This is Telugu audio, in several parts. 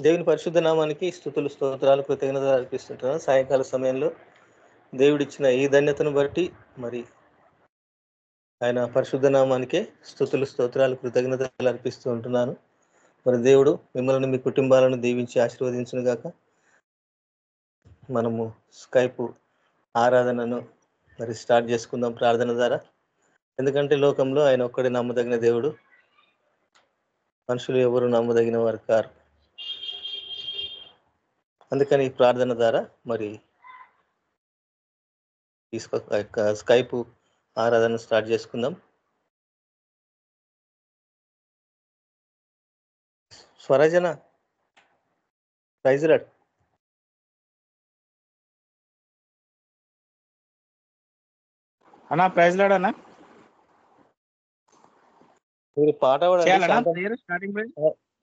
దేవుని పరిశుద్ధ నామానికి స్థుతులు స్తోత్రాలు కృతజ్ఞత అర్పిస్తుంటున్నాను. సాయంకాల సమయంలో దేవుడిచ్చిన ఈ ధన్యతను బట్టి మరి ఆయన పరిశుద్ధ నామానికే స్థుతులు స్తోత్రాలు కృతజ్ఞతలు అర్పిస్తూ ఉంటున్నాను. మరి దేవుడు మిమ్మల్ని మీ కుటుంబాలను దీవించి ఆశీర్వదించును గాక. మనము స్కైపు ఆరాధనను మరి స్టార్ట్ చేసుకుందాం ప్రార్థన ద్వారా. ఎందుకంటే లోకంలో ఆయన ఒక్కడే నమ్మదగిన దేవుడు. మనుషులు ఎవరు నమ్మదగిన వారు కారు. అందుకని ఈ ప్రార్థన ద్వారా మరి తీసుకో స్కైపు ఆరాధన స్టార్ట్ చేసుకుందాం. స్వరజన ప్రైజ్ రాడ్ అన్నా ప్రైజ్ లాడ్ అన్నా. మీరు పాట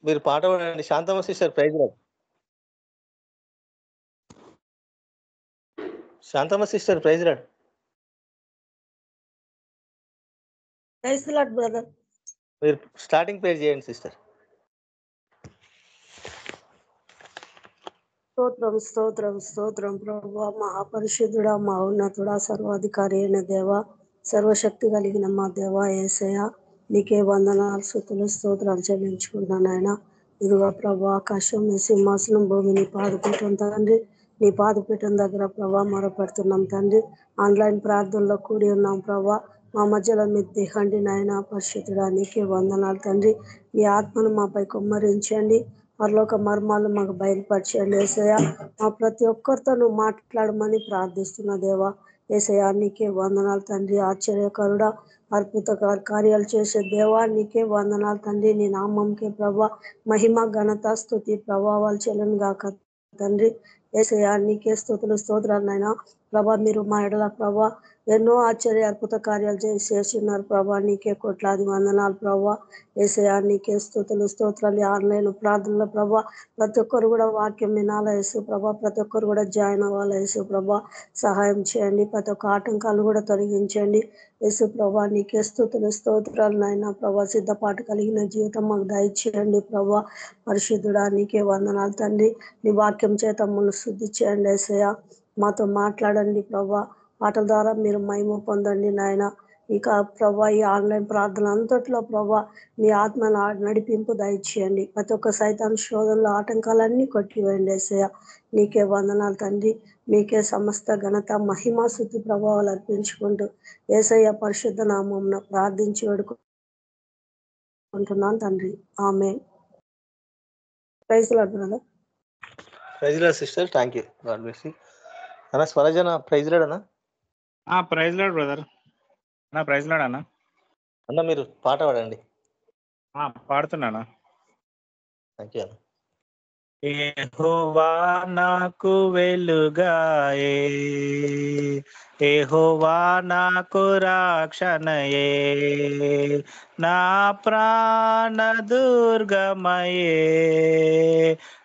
మీరు పాట పాడండి Shanthamma sister praise Shanthamma sister praise Lord praise Lord brother మీరు స్టార్టింగ్ ప్రేర్ చేయండి సిస్టర్ స్తోత్రం స్తోత్రం స్తోత్రం. ప్రభు మహాపరిశుద్ధుడా మా ఉన్నతుడా సర్వాధికారి అయిన దేవ సర్వశక్తి కలిగిన మా దేవ ఏసయ నీకే వందనాలు స్థుతులు స్తోత్రాలు చెల్లించుకుంటున్నాను ఆయన ఇదిగో ప్రభు ఆకాశం నీ సింహాసనం భూమి నీ పాదపీఠం తండ్రి. నీ పాదపీఠం దగ్గర ప్రభా మొరపెడుతున్నాం తండ్రి. ఆన్లైన్ ప్రార్థనలో కూడి ఉన్నాం ప్రభా. మా మధ్యలో మీ దేహండి నాయన పరిశుద్ధుడా నీకే వందనాలు తండ్రి. మీ ఆత్మను మాపై కుమ్మరించండి. మరొక మర్మాలు మాకు బయలుపరచండి ఏసయ్య. మా ప్రతి ఒక్కరితోనూ మాట్లాడమని ప్రార్థిస్తున్న దేవా. ఏసయ్య నీకే వందనాలు తండ్రి. ఆశ్చర్యకరుడా అద్భుత కార్యాలు చేసే దేవా నీకే వందనాలు తండ్రి. నీ నామంకే ప్రభా మహిమ ఘనత స్థుతి ప్రభావాలు చెల్లని గాక తండ్రి. ఏసయ్యా నీకే స్తోతులు స్తోత్రాలు నాయన. ప్రభా మీరు మా ఎడల ప్రభా ఎన్నో ఆశ్చర్య అద్భుత కార్యాలు చేసి చేస్తున్నారు ప్రభా. నీకే కోట్లాది వందనాలు ప్రభా. ఏసయా నీకే స్థుతులు స్తోత్రాలు ఆన్లైన్ ప్రార్థనలు ప్రభా. ప్రతి ఒక్కరు కూడా వాక్యం వినాల యేసు ప్రభా. ప్రతి ఒక్కరు కూడా జాయిన్ అవ్వాలి యేసు ప్రభా. సహాయం చేయండి. ప్రతి ఒక్క ఆటంకాలు కూడా తొలగించండి. యేసు ప్రభా నీకే స్థుతులు స్తోత్రాలు నాయన ప్రభా. సిద్ధపాటు కలిగిన జీవితం మాకు దయచేయండి ప్రభా. పరిశుద్ధుడా నీకే వందనాలు తండ్రి. నీ వాక్యం చేత మమ్మల్ని శుద్ధి చేయండి ఏసయ మాతో మాట్లాడండి ప్రభా. పాటల ద్వారా మీరు మహిమ పొందండి నాయన. ఇక ప్రభా ఈ ఆన్లైన్ ప్రార్థన అంతట్లో ప్రభా మీ ఆత్మ నడిపింపు దయచేయండి. ప్రతి ఒక్క సైతాన్ శోధనలో ఆటంకాలన్నీ కొట్టివేయండి ఏసయ్య. నీకే వందనాలు తండ్రి. మీకే సమస్త ఘనత మహిమ శుద్ధి ప్రభావాలు అర్పించుకుంటూ ఏసయ్య పరిశుద్ధ నామం ప్రార్థించి వేడుకుంటున్నాను తండ్రి. ఆమె praise brother. Praise sister. Thank you God bless you. అన్న స్వరజన ప్రైజ్లాడనా ప్రైజ్ లాడ్ బ్రదర్. అన్నా ప్రైజ్ లాడ్ అన్నా. అన్న మీరు పాట పాడండి. ఆ, పాడుతున్నానా థ్యాంక్ యూ అన్న. ఏహోవా నాకు వెలుగాయే. ఏహోవా నాకు రాక్షణయే. నా ప్రాణ దుర్గమయే.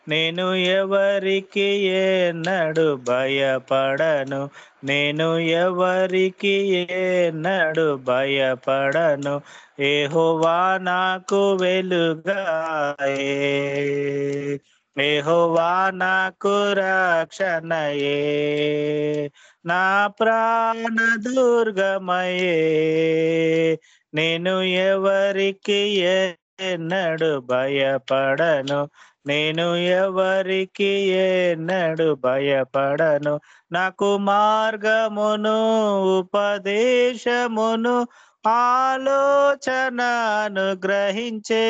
నేను ఎవరికి ఏనాడు భయపడను? నేను ఎవరికి ఏనాడు భయపడను? ఏహోవా నాకు వెలుగాయే. ఏహోవా నాకు రక్షణయే. నా ప్రాణ దుర్గమయే. నేను ఎవరికి ఎన్నడు భయపడను? నేను ఎవరికి ఎన్నడు భయపడను? నాకు మార్గమును ఉపదేశమును ఆలోచనను గ్రహించే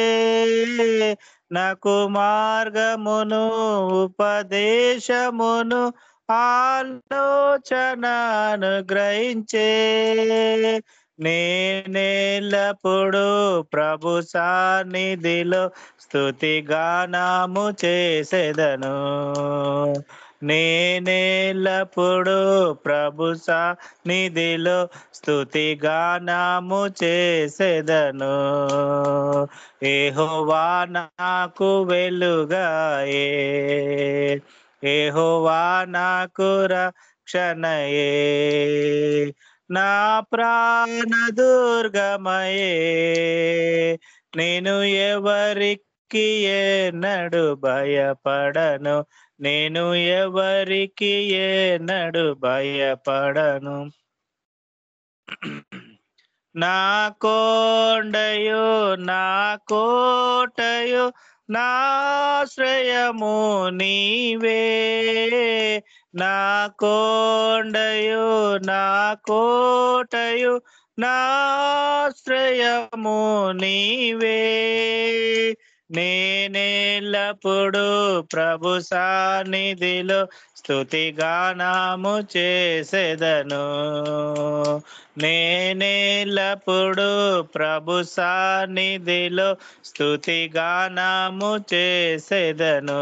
నాకు మార్గమును ఉపదేశమును ఆలోచనను గ్రహించే నేనేలప్పుడు ప్రభు సాన్నిధిలో స్థుతి గానము చేసేదను. నేనేలప్పుడు ప్రభు సాన్నిధిలో స్థుతి గానము చేసేదను. ఏహోవా నాకు వెలుగాయే. ఏహోవా నాకు రక్షణయే. నా ప్రాణ దుర్గమయే. నేను ఎవరికి ఎవరికి ఏనడు భయపడను? నేను ఎవరికి ఏనడు భయపడను? నా కొండయు నా కోటయు నాశ్రయము నీవే. నా కోండయు నా కోటయు నాశ్రయము నీవే. నేనేలప్పుడు ప్రభు సాన్నిధిలో స్తుతి గానము చేసేదను. నేనెల్లప్పుడు ప్రభు సాన్నిధిలో స్తుతి గానము చేసేదను.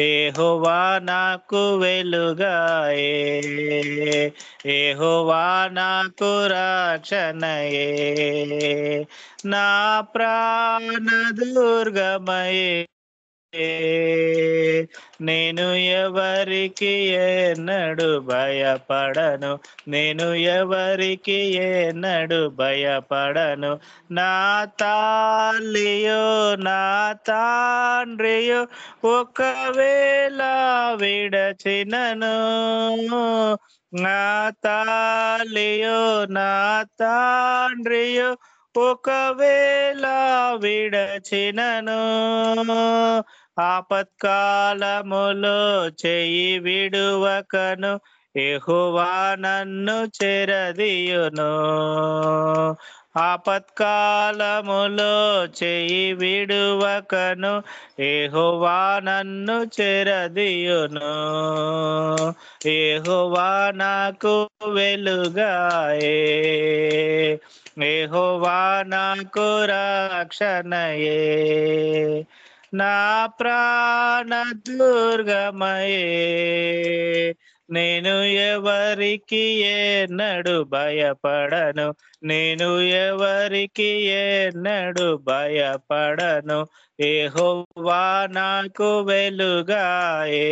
ఏహోవా నాకు వెలుగాయే ఏహోవా నాకు రక్షణయే. నా ప్రాణ దుర్గమయే. నేను ఎవరికి ఏనడు భయపడను. నేను ఎవరికి ఏనడు భయపడను. నా తాలియో నా తాండ్రియో ఒకవేళ విడచినను. నా తాలియో నా తాండ్రియో ఒకవేళ విడచినను ఆపత్కాలములో చెయ్యి విడువకను ఎహువా నన్ను చెరదియును. ఆపత్కాలములో చెయ్యి విడువకను. ఏహోవా నన్ను చెరదియును. ఏహోవా నాకు వెలుగాయే. ఏహోవా నాకు రక్షణయే. నా ప్రాణ దుర్గమయే. నేను ఎవరికి ఏనడు భయపడను? నేను ఎవరికి ఏనడు భయపడను? ఏహోవా నాకు వెలుగాయే.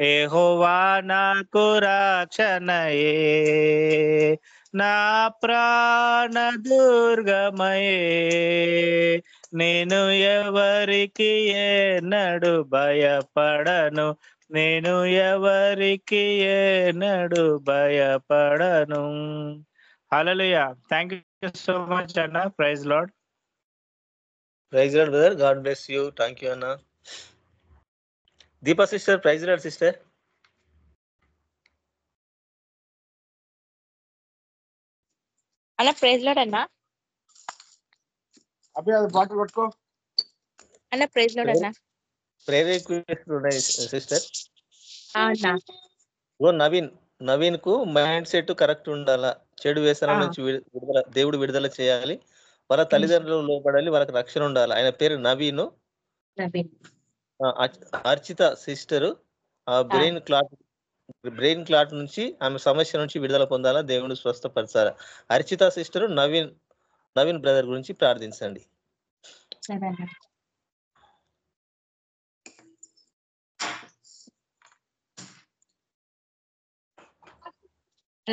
ఏహోవా నాకు రాక్షణయే. నా ప్రాణ దుర్గమయే. నేను ఎవరికి ఏనడు భయపడను? నేను ఎవరికి ఏనడు భయపడను. Hallelujah thank you so much అన్న. Praise Lord praise Lord brother God bless you thank you అన్న. Deepa sister praise Lord sister అన్న ప్రైజ్ లోడ్ అన్న. అభి అది బాటిల్ పట్టుకో. అన్న ప్రైజ్ లోడ్ అన్న. రిక్వెస్ట్ ఉన్నాయి సిస్టర్ ఓ నవీన్. నవీన్కు మైండ్ సెట్ కరెక్ట్ ఉండాలా? చెడు వ్యసనం. నుంచి విడు- విడుదల దేవుడు విడుదల చేయాలి. వాళ్ళ తల్లిదండ్రులు లోపడాలి వాళ్ళకి రక్షణ ఉండాలి. ఆయన పేరు నవీన్. అర్చిత సిస్టర్. ఆ బ్రెయిన్ క్లాట్ బ్రెయిన్ క్లాట్ నుంచి ఆమె సమస్య నుంచి విడుదల పొందాలా? దేవుడు స్వస్థపరచాలా? అర్చిత సిస్టర్ నవీన్ నవీన్ బ్రదర్ గురించి ప్రార్థించండి సరే అన్న అన్న,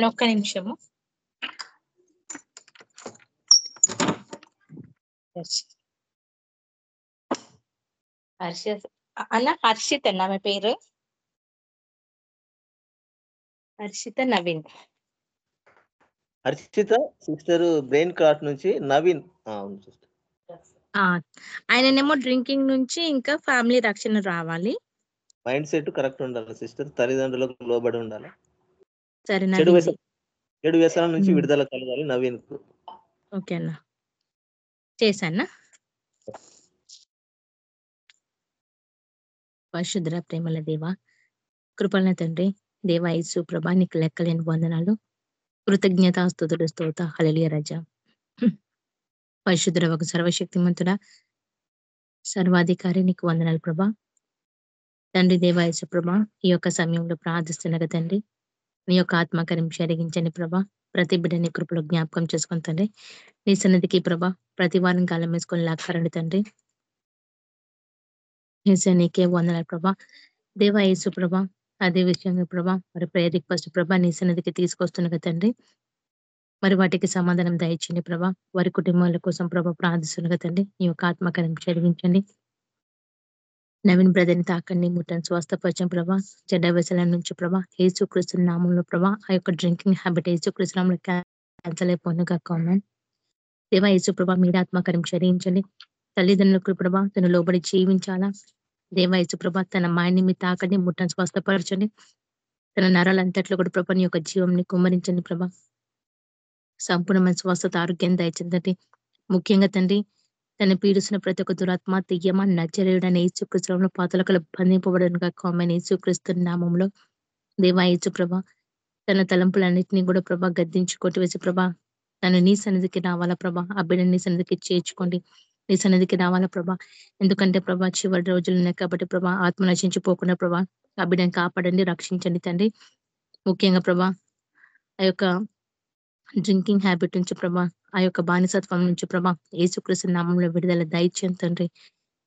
ఒక్క నిమిషము. హర్షిత్ అన్న హర్షిత్ అన్న ఆమె పేరు? Harshita Naveen. Archita sister brain clot నుంచి నవీన్. ఆయననేమో డ్రింకింగ్ నుంచి ఇంకా ఫ్యామిలీ రక్షణ రావాలి. మైండ్ సెట్ కరెక్ట్ ఉండాలి సిస్టర్. తల్లిదండ్రులకు లోబడి ఉండాలి. సరే చెడు వ్యసనం చెడు వ్యసనం నుంచి. విడుదల కలగాలి నవీన్. ఓకే అన్న. చేశానా పరిశుద్ర ప్రేమల దేవ కృపల తండ్రి దేవ యేసు ప్రభా నీకు లెక్కలేని వందనాలు. కృతజ్ఞత స్తుతుడు స్తోత హళలియ రజ. పరిశుద్ర ఒక సర్వశక్తిమంతుడా సర్వాధికారి నీకు వందనాలు ప్రభా. తండ్రి దేవ యేసు ప్రభా ఈ యొక్క సమయంలో ప్రార్థిస్తుండగా తండ్రి. నీ యొక్క ఆత్మకార్యం జరిగించండి ప్రభా. ప్రతి బిడ్డని కృపలో జ్ఞాపకం చేసుకుని తండ్రి. నీ సన్నిధికి ప్రభా ప్రతి వారం కాలం వేసుకొని లాక్కరండి తండ్రి. నీకే వందనాలు ప్రభా. దేవా యేసు ప్రభా అదే విషయంగా ప్రభా మరి ప్రేయర్ రిక్వెస్ట్ ప్రభా నీ సన్నిధికి తీసుకొస్తున్న తండ్రి. మరి వాటికి సమాధానం దయచండి ప్రభా. వారి కుటుంబాల కోసం ప్రభా ప్రార్థిస్తున్న తండ్రి. నీ యొక్క ఆత్మకరం చెరిగించండి నవీన్ బ్రదర్ని తాకండి. ముట్టని స్వస్థపరచం ప్రభా. చెడ్డ వ్యసల నుంచి ప్రభా. ఏసుకృష్ణ నామంలో ప్రభా. ఆ యొక్క డ్రింకింగ్ హ్యాబిట్ ఏసుక్రీస్తు నామంలో క్యాన్సల్ అయిపోయింది కామెంట్ దేవా యేసు ప్రభా మీరు ఆత్మకరం చరించండి తల్లిదండ్రులకు ప్రభా తను లోబడి జీవించాలా? దేవా యేసు ప్రభా తన మాయని మీ తాకండి. ముట్టని స్వస్థపరచండి. తన నరాలంతట్లో కూడా ప్రభా నీ యొక్క జీవంని కుమ్మరించండి ప్రభా. సంపూర్ణమైన స్వస్థత ఆరోగ్యం దయచిందండి ముఖ్యంగా తండ్రి తన పీడిస్తున్న ప్రతి ఒక్క దురాత్మ తెయ్యమ నచ్చరేయుడని ఏసుక్రీస్తులో పాతలకలు బంధింపబడనుగా కామెన్ యేసుక్రీస్తు నామంలో. దేవా యేసు ప్రభ తన తలంపులన్నింటినీ కూడా ప్రభా గద్దించి కొట్టివేసి ప్రభా తను నీ సన్నిధికి రావాలా ప్రభా? ఆ బిడ్డని నీ సన్నిధికి చేర్చుకోండి. నీ సన్నిధికి రావాలా ప్రభా? ఎందుకంటే ప్రభా చివరి రోజులు ఉన్నాయి కాబట్టి ప్రభా ఆత్మ నశించిపోకుండా ప్రభా ఆ కాపాడండి రక్షించండి తండ్రి. ముఖ్యంగా ప్రభా ఆ యొక్క డ్రింకింగ్ హ్యాబిట్ నుంచి ప్రభా ఆ యొక్క బానిసత్వం నుంచి ప్రభా ఏసుకృష్ణ నామంలో విడుదల దయచేయం తండ్రి.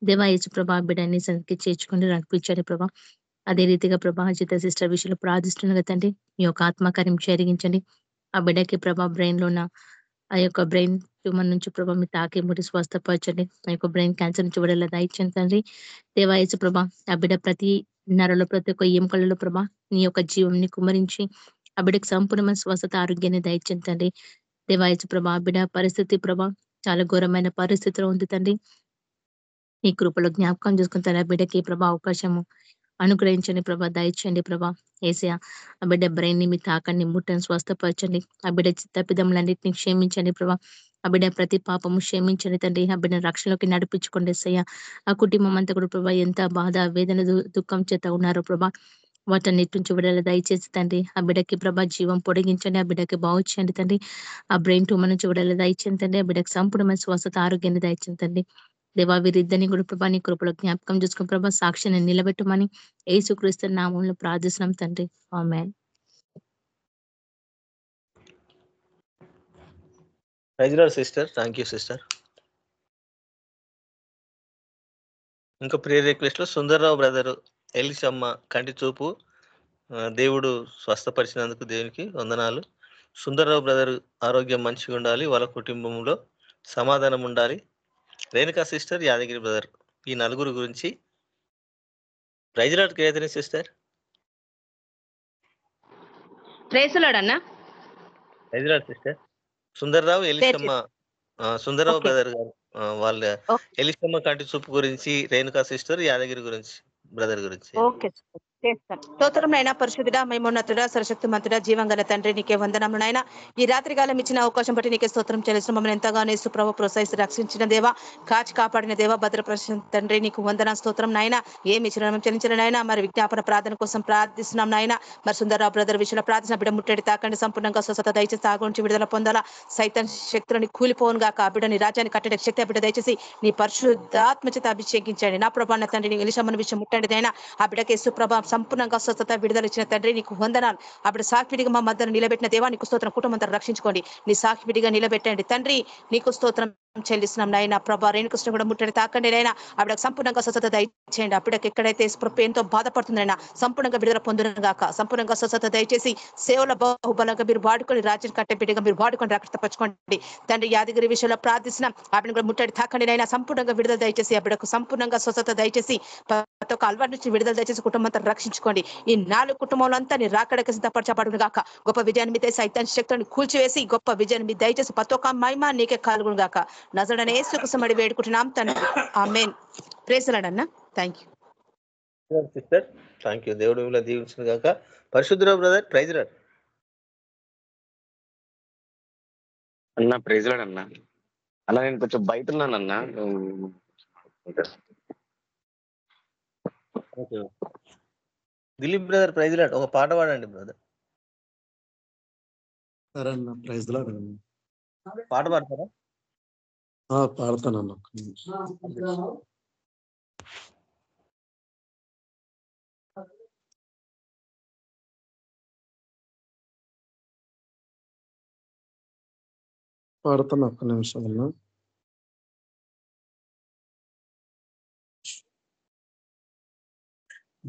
దేవా యేసు ప్రభా బిడ్డని సంఖ్య చేర్చుకుని నడిపించండి ప్రభా. అదే రీతిగా ప్రభా అజిత సిస్టర్ విషయంలో ప్రార్థిస్తుండగా తండ్రి మీ యొక్క ఆత్మకార్యం చేరిగించండి ఆ బిడ్డకి ప్రభా బ్రెయిన్లో ఉన్న ఆ యొక్క బ్రెయిన్ ట్యూమర్ నుంచి ప్రభా మీ తాకి ముడి స్వస్థపరచండి. ఆ యొక్క బ్రెయిన్ క్యాన్సర్ నుంచి విడుదల దయచేయండి తండ్రి. దేవాయసు ప్రభా ఆ బిడ్డ ప్రతి నరలో ప్రతి ఒక్క ఎముకలలో ప్రభా నీ యొక్క జీవంని కుమరించి ఆ సంపూర్ణమైన స్వస్థత ఆరోగ్యాన్ని దయచేయండి తండ్రి. దేవాయసు ప్రభా అబిడ పరిస్థితి ప్రభా చాలా ఘోరమైన పరిస్థితిలో ఉంది తండ్రి. నీ కృపలో జ్ఞాపకం చేసుకుంటారు ఆ బిడ్డకి ప్రభా అవకాశము అనుగ్రహించండి ప్రభా దయచేయండి ప్రభా. ఏసయ ఆ బిడ్డ బ్రెయిన్ని మీ తాకండి ముట్టని స్వస్థపరచండి. ఆ బిడ్డ చిత్తపిదములన్నింటినీ క్షమించండి ప్రభా. ఆ బిడ్డ ప్రతి పాపము క్షమించండి తండ్రి. ఆ బిడ్డ రక్షణలోకి నడిపించుకోండి సయ్య ఆ కుటుంబం అంతా కూడా ప్రభా ఎంత బాధ వేదన దు- దుఃఖం చేత ఉన్నారో ప్రభా. వాటన్నిటి నుంచి విడుదల దయచేసి తండ్రి ఆ బిడ్డకి ప్రభా జీవం పొడిగించండి ఆ బిడ్డకి బాగు చేయండి తండ్రి. ఆ బ్రెయిన్ ట్యూమర్ నుంచి విడుదల దయచేయండి తండ్రి ఆ బిడ్డకి సంపూర్ణమైన స్వస్థత ఆరోగ్యాన్ని దయచేయండి తండ్రి. దేవా వీరిద్దరిని కూడా ప్రభా నీ కృపలో జ్ఞాపకం చేసుకుని ప్రభా సాక్షిని నిలబెట్టమని ఏసుక్రీస్తు నామంలో ప్రార్థిస్తున్నాం తండ్రి. Amen. Sister. Thank you sister. ఇంకా ప్రియ రిక్వెస్ట్లో సుందర్రావు బ్రదరు ఎలిసమ్మ కంటి చూపు దేవుడు స్వస్థపరిచినందుకు దేవునికి వందనాలు. సుందర్రావు బ్రదర్ ఆరోగ్యం మంచిగా ఉండాలి వాళ్ళ కుటుంబంలో సమాధానం ఉండాలి. రేణుకా సిస్టర్ యాదగిరి బ్రదర్ ఈ నలుగురు గురించి ప్రైజ్లాడ్ కేతని sister. ప్రేసులాడన్నా praise Lord sister. Sundarrao Elisamma Sundarrao. Brother గారు వాళ్ళ. ఎలిసమ్మ కంటి చూపు గురించి రేణుకా సిస్టర్ యాదగిరి గురించి. బ్రదర్ గురించి ఓకే చేస్తాను స్తోత్రం నైనా పరిశుద్ధుడా మేమున్నతుడా సరశక్తి మంతుడా జీవంగల తండ్రి నీకే వందనము నాయన ఈ రాత్రి కాలం ఇచ్చిన అవకాశం బట్టి నీకే స్తోత్రం చెల్లిసిన మమ్మల్ని ఎంతగానో యేసు ప్రభు ప్రోత్సహిస్తూ రక్షించిన దేవా కాచి కాపాడిన దేవా భద్రపరిచిన తండ్రి నీకు వందన స్తోత్రం నాయన. ఏమి ఇచ్చిన చెల్లించిన నాయన. మరి విజ్ఞాపన ప్రార్థన కోసం ప్రార్థిస్తున్నాం నాయన. మరి సుందరరావు బ్రదర్ విషయంలో ప్రార్థన బిడ్డ ముట్టడి తాకండి. సంపూర్ణంగా స్వస్థత దయచేసి తాగు నుంచి విడుదల పొందాలా. సైతం శక్తులని కూలిపోను గాక. ఆ బిడ్డని రాజ్యాన్ని కట్టడి శక్తి ఆ బిడ్డ దయచేసి నీ పరిశుద్ధాత్మ చేత అభిషేకించండి. నా ప్రభాన తండ్రి నీ ఎలిషమ్మని విషయం ముట్టండి దైనా ఆ బిడ్డకి యేసు ప్రభా సంపూర్ణంగా స్వస్థత విడుదల ఇచ్చిన తండ్రి నీకు వందనాలు. అప్పుడు సాక్షిడిగా మా మధ్యన నిలబెట్టిన దేవా నీకు స్తోత్రం. కుటుంబం రక్షించుకోండి. నీ సాక్షిడిగా నిలబెట్టండి. తండ్రి నీకు స్తోత్రం. చెల్లిస్తున్నాం నాయన. ప్రభా రేణుకృష్ణ కూడా ముట్టడి తాకండి నాయన. ఆవిడకు సంపూర్ణంగా స్వస్థత దయచేయండి. ఆవిడకి ఎక్కడైతే ఎంతో బాధపడుతుందైనా సంపూర్ణంగా విడుదల పొందును గాక సంపూర్ణంగా స్వస్థత దయచేసి సేవల బహుబలంగా మీరు వాడుకొని రాజ్యం కట్టబిడ్డగా మీరు మీరు వాడుకొని రక్షితపరచుకోండి తండ్రి యాదగిరి విషయంలో ప్రార్థిస్తున్నాం ఆవిడని కూడా ముట్టడి తాకండి నైనా సంపూర్ణంగా విడుదల దయచేసి ఆవిడకు సంపూర్ణంగా స్వస్థత దయచేసి ప్రతి ఒక్క అలవాటు నుంచి విడుదల దయచేసి కుటుంబం అంతా రక్షించుకోండి. ఈ నాలుగు కుటుంబాలంతా నీ రాకడకి సిద్ధపరచబడును గాక గొప్ప విజయాన్ని మీద సైతాన్ శక్తులను కూల్చివేసి గొప్ప విజయాన్ని మీద దయచేసి ప్రతి ఒక్క మహిమ నీకే కాలుగును గాక నజడనే సుఖసమడి వేడుకుంటున్నాం. తండ్రి amen. ప్రేసలాడన్నా thank you sister thank you దేవుడు మిమ్మల్ని దీవించిన గాక. పరిశుద్ధరావు బ్రదర్ ప్రైజ్ రాడ్ అన్న ప్రైజ్ లాడ్ అన్న. అన్న నేను కొంచెం బయట ఉన్నానన్న దిలీప్ బ్రదర్ ప్రైజ్ రాడ్ ఒక పాట పాడండి బ్రదర్. సరే అన్న ప్రైజ్ లాడ్. పాట పాడతారా? ఆ, పాడతానన్న ఒక్క నిమిషం. పాడతాను ఒక్క నిమిషం అన్న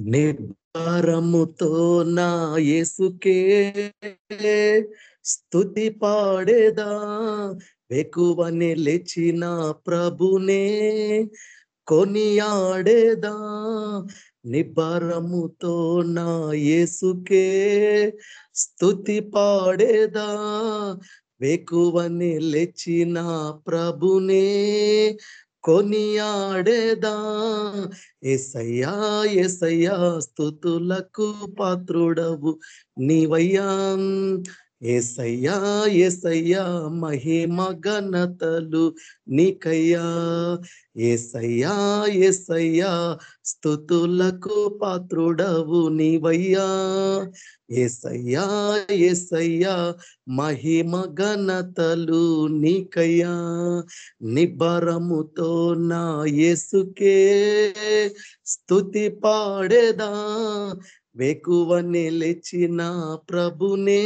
నిర్భారముతో నా యేసుకే స్థుతి పాడేదా వెకువని లేచిన ప్రభునే కొనియాడేదా? నిబ్బరముతో నా యేసుకే స్థుతి పాడేదా? వేకువని లేచిన ప్రభునే కొనియాడేదా? ఎసయ్యా ఎసయ్యా స్థుతులకు పాత్రుడవు నీవయ్యా. ఏసయ్యా ఏసయ్యా మహిమ ఘనతలు నీకయ్యా. ఏసయ్యా ఏసయ్యా స్థుతులకు పాత్రుడవు నీవయ్యా. ఏసయ్యా ఏసయ్యా మహిమ ఘనతలు నీకయ్యా. నిబ్బరముతో నా యేసుకే స్తుతి పాడేదా. వేకువ నిలిచిన ప్రభునే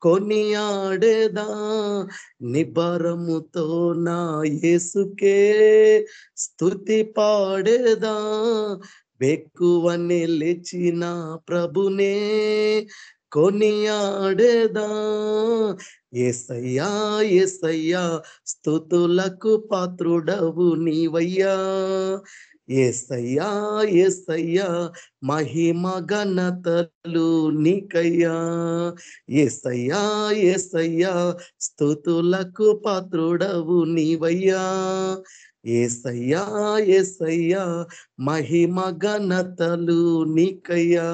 కొనియాడేదా? నిబరముతో నా యేసుకే స్థుతి పాడేదా? వెక్కువ నిలిచిన ప్రభునే కొనియాడేదా? ఏసయ్యా ఏసయ్యా స్థుతులకు పాత్రుడవు నీవయ్యా. ఏస్తయ్యా ఏస్తయ్యా మహిమ ఘనతలు నీకయ్యా. ఏస్తయ్యా ఏస్తయ్యా స్థుతులకు పాత్రుడవు నీవయ్యా. ఏసయ్యా ఏసయ్యా మహిమ ఘనతలు నీకయ్యా.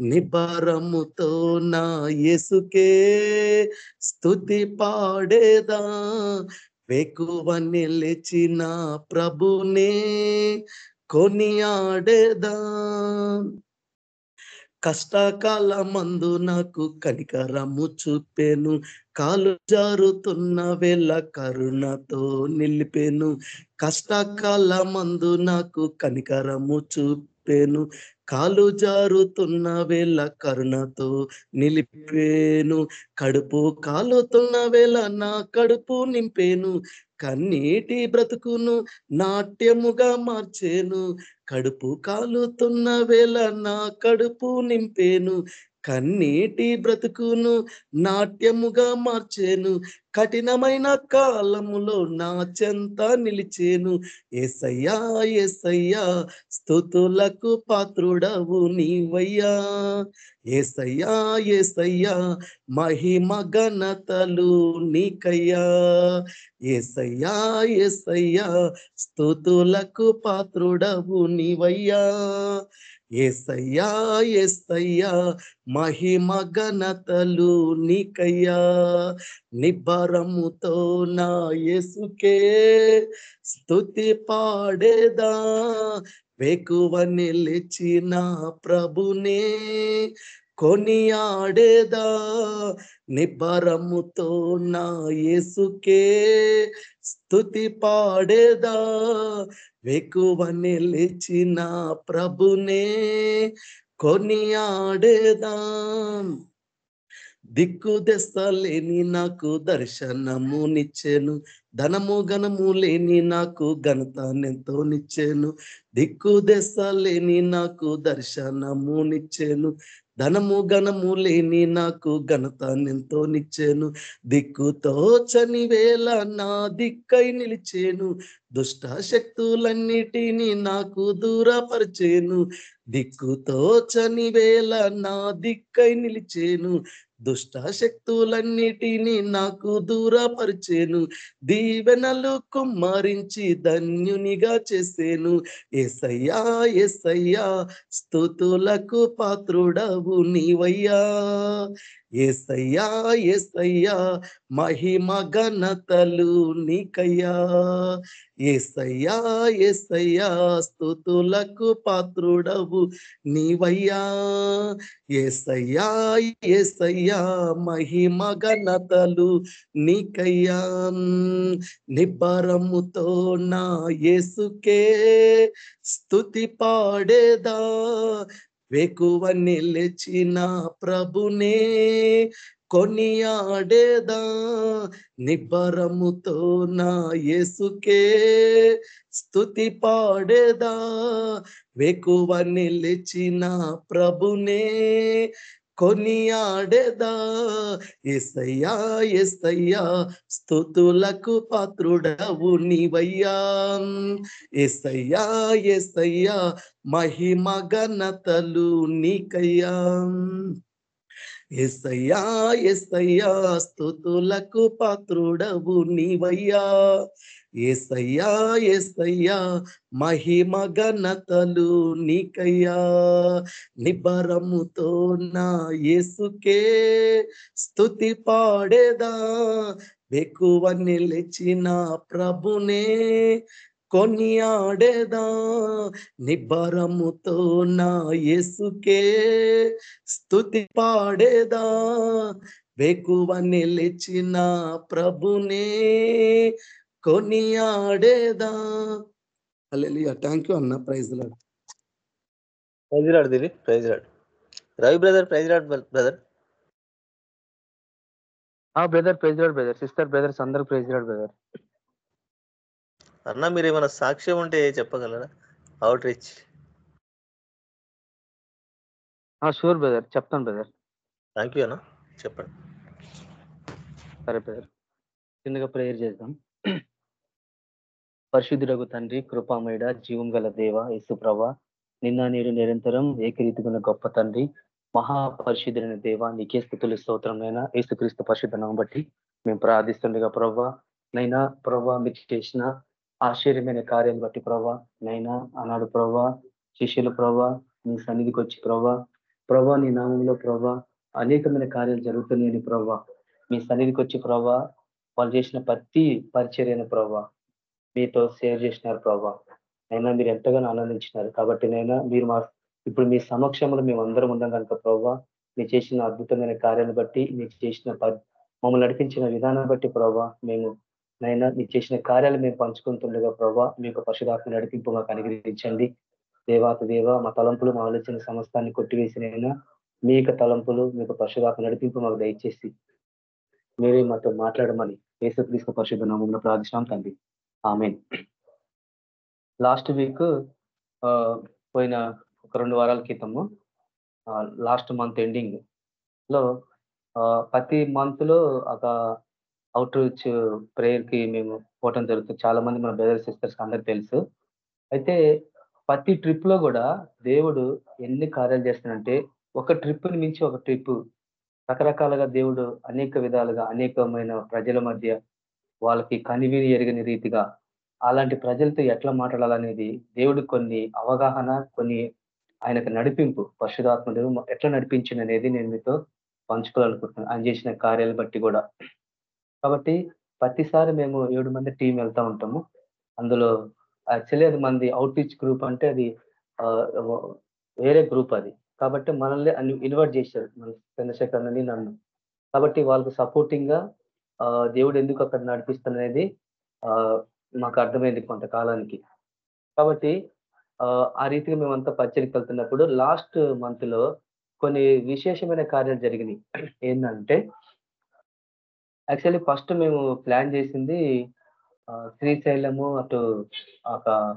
నిబరముతో నా యేసుకే స్థుతి పాడేదా. వేకువ నిలిచిన ప్రభునే కొనియాడేదా? కష్టకాల మందు నాకు కనికరము చూపెను కాలు జారుతున్న వేళ కరుణతో నిలిపెను. కష్టకాల మందు నాకు కనికరము చూపెను కాలు జారుతున్న వేళ కరుణతో నిలిపేను. కడుపు కాలుతున్న వేళ నా కడుపు నింపేను. కన్నీటి బ్రతుకును నాట్యముగా మార్చేను. కడుపు కాలుతున్న వేళ నా కడుపు నింపేను. కన్నీటి బ్రతుకును నాట్యముగా మార్చేను. కఠినమైన కాలములో నా చెంత నిలిచేను. ఏసయ్యా ఏసయ్యా స్థుతులకు పాత్రుడవు నీవయ్యా. ఏసయ్యా ఏసయ్యా మహిమ ఘనతలు నీకయ్యా. ఏసయ్యా ఏసయ్యా స్థుతులకు పాత్రుడవు నీవయ్యా. ఏసయ్యా ఏసయ్యా మహిమ ఘనతలు నీకయ్యా. నిబ్బరముతో నా యేసుకే స్తుతి పాడేదా. వేకువ నిలిచిన ప్రభునే కొనియాడేదా? నిబ్బరముతో నా యేసుకే స్తుతి పాడేదా? వెకువని లేచిన ప్రభునే కొనియాడేదా? దిక్కు దెస్తలేని నాకు దర్శనము నిచ్చెను. ధనము ఘనము లేని నాకు ఘనతనెంతో నిచ్చెను. దిక్కు దెస్తలేని నాకు దర్శనము నిచ్చెను. ధనము ఘనము లేని నాకు ఘనతనెంతో నిచ్చెను. దిక్కుతో చని వేళ నా దిక్కై నిలిచేను. దుష్ట శక్తులన్నిటినీ నాకు దూరపరిచేను. దిక్కుతో చని వేళ నా దిక్కై నిలిచేను. దుష్ట శక్తులన్నిటినీ నాకు దూరపరిచేను. దీవెనలు కుమ్మరించి ధన్యునిగా చేసేను. ఎసయ్యా ఎసయ్యా స్థుతులకు పాత్రుడవు నీవయ్యా. ఏసయ్యా ఏసయ్యా మహిమ ఘనతలు నీకయ్యా. ఏసయ్యా ఏసయ్యా స్థుతులకు పాత్రుడవు నీవయ్యా. ఏసయ్యా ఏసయ్యా మహిమ ఘనతలు నీకయ్యా. నిబ్బరముతో నా యేసుకే స్తుతి పాడేదా. వేకువ నిలిచిన ప్రభునే కొనియాడేదా? నిబ్బరముతో నా యేసుకే స్థుతి పాడేదా? వేకువ నిలిచిన ప్రభునే కొనియాడేదా? ఎస్తయ్యా ఎస్తయ్యా స్థుతులకు పాత్రుడవు నీవయ్యా. ఎస్తయ్యా ఎస్తయ్యా మహిమ ఘనతలు నీకయ్యా. ఎసయ్యా ఎసయ్యా స్థుతులకు పాత్రుడవు నీవయ్యా. ఏసయ్యా ఏసయ్యా మహిమ ఘనతలు నీకయ్యా. నిబరముతో నా యేసుకే స్తుతి పాడేదా. ఎక్కువ నిలిచిన ప్రభునే కొనియాడేదా? నిబ్బరముతో నా యేసుకే స్తుతి పాడేదా? వేకువ నిలిచిన ప్రభునే కొనియాడేదా? హల్లెలూయా. థ్యాంక్ యూ అన్న. Praise Lord praise Lord Divi praise Lord Ravi brother praise Lord brother brother praise Lord brother sister brothers అందరూ ప్రైజ్ రాడ్ బ్రదర్ అన్న మీరు ఏమైనా సాక్ష్యం ఉంటే చెప్పగలరా? Outreach sure brother. చెప్తాను బ్రదర్. థ్యాంక్ యూ అన్న. చెప్పండి. సరే బ్రదర్. చిన్నగా ప్రేయర్ చేద్దాం. పరిశుద్ధుడగు తండ్రి కృపామయుడ జీవం గల దేవ యేసుప్రభ నిన్న నేడు నిరంతరం ఏకరీతిగున్న గొప్ప తండ్రి మహా పరిశుద్ధుడైన దేవ నీకే స్థుతులు స్తోత్రమైన యేసుక్రీస్తు పరిశుద్ధ నామం బట్టి మేము ప్రార్థిస్తుండగా ప్రభా నైనా ప్రభా మీకు చేసిన ఆశ్చర్యమైన కార్యాలు బట్టి ప్రభా నైనా ఆనాడు ప్రభా శిష్యులు ప్రభా నీ సన్నిధికి వచ్చి ప్రభా ప్రభా నీ నామంలో ప్రభా అనేకమైన కార్యాలు జరుగుతున్నాయని ప్రభా మీ సన్నిధికి వచ్చి ప్రభా వాళ్ళు చేసిన ప్రతి పరిచర్యను ప్రభా మీతో షేర్ చేసినారు ప్రభా అయినా మీరు ఎంతగానో ఆనందించినారు. కాబట్టి నైనా మీరు మా ఇప్పుడు మీ సమక్షంలో మేము అందరం ఉన్నాం కనుక ప్రభా మీరు చేసిన అద్భుతమైన కార్యాన్ని బట్టి మీరు చేసిన మమ్మల్ని నడిపించిన విధానం బట్టి ప్రభా మేము నైనా మీరు చేసిన కార్యాలు మేము పంచుకుంటుండగా ప్రభా మీ యొక్క పశుధాత్మ నడిపింపు మాకు అనుగ్రహించండి. దేవాత దేవ మా తలంపులు మా ఆలోచన సమస్తాన్ని కొట్టివేసినైనా మీ యొక్క తలంపులు మీ యొక్క పశుధాత్మ నడిపింపు మాకు దయచేసి మీరే మాతో మాట్లాడమని యేసుక్రీస్తు పరిశుద్ధ నామంలో ప్రార్థిస్తాం తండ్రి. ఆమె లాస్ట్ వీక్ పోయిన ఒక రెండు వారాల క్రితము లాస్ట్ మంత్ ఎండింగ్లో ఆ, ప్రతి మంత్లో ఒక అవుట్ రీచ్ ప్రేయర్కి మేము పోవటం జరుగుతుంది. చాలా మంది మన బ్రదర్ సిస్టర్స్ అందరికి తెలుసు. అయితే ప్రతి ట్రిప్లో కూడా దేవుడు ఎన్ని కార్యాలు చేస్తాడంటే ఒక ట్రిప్ని మించి ఒక ట్రిప్ రకరకాలుగా దేవుడు అనేక విధాలుగా అనేకమైన ప్రజల మధ్య వాళ్ళకి కనివిని ఎరగని రీతిగా అలాంటి ప్రజలతో ఎట్లా మాట్లాడాలనేది దేవుడు కొన్ని అవగాహన కొన్ని ఆయనకు నడిపింపు పరిశుధాత్మడు ఎట్లా నడిపించింది అనేది నేను మీతో పంచుకోవాలనుకుంటున్నాను. ఆయన చేసిన కార్యాలు బట్టి కూడా. కాబట్టి ప్రతిసారి మేము ఏడు మంది టీం వెళ్తా ఉంటాము. అందులో యాక్చువల్లీ అది మంది అవుట్రీచ్ గ్రూప్ అంటే అది వేరే గ్రూప్ అది. కాబట్టి మనల్ని అన్ని ఇన్వైట్ చేశారు మన చంద్రశేఖర్ అని నన్ను. కాబట్టి వాళ్ళకు సపోర్టింగ్గా దేవుడు ఎందుకు అక్కడ నడిపిస్తున్నది ఆ, మాకు అర్థమైంది కొంతకాలానికి. కాబట్టి ఆ, ఆ రీతిగా మేమంతా పచ్చడికి వెళ్తున్నప్పుడు లాస్ట్ మంత్లో కొన్ని విశేషమైన కార్యాలు జరిగినాయి. ఏంటంటే యాక్చువల్లీ ఫస్ట్ మేము ప్లాన్ చేసింది శ్రీశైలము అటు ఒక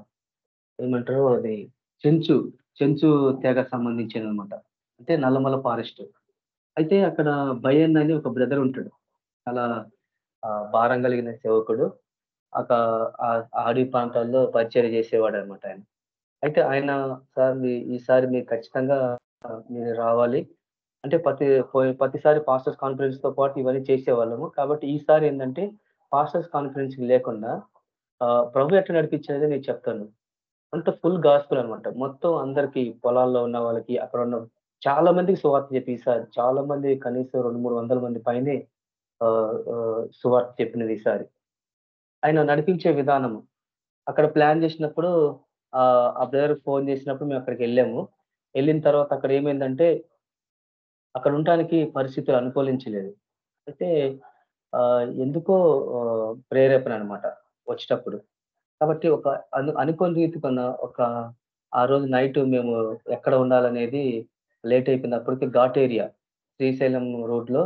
ఏమంటారు అది చెంచు చెంచు తెగ సంబంధించిన అనమాట అంటే నల్లమల ఫారెస్ట్. అయితే అక్కడ భయన్ అని ఒక బ్రదర్ ఉంటాడు. చాలా భారం కలిగిన సేవకుడు. ఒక అడవి ప్రాంతాల్లో పరిచయం చేసేవాడు అనమాట ఆయన. అయితే ఆయన సార్ మీ- ఈసారి మీరు ఖచ్చితంగా మీరు రావాలి. అంటే ప్రతి ప్రతిసారి పాస్టర్స్ కాన్ఫరెన్స్తో పాటు ఇవన్నీ చేసేవాళ్ళము. కాబట్టి ఈసారి ఏంటంటే పాస్టర్స్ కాన్ఫరెన్స్ లేకుండా ప్రభు ఎట్లా నడిపించినది నేను చెప్తాను. అంత ఫుల్ గాస్పుల్ అనమాట మొత్తం అందరికి పొలాల్లో ఉన్న వాళ్ళకి అక్కడ ఉన్న చాలా మందికి సువార్త చెప్పి ఈసారి చాలా మంది కనీసం రెండు మూడు వందల మంది పైనే సువార్త చెప్పినది ఈసారి. ఆయన నడిపించే విధానము. అక్కడ ప్లాన్ చేసినప్పుడు ఆ బ్రదర్ ఫోన్ చేసినప్పుడు మేము అక్కడికి వెళ్ళాము. వెళ్ళిన తర్వాత అక్కడ ఏమైందంటే అక్కడ ఉండటానికి పరిస్థితులు అనుకూలించలేదు. అయితే ఎందుకో ప్రేరేపణ అనమాట వచ్చేటప్పుడు. కాబట్టి ఒక అను అనుకోని రీతి కొన్న ఒక ఆ రోజు నైట్ మేము ఎక్కడ ఉండాలనేది లేట్ అయిపోయినప్పటికీ ఘాట్ ఏరియా శ్రీశైలం రోడ్లో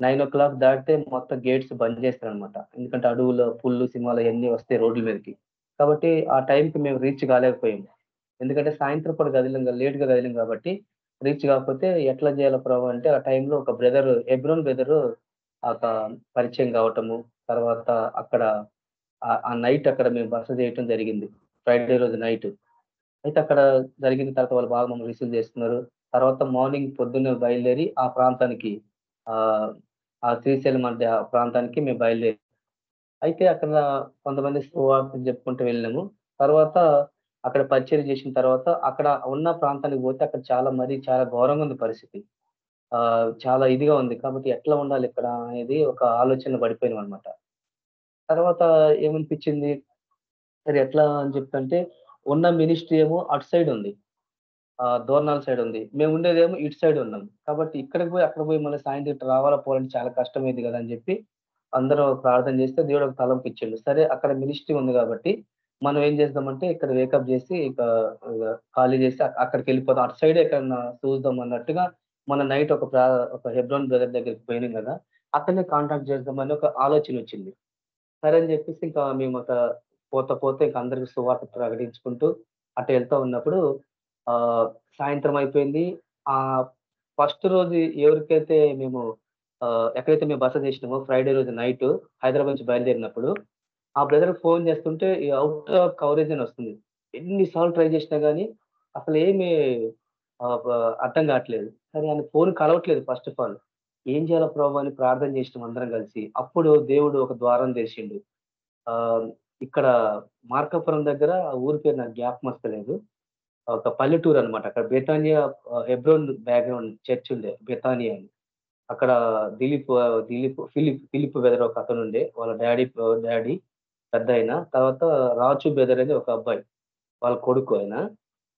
నైన్ ఓ క్లాక్ దాటితే మొత్తం గేట్స్ బంద్ చేస్తారనమాట ఎందుకంటే అడవులు పుల్లు సింహాలు అన్నీ వస్తాయి రోడ్ల మీదకి. కాబట్టి ఆ టైంకి మేము రీచ్ కాలేకపోయాము. ఎందుకంటే సాయంత్రం పూట కదిలిం లేట్గా గా కాబట్టి రీచ్ కాకపోతే ఎట్లా చేయాలి ప్రభు అంటే ఆ టైంలో ఒక బ్రదర్ ఎబ్రోన్ బ్రదర్ ఒక పరిచయం కావటము తర్వాత అక్కడ ఆ- నైట్ అక్కడ మేము బస చేయటం జరిగింది. ఫ్రైడే రోజు నైట్. అయితే అక్కడ జరిగిన తర్వాత వాళ్ళు బాగా మమ్మల్ని రిసీవ్ చేస్తున్నారు. తర్వాత మార్నింగ్ పొద్దున్నే బయలుదేరి ఆ ప్రాంతానికి ఆ శ్రీశైలం మధ్య ఆ ప్రాంతానికి మేము బయలుదేరి అయితే అక్కడ కొంతమంది సువార్త చెప్పుకుంటూ వెళ్ళినాము. తర్వాత అక్కడ పరిచయం చేసిన తర్వాత అక్కడ ఉన్న ప్రాంతానికి పోతే అక్కడ చాలా మరి చాలా ఘోరంగా ఉంది పరిస్థితి. ఆ చాలా ఇదిగా ఉంది. కాబట్టి ఎట్లా ఉండాలి ఇక్కడ అనేది ఒక ఆలోచన పడిపోయినాం అనమాట తర్వాత ఏమనిపించింది? సరే ఎట్లా అని చెప్పంటే ఉన్న మినిస్ట్రీ ఏమో అటు సైడ్ ఉంది. ఆ దోర్నాల సైడ్ ఉంది. మేము ఉండేదేమో ఇటు సైడ్ ఉన్నాం. కాబట్టి ఇక్కడికి పోయి అక్కడ పోయి మళ్ళీ సాయంత్రం ఇటు రావాలా పోవాలంటే చాలా కష్టమైంది కదా అని చెప్పి అందరూ ప్రార్థన చేస్తే దేవుడు ఒక తలంపు ఇచ్చిండు. సరే అక్కడ మినిస్ట్రీ ఉంది కాబట్టి మనం ఏం చేద్దామంటే ఇక్కడ వేకప్ చేసి ఇక ఖాళీ చేసి అక్కడికి వెళ్ళిపోతాం అటు సైడ్ ఎక్కడన్నా చూద్దాం అన్నట్టుగా మన నైట్ ఒక ఒక హెబ్రోన్ బ్రదర్ దగ్గరికి పోయినాం కదా అక్కడనే కాంటాక్ట్ చేద్దామని ఒక ఆలోచన వచ్చింది. సరే అని చెప్పేసి ఇంకా మేము ఒక పోత పోతే ఇంకా అందరికి సువార్త ప్రకటించుకుంటూ అటు వెళ్తా ఉన్నప్పుడు ఆ సాయంత్రం అయిపోయింది. ఆ ఫస్ట్ రోజు ఎవరికైతే మేము ఎక్కడైతే మేము బస చేసినామో ఫ్రైడే రోజు నైట్ హైదరాబాద్ నుంచి బయలుదేరినప్పుడు ఆ బ్రదర్ ఫోన్ చేస్తుంటే అవుట్ ఆఫ్ కవరేజ్ అని వస్తుంది. ఎన్నిసార్లు ట్రై చేసినా కానీ అసలు ఏమి అర్థం కావట్లేదు. సరే ఆయన ఫోన్ కలవట్లేదు ఫస్ట్ ఆఫ్ ఆల్. ఏం చేయాలో ప్రభు అని ప్రార్థన చేసినాం అందరం కలిసి. అప్పుడు దేవుడు ఒక ద్వారం తెరిచిండు. ఆ ఇక్కడ మార్కాపురం దగ్గర ఆ ఊరి పేరు నాకు జ్ఞాపకం వస్తలేదు ఒక పల్లెటూరు అన్నమాట. అక్కడ బెతానియా హెబ్రోన్ బ్యాక్గ్రౌండ్ చర్చ్ ఉండే బెతానియా అని. అక్కడ Dilip Dilip Philip Philip brother ఒక అతను ఉండే. వాళ్ళ డాడీ డాడీ పెద్ద అయిన తర్వాత రాజు బెదర్ అనేది ఒక అబ్బాయి వాళ్ళ కొడుకు ఆయన.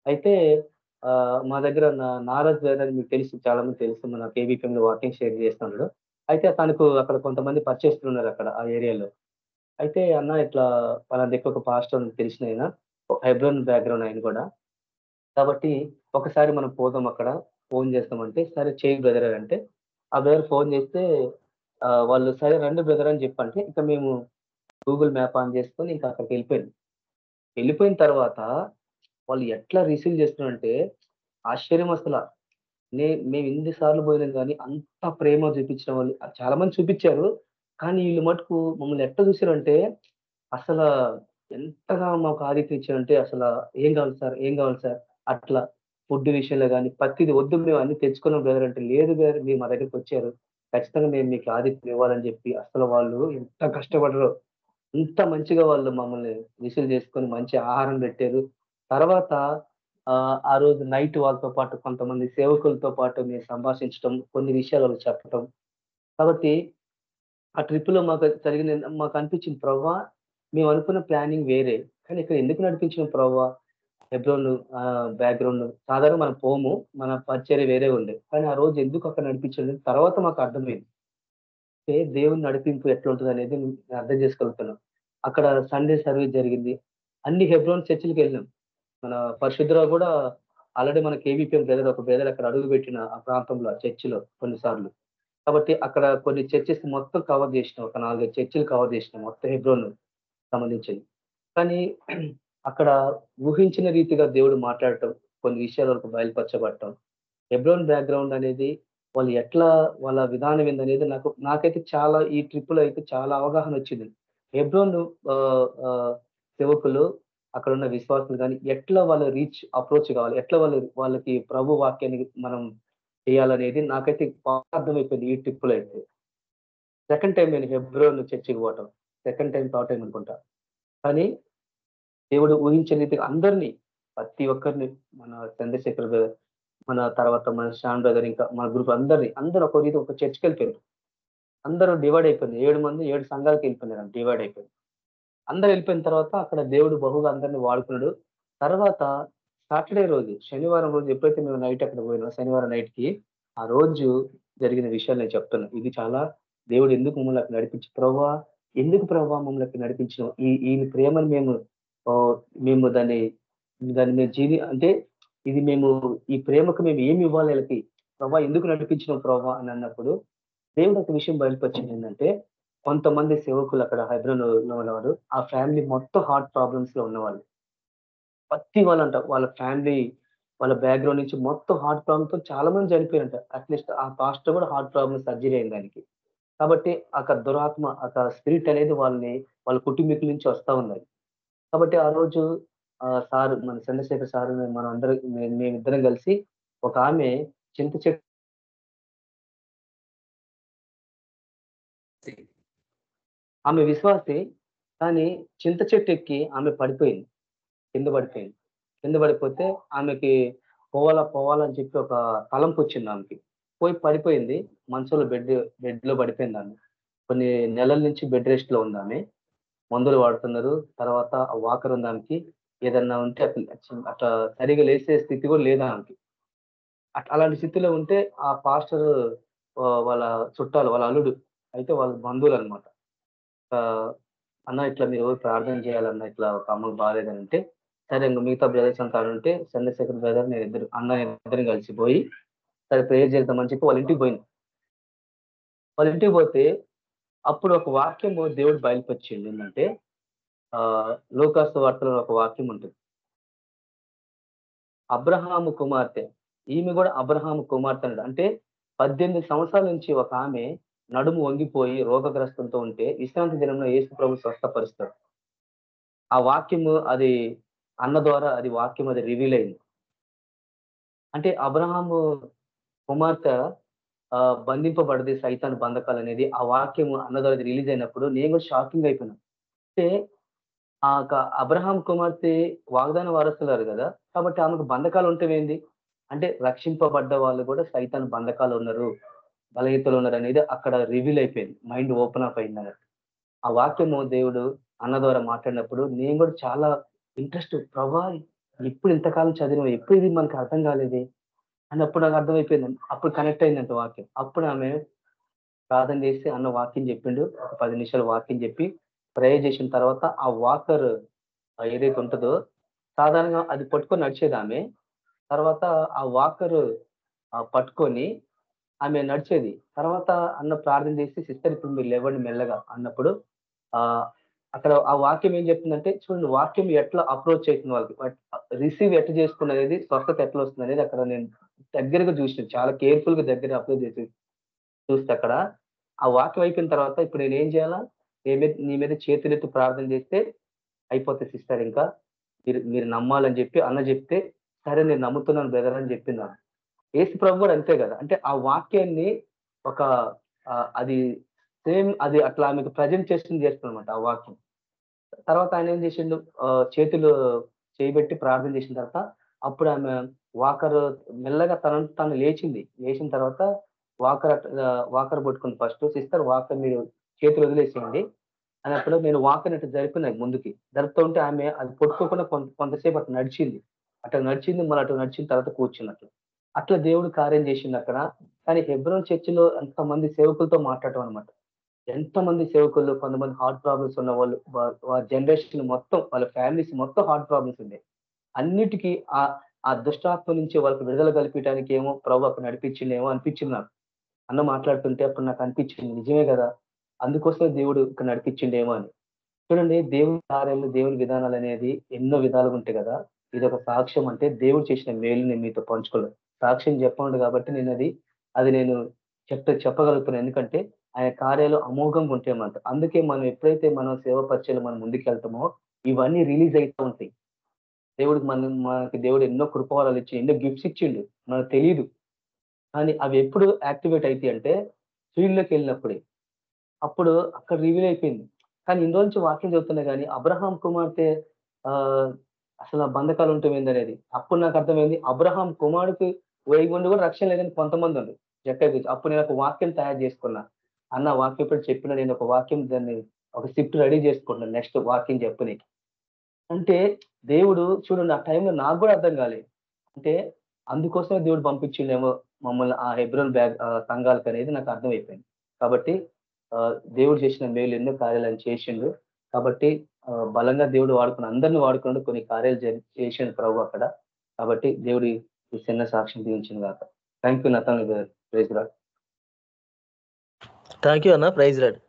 అయితే మా దగ్గర నా- నారాజ్ బెదర్ అని మీకు తెలుసు చాలా మంది తెలుసు మన కేబీపీఎం వాకింగ్ షేర్ చేస్తున్నాడు. అయితే తనకు అక్కడ కొంతమంది పరిచేస్తున్నారు అక్కడ ఆ ఏరియాలో. అయితే అన్న ఇట్లా వాళ్ళ దగ్గర ఒక పాస్టర్ తెలిసిన ఆయన హైబ్రోన్ బ్యాక్గ్రౌండ్ ఆయన కూడా. కాబట్టి ఒకసారి మనం పోదాం అక్కడ ఫోన్ చేస్తామంటే సరే చేయి బ్రదర్ అంటే ఆ బ్రదర్ ఫోన్ చేస్తే వాళ్ళు సరే రెండు బ్రదర్ అని చెప్పంటే ఇంకా మేము గూగుల్ మ్యాప్ ఆన్ చేసుకొని ఇంకా అక్కడికి వెళ్ళిపోయింది. వెళ్ళిపోయిన తర్వాత వాళ్ళు ఎట్లా రిసీవ్ చేస్తున్నారంటే ఆశ్చర్యం అసలు. నే మేము ఎన్ని సార్లు పోయినాం కానీ అంత ప్రేమ చూపించిన వాళ్ళు చాలా మంది చూపించారు. కానీ వీళ్ళు మటుకు మమ్మల్ని ఎట్లా చూసారంటే అసలు ఎంతగా మాకు ఆదిత్యం ఇచ్చారంటే అసలు ఏం కావాలి సార్ ఏం కావాలి సార్ అట్లా ఫుడ్ విషయంలో కానీ ప్రతిది వద్దు మేము అన్ని తెచ్చుకున్నాం బ్రదర్ అంటే లేదు బ్రదర్ మీరు మా దగ్గరికి వచ్చారు. ఖచ్చితంగా మేము మీకు ఆదిత్యం ఇవ్వాలని చెప్పి అసలు వాళ్ళు ఎంత కష్టపడరు ఇంత మంచిగా వాళ్ళు మమ్మల్ని విషయం చేసుకొని మంచి ఆహారం పెట్టారు. తర్వాత ఆ ఆ రోజు నైట్ వాళ్ళతో పాటు కొంతమంది సేవకులతో పాటు మేము సంభాషించడం కొన్ని విషయాలు చెప్పటం. కాబట్టి ఆ ట్రిప్లో మాకు జరిగిన మాకు అనిపించింది ప్రవ్వా మేము అనుకున్న ప్లానింగ్ వేరే. కానీ ఇక్కడ ఎందుకు నడిపించిన ప్రవ్వా హెబ్రోన్ బ్యాక్గ్రౌండ్ సాధారణ మనం పోము. మన పరిచర్య వేరే ఉండే. కానీ ఆ రోజు ఎందుకు అక్కడ నడిపించండి తర్వాత మాకు అర్థమైంది. దేవుని నడిపింపు ఎట్లా ఉంటుంది అనేది నేను అర్థం చేసుకోగలుగుతున్నాం అక్కడ సండే సర్వీస్ జరిగింది. అన్ని హెబ్రోన్ చర్చిలకు వెళ్ళినాం మన పరిశుద్ధరావు కూడా ఆల్రెడీ మన కేవీపీఎం బ్రదర్ ఒక బ్రదర్ అక్కడ అడుగు పెట్టిన ఆ ప్రాంతంలో చర్చిలో కొన్నిసార్లు. కాబట్టి అక్కడ కొన్ని చర్చెస్ మొత్తం కవర్ చేసినాం ఒక నాలుగైదు చర్చిలు కవర్ చేసినాం మొత్తం హెబ్రోన్ సంబంధించింది. కానీ అక్కడ ఊహించిన రీతిగా దేవుడు మాట్లాడటం కొన్ని విషయాల వరకు బయలుపరచబడటం హెబ్రోన్ బ్యాక్గ్రౌండ్ అనేది వాళ్ళు ఎట్లా వాళ్ళ విధానం ఏందనేది నాకు నాకైతే చాలా ఈ ట్రిప్లో అయితే చాలా అవగాహన వచ్చింది. హెబ్రోన్ సేవకులు అక్కడ ఉన్న విశ్వాసులు కానీ ఎట్లా వాళ్ళ రీచ్ అప్రోచ్ కావాలి ఎట్లా వాళ్ళు వాళ్ళకి ప్రభు వాక్యాన్ని మనం చేయాలనేది నాకైతే బాగా అర్థమైపోయింది ఈ ట్రిప్లో అయితే. సెకండ్ టైం నేను హెబ్రోన్ చర్చికి పోవటం. సెకండ్ టైం థర్డ్ టైం అనుకుంటా. కానీ దేవుడు ఊహించిన రీతిగా అందరినీ ప్రతి ఒక్కరిని మన చంద్రశేఖర్ మన తర్వాత మన శ్యామ్ బ్రదర్ ఇంకా మన గ్రూప్ అందరిని అందరూ ఒక రీతి ఒక చర్చికి వెళ్ళిపోయారు. అందరూ డివైడ్ అయిపోయింది. ఏడు మంది ఏడు సంఘాలకి వెళ్ళిపోయినారు. డివైడ్ అయిపోయింది. అందరు వెళ్ళిపోయిన తర్వాత అక్కడ దేవుడు బహుగా అందరిని వాడుకున్నాడు. తర్వాత సాటర్డే రోజు శనివారం రోజు ఎప్పుడైతే మేము నైట్ అక్కడ పోయినా శనివారం నైట్కి ఆ రోజు జరిగిన విషయాలు నేను చెప్తున్నా. ఇది చాలా దేవుడు ఎందుకు మమ్మల్ని అక్కడ నడిపించి ప్రభా ఎందుకు ప్రభా మమ్మల్ని అక్కడ నడిపించిన ఈ ఈ ప్రేమను మేము మేము దాన్ని దాన్ని మేము జీవి అంటే ఇది మేము ఈ ప్రేమకు మేము ఏమి ఇవ్వాలి వీళ్ళకి? ప్రభా ఎందుకు నడిపించినాం ప్రభా? అని అన్నప్పుడు దేవుడు ఒక విషయం బయలుపరిచింది ఏంటంటే కొంతమంది సేవకులు అక్కడ హైదరాబాద్లో ఉన్నవారు ఆ ఫ్యామిలీ మొత్తం హార్ట్ ప్రాబ్లమ్స్లో ఉన్నవాళ్ళు. ప్రతి వాళ్ళంట వాళ్ళ ఫ్యామిలీ వాళ్ళ బ్యాక్గ్రౌండ్ నుంచి మొత్తం హార్ట్ ప్రాబ్లమ్తో చాలా మంది చనిపోయారంట. అట్లీస్ట్ ఆ పాస్టర్ కూడా హార్ట్ ప్రాబ్లమ్ సర్జరీ అయింది దానికి. కాబట్టి అక్కడ దురాత్మ అక్కడ స్పిరిట్ అనేది వాళ్ళని వాళ్ళ కుటుంబీకుల నుంచి వస్తూ ఉన్నది. కాబట్టి ఆ రోజు సార్ మన చంద్రశేఖర్ సార్ మనం అందరం మేమిద్దరం కలిసి ఒక ఆమె చింత చెట్టు ఆమె విశ్వాసి కానీ చింత చెట్టు ఎక్కి ఆమె పడిపోయింది కింద పడిపోయింది. కింద పడిపోతే ఆమెకి పోవాలా పోవాలని చెప్పి ఒక తలంపు వచ్చింది ఆమెకి. పోయి పడిపోయింది మనసులో బెడ్ బెడ్లో పడిపోయింది ఆమె. కొన్ని నెలల నుంచి బెడ్ రెస్ట్లో ఉంది ఆమె. మందులు వాడుతున్నారు తర్వాత ఆ వాకర్ ఉంది ఆమెకి. ఏదన్నా ఉంటే అట్లా అట్లా సరిగా లేసే స్థితి కూడా లేదా ఆమెకి అలాంటి స్థితిలో ఉంటే ఆ పాస్టర్ వాళ్ళ చుట్టాలు వాళ్ళ అల్లుడు అయితే వాళ్ళ బంధువులు అనమాట అన్న ఇట్లా మీరు ప్రార్థన చేయాలన్న ఇట్లా ఒక అమ్మకు బాగాలేదని అంటే సరే ఇంకా మిగతా బ్రదర్స్ అంతా ఉంటే చంద్రశేఖర్ బ్రదర్ నేను ఇద్దరు అన్న నేను ఇద్దరు కలిసిపోయి సరే ప్రేయర్ చేద్దామని చెప్పి వాళ్ళ ఇంటికి పోయింది వాళ్ళ ఇంటికి పోతే అప్పుడు ఒక వాక్యం దేవుడు బయలుపరిచింది ఏంటంటే లోకాసు వార్తలో ఒక వాక్యం ఉంటుంది. అబ్రహాము కుమార్తె ఈమె కూడా అబ్రహాము కుమార్తె అన్నాడు. అంటే పద్దెనిమిది సంవత్సరాల నుంచి ఒక ఆమె నడుము వంగిపోయి రోగగ్రస్తంతో ఉంటే విశ్రాంతి దినంలో యేసు ప్రభు స్వస్థపరుస్తాడు. ఆ వాక్యము అది అన్న ద్వారా అది వాక్యం అది రివీల్ అయింది. అంటే అబ్రహాము కుమార్తె బంధింపబడది సైతాన్ బంధకాలు అనేది ఆ వాక్యము అన్న ద్వారా రిలీజ్ అయినప్పుడు నేను కూడా షాకింగ్ అయిపోయినా. అంటే ఆ అబ్రహాం కుమార్తె వాగ్దాన వారసులారు కదా? కాబట్టి ఆమెకు బంధకాలు ఉంటేవేంది అంటే రక్షింపబడ్డ వాళ్ళు కూడా సైతాన్ బంధకాలు ఉన్నారు బలహీతలు ఉన్నారు అనేది అక్కడ రివీల్ అయిపోయింది. మైండ్ ఓపెన్ అప్ అయింది అన్నట్టు. ఆ వాక్యము దేవుడు అన్న ద్వారా మాట్లాడినప్పుడు నేను కూడా చాలా ఇంట్రెస్ట్ ప్రభా ఇప్పుడు ఇంతకాలం చదివిన ఎప్పుడు ఇది మనకు అర్థం కాలేదే? అన్నప్పుడు నాకు అర్థమైపోయింది. అప్పుడు కనెక్ట్ అయిందంట వాక్యం. అప్పుడు ఆమె ప్రార్థన చేసి అన్న వాక్యం చెప్పిండు. ఒక పది నిమిషాలు వాక్యం చెప్పి ప్రేయర్ చేసిన తర్వాత ఆ వాకర్ ఏదైతే ఉంటుందో సాధారణంగా అది పట్టుకొని నడిచేది ఆమె తర్వాత ఆ వాకర్ పట్టుకొని ఆమె నడిచేది. తర్వాత అన్న ప్రార్థన చేసి సిస్టర్ ఇప్పుడు మీరు లేవండి మెల్లగా అన్నప్పుడు ఆ అక్కడ ఆ వాక్యం ఏం చెప్తుందంటే చూడండి వాక్యం ఎట్లా అప్రోచ్ అవుతుంది వాళ్ళకి. రిసీవ్ ఎట్లా చేసుకున్నది స్వస్థత ఎట్లా వస్తుంది అనేది అక్కడ నేను దగ్గరగా చూసిన. చాలా కేర్ఫుల్గా దగ్గర అప్రోచ్ చేసి చూస్తే అక్కడ ఆ వాక్యం అయిపోయిన తర్వాత ఇప్పుడు నేను ఏం చేయాలా? నీ మీద నీ మీద చేతులెత్తి ప్రార్థన చేస్తే అయిపోతే సిస్టర్ ఇంకా. మీరు మీరు నమ్మాలని చెప్పి అన్న చెప్తే సరే నేను నమ్ముతున్నాను బ్రదర్ అని చెప్పింది ఆమె. ప్రభు కూడా అంతే కదా. అంటే ఆ వాక్యాన్ని ఒక అది సేమ్ అది అట్లా ఆమెకు ప్రజెంట్ చేస్తుంది చేస్తుందన్నమాట ఆ వాక్యం. తర్వాత ఆయన ఏం చేసిండు? చేతులు చేయబెట్టి ప్రార్థన చేసిన తర్వాత అప్పుడు ఆమె వాకర్ మెల్లగా తన తను లేచింది. లేచిన తర్వాత వాకర్ వాకర్ పట్టుకుంది ఫస్ట్ సిస్టర్ వాకర్ మీరు చేతులు వదిలేసేయండి. అన్నప్పుడు నేను వాకనట్టు అట్లా ముందుకి. జరుపుతూ ఉంటే ఆమె అది పట్టుకోకుండా కొంత కొంతసేపు అట్లా నడిచింది. అట్లా నడిచింది మళ్ళీ అటు నడిచిన తర్వాత కూర్చున్నట్లు అట్లా. దేవుడు కార్యం చేసింది అక్కడ. కానీ హెబ్రోన్ చర్చిలో ఎంతమంది సేవకులతో మాట్లాడటం అనమాట ఎంతమంది సేవకులు కొంతమంది హార్ట్ ప్రాబ్లమ్స్ ఉన్న వాళ్ళు వాళ్ళ జనరేషన్ మొత్తం వాళ్ళ ఫ్యామిలీస్ మొత్తం హార్ట్ ప్రాబ్లమ్స్ ఉన్నాయి అన్నిటికీ ఆ ఆ దుష్టాత్మ నుంచి వాళ్ళకి విడుదల కల్పించడానికి ఏమో ప్రభు అక్కడ నడిపించిందేమో అనిపించింది నాకు. అన్న మాట్లాడుతుంటే అప్పుడు నాకు అనిపించింది నిజమే కదా? అందుకోసమే దేవుడు ఇక్కడ నడిపించిండేమో అని. చూడండి దేవుని కార్యాలు దేవుని విధానాలు అనేది ఎన్నో విధాలుగా ఉంటాయి కదా. ఇది ఒక సాక్ష్యం అంటే దేవుడు చేసిన మేలు నేను మీతో పంచుకోలేదు సాక్ష్యం చెప్పండు కాబట్టి నేను అది అది నేను చెప్త చెప్పగలుగుతున్నాను ఎందుకంటే ఆయన కార్యాలు అమోఘంగా ఉంటాయి అన్నమాట అందుకే మనం ఎప్పుడైతే మనం సేవ పరిచయాలు మనం ముందుకెళ్తామో ఇవన్నీ రిలీజ్ అవుతూ ఉంటాయి. దేవుడికి మన మనకి దేవుడు ఎన్నో కృపవరాలు ఇచ్చి ఎన్నో గిఫ్ట్స్ ఇచ్చిండు. మనకు తెలియదు కానీ అవి ఎప్పుడు యాక్టివేట్ అవుతాయి అంటే ఫీల్డ్లోకి వెళ్ళినప్పుడే. అప్పుడు అక్కడ రివీల్ అయిపోయింది. కానీ ఇన్ని రోజు నుంచి వాక్యం చెబుతున్నాయి కానీ అబ్రహాం కుమార్తె ఆ అసలు ఆ బంధకాలు ఉంటుంది అనేది అప్పుడు నాకు అర్థమైంది అబ్రహాం కుమారుడికి వేయి ఉండి కూడా రక్షణ లేదని కొంతమంది ఉంది జక్క అప్పుడు నేను ఒక వాక్యం తయారు చేసుకున్నా. అన్న వాక్యం ఇప్పుడు చెప్పిన నేను ఒక వాక్యం దాన్ని ఒక స్క్రిప్ట్ రెడీ చేసుకుంటున్నాను నెక్స్ట్ వాక్యం చెప్పనీకి అంటే దేవుడు చూడండి ఆ టైంలో నాకు కూడా అర్థం కాలేదు అంటే అందుకోసమే దేవుడు పంపించిండేమో మమ్మల్ని ఆ హెబ్రోన్ బ్యాగ్ సంఘాలకు అనేది నాకు అర్థమైపోయింది. కాబట్టి దేవుడు చేసిన మేలు ఎన్నో కార్యాలు ఆయన చేసిండు. కాబట్టి బలంగా దేవుడు వాడుకుని అందరిని వాడుకున్నాడు కొన్ని కార్యాలు చేసిండు ప్రభు అక్కడ. కాబట్టి దేవుడి ఈ చిన్న సాక్ష్యం దీవించింది కాక థ్యాంక్ యూ నతాను ప్రైజ్ రాడ్ థ్యాంక్ యూ అన్న. ప్రైజ్ రాడ్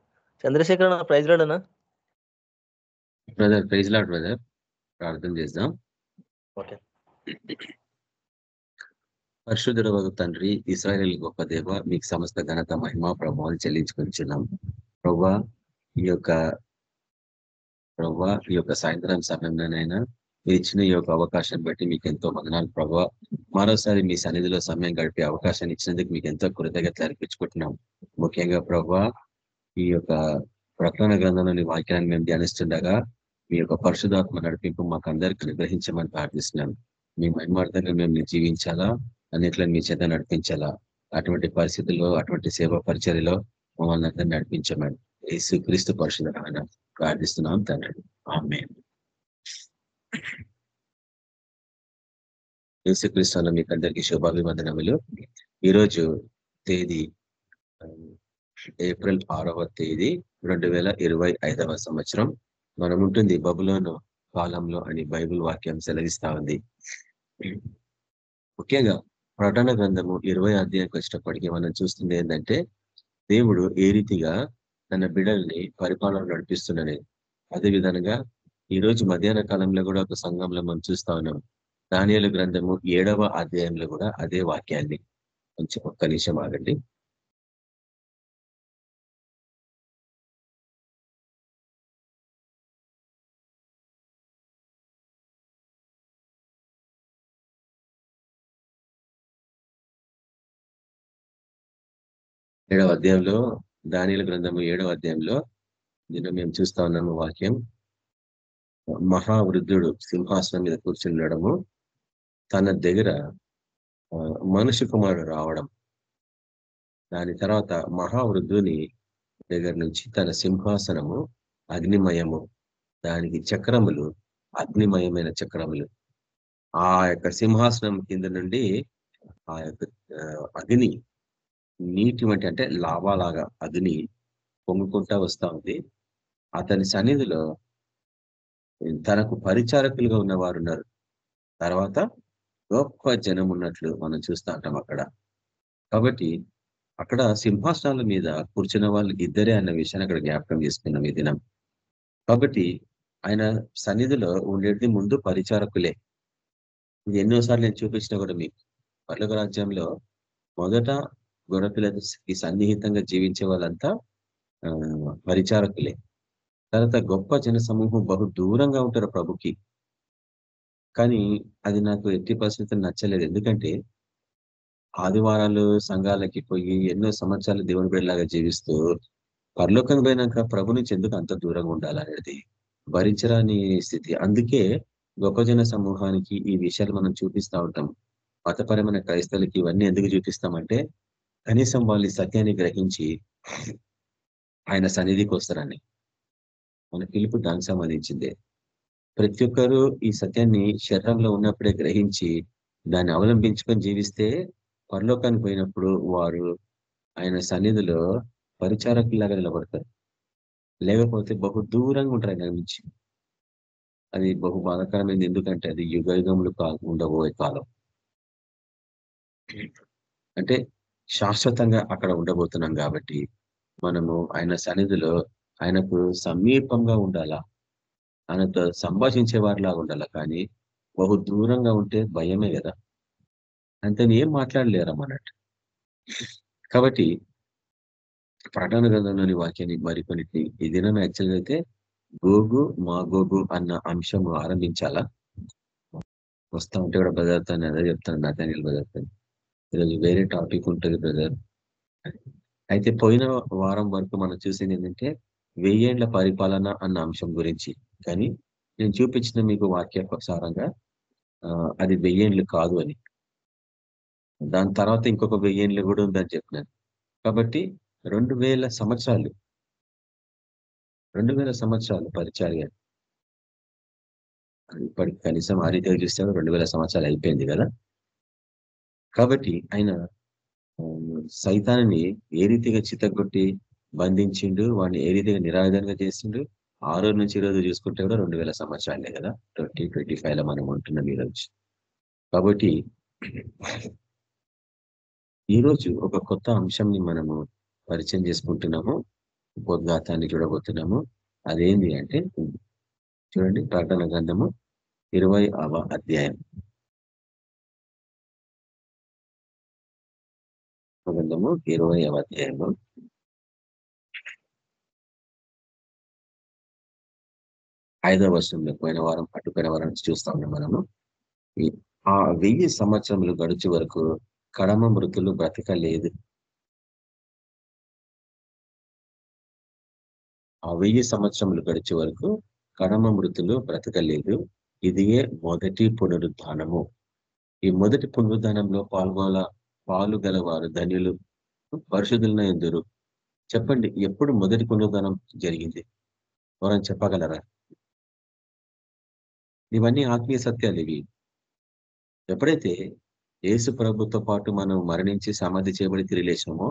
చంద్రశేఖర్ అన్న ప్రైజ్ రాడ్ అన్న. బ్రదర్ ప్రైజ్ లాడ్ బ్రదర్ ప్రార్థన చేద్దాం. ఓకే పరిశుద్ధుడ తండ్రి ఇస్రాయల్ గొప్ప దేవ మీకు సమస్త ఘనత మహిమ ప్రభావం చెల్లించుకుంటున్నాం ప్రవ్వా ఈ యొక్క ప్రవ్వా ఈ యొక్క సాయంత్రం సమయంలోనైనా మీరు ఇచ్చిన ఈ యొక్క అవకాశం బట్టి మీకు ఎంతో వందనాలు ప్రభావ మరోసారి మీ సన్నిధిలో సమయం గడిపే అవకాశాన్ని ఇచ్చినందుకు మీకు ఎంతో కృతజ్ఞతలు అర్పించుకుంటున్నాం. ముఖ్యంగా ప్రభా ఈ యొక్క ప్రకటన గ్రంథంలోని వాక్యాన్ని మేము ధ్యానిస్తుండగా మీ యొక్క పరిశుధాత్మ నడిపింపు మాకు అందరికీ అనుగ్రహించమని ప్రార్థిస్తున్నాం. మీ మహిమార్థంగా మేము జీవించాలా? అన్నిట్లో మీ చేత నడిపించాలా అటువంటి పరిస్థితుల్లో అటువంటి సేవా పరిచర్యలో మమ్మల్ని అందరినీ నడిపించమని యేసు క్రీస్తు పరిశుధమైన ప్రార్థిస్తున్నాం తండ్రి. ఆమె యేసుక్రీస్తులో మీకు అందరికీ శుభాభివందనములు. ఈరోజు తేదీ ఏప్రిల్ ఆరవ తేదీ రెండు వేల ఇరవై ఐదవ సంవత్సరం. మనం ఉంటుంది బబులోను కాలంలో అని బైబుల్ వాక్యం సెలవిస్తా ఉంది. ముఖ్యంగా ప్రకటన గ్రంథము ఇరవై అధ్యాయంకి వచ్చినప్పటికీ మనం చూస్తుంది ఏంటంటే దేవుడు ఏ రీతిగా తన బిడల్ని పరిపాలన నడిపిస్తున్నది అదే విధంగా ఈ రోజు మధ్యాహ్న కాలంలో కూడా ఒక సంఘంలో మనం చూస్తా ఉన్నాం. దానియాల గ్రంథము ఏడవ అధ్యాయంలో కూడా అదే వాక్యాన్ని. కొంచెం ఒక్క నిమిషం ఆగండి. ఏడవ అధ్యాయంలో దానిల గ్రంథము ఏడవ అధ్యాయంలో నిన్న మేము చూస్తా ఉన్నాము వాక్యం. మహావృద్ధుడు సింహాసనం మీద కూర్చుండడము తన దగ్గర మనుషు కుమారుడు రావడం. దాని తర్వాత మహావృద్ధుని దగ్గర నుంచి తన సింహాసనము అగ్నిమయము దానికి చక్రములు అగ్నిమయమైన చక్రములు. ఆ యొక్క సింహాసనం కింద నుండి ఆ యొక్క అగ్ని నీటి వంటి అంటే లావాలాగా అగ్ని పొంగుకుంటా వస్తా ఉంది. అతని సన్నిధిలో తనకు పరిచారకులుగా ఉన్నవారు ఉన్నారు. తర్వాత గొప్ప జనం ఉన్నట్లు మనం చూస్తూ ఉంటాం అక్కడ. కాబట్టి అక్కడ సింహాసనాల మీద కూర్చున్న వాళ్ళు ఇద్దరే అన్న విషయాన్ని అక్కడ జ్ఞాపకం చేసుకున్నాం ఈ దినం. కాబట్టి ఆయన సన్నిధిలో ఉండేది ముందు పరిచారకులే. ఇది ఎన్నోసార్లు నేను చూపించినా కూడా మీకు. పర్లక రాజ్యంలో మొదట గొర్రెపిల్లకి సన్నిహితంగా జీవించే వాళ్ళంతా పరిచారకులే. తర్వాత గొప్ప జన సమూహం బహు దూరంగా ఉంటారు ప్రభుకి. కానీ అది నాకు ఎట్టి పరిస్థితులు నచ్చలేదు. ఎందుకంటే ఆదివారాలు సంఘాలకి పోయి ఎన్నో సంవత్సరాలు దేవుని బిడ్డలాగా జీవిస్తూ పరలోకం పోయినాక ప్రభు నుంచి ఎందుకు అంత దూరంగా ఉండాలనేది భరించరాని స్థితి. అందుకే గొప్ప జన సమూహానికి ఈ విషయాలు మనం చూపిస్తూ ఉంటాం. మతపరమైన క్రైస్తవులకి ఇవన్నీ ఎందుకు చూపిస్తామంటే కనీసం వాళ్ళు సత్యాన్ని గ్రహించి ఆయన సన్నిధికి వస్తారని. మన పిలుపు దానికి సంబంధించిందే. ప్రతి ఒక్కరూ ఈ సత్యాన్ని శరీరంలో ఉన్నప్పుడే గ్రహించి దాన్ని అవలంబించుకొని జీవిస్తే పరలోకానికి పోయినప్పుడు వారు ఆయన సన్నిధిలో పరిచారకులాగా నిలబడతారు. లేకపోతే బహు దూరంగా ఉంటారు ఆయన నుంచి. అది బహు బాధాకరమైంది. ఎందుకంటే అది యుగ యుగములు ఉండబోయే కాలం. అంటే శాశ్వతంగా అక్కడ ఉండబోతున్నాం కాబట్టి మనము ఆయన సన్నిధిలో ఆయనకు సమీపంగా ఉండాలా? ఆయనతో సంభాషించే వారిలాగా ఉండాలా? కానీ బహు దూరంగా ఉంటే భయమే కదా? అంతని ఏం మాట్లాడలేరమ్మన్నట్టు కాబట్టి ప్రకటన గ్రంథంలోని వాక్యాన్ని మరికొన్నిటిని ఈ దినం యాక్చువల్గా అయితే గోగు మా గోగు అన్న అంశం ఆరంభించాలా? వస్తా ఉంటే కూడా బజార్తాను అదే చెప్తాను నాతనీలు బజార్తాను ఈరోజు వేరే టాపిక్ ఉంటుంది బ్రదర్ అయితే పోయిన వారం వరకు మనం చూసింది ఏంటంటే వెయ్యేండ్ల పరిపాలన అన్న అంశం గురించి. కానీ నేను చూపించిన మీకు వాక్య సారంగా అది వెయ్యేండ్లు కాదు అని. దాని తర్వాత ఇంకొక వెయ్యేండ్లు కూడా ఉందని చెప్పినాను. కాబట్టి రెండు వేల సంవత్సరాలు రెండు వేల సంవత్సరాలు పరిచర్య ఇప్పటికి కనీసం ఆ రీతిగా చూస్తే రెండు వేల సంవత్సరాలు అయిపోయింది కదా. కాబట్టి ఆయన సైతాన్ని ఏ రీతిగా చితగొట్టి బంధించిండు వాడిని ఏ రీతిగా నిరాయుధంగా చేసిండు ఆ రోజు నుంచి ఈరోజు రోజు చూసుకుంటే కూడా రెండు వేల సంవత్సరాలే కదా ట్వంటీ ట్వంటీ ఫైవ్లో మనం ఉంటున్నాం ఈరోజు కాబట్టి ఈరోజు ఒక కొత్త అంశంని మనము పరిచయం చేసుకుంటున్నాము ఉపోద్ఘాతాన్ని చూడబోతున్నాము. అదేంటి అంటే చూడండి ప్రకటన గ్రంథము ఇరవై అవ అధ్యాయం. గ్రంథము ఇరవై అధ్యాయము. ఐదవ వర్షంలో పోయిన వారం అటుపోయిన వారం చూస్తా ఉన్నాం మనము. ఆ వెయ్యి సంవత్సరములు గడిచే వరకు కడమ మృతులు బ్రతకలేదు. ఆ వెయ్యి సంవత్సరములు గడిచే వరకు కడమ మృతులు బ్రతకలేదు. ఇదియే మొదటి పునరుద్ధానము. ఈ మొదటి పునరుద్ధానంలో పాల్గొల పాలు గలవారు ధన్యులు. పరిశుద్ధులన ఎందురు చెప్పండి ఎప్పుడు మొదటి పునరుద్ధానం జరిగింది? ఎవరైనా చెప్పగలరా? ఇవన్నీ ఆత్మీయ సత్యాలు ఇవి. ఎప్పుడైతే యేసు ప్రభుతో పాటు మనం మరణించి సమాధి చేయబడి తిరిగిలేసామో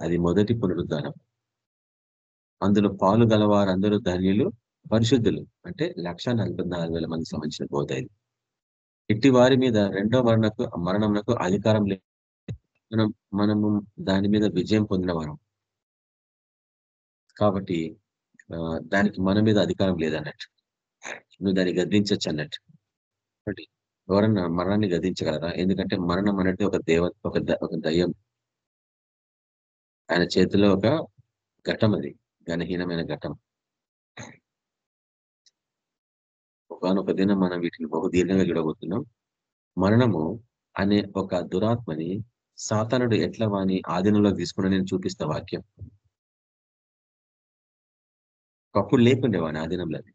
అది మొదటి పునరుద్ధానం. అందులో పాలు గలవారు అందరూ ధన్యులు పరిశుద్ధులు. అంటే లక్ష మంది సంబంధించిన బోధ ఇది. ఇట్టి వారి మీద రెండో మరణకు మరణంకు అధికారం లేదు. మనం మనము దాని మీద విజయం పొందిన వారం. కాబట్టి దానికి మన మీద అధికారం లేదన్నట్టు. నువ్వు దాన్ని గద్దించచ్చు అన్నట్టు. కాబట్టి ఎవరన్నా మరణాన్ని గద్దించగలరా? ఎందుకంటే మరణం అనేది ఒక దేవ ఒక ఒక దయ్యం. ఆయన చేతిలో ఒక ఘట్టం అది ఘనహీనమైన ఘటం ఒకనొక దినం మనం వీటిని బహు దీర్ఘంగా చూడబోతున్నాం. మరణము అనే ఒక దురాత్మని సాతానుడు ఎట్లా వాని ఆధీనంలో తీసుకుని నేను చూపిస్తా వాక్యం. ఒకప్పుడు లేకుండే వాని ఆధీనంలో అది.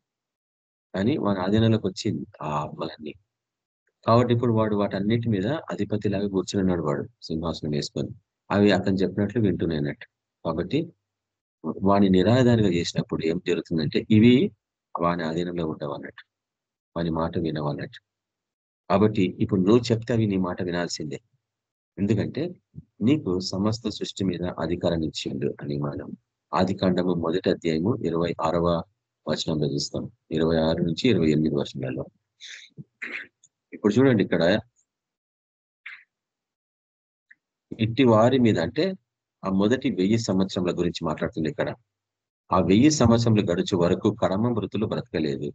కానీ వాని ఆధీనంలోకి వచ్చింది ఆ ఆత్మలన్నీ కాబట్టి ఇప్పుడు వాడు వాటన్నిటి మీద అధిపతిలాగా కూర్చుని ఉన్నాడు వాడు సింహాసనం వేసుకొని. అవి అతను చెప్పినట్లు వింటున్నాయన్నట్టు కాబట్టి వాని నిరాధారిగా చేసినప్పుడు ఏం జరుగుతుందంటే ఇవి వాని ఆధీనంలో ఉండవన్నట్టు వాని మాట వినవన్నట్టు కాబట్టి ఇప్పుడు నువ్వు చెప్తే అవి నీ మాట వినాల్సిందే. ఎందుకంటే నీకు సమస్త సృష్టి మీద అధికారం ఇచ్చిండు అని మనం ఆది కాండము మొదటి అధ్యాయము ఇరవై ఆరవ వచనంలో చూస్తాం. ఇరవై ఆరు నుంచి ఇరవై ఎనిమిది వచనాల్లో. ఇప్పుడు చూడండి ఇక్కడ. ఇట్టి వారి మీద అంటే ఆ మొదటి వెయ్యి సంవత్సరంల గురించి మాట్లాడుతుంది ఇక్కడ. ఆ వెయ్యి సంవత్సరంలు గడుచు వరకు కడమ మృతులు బ్రతకలేదు.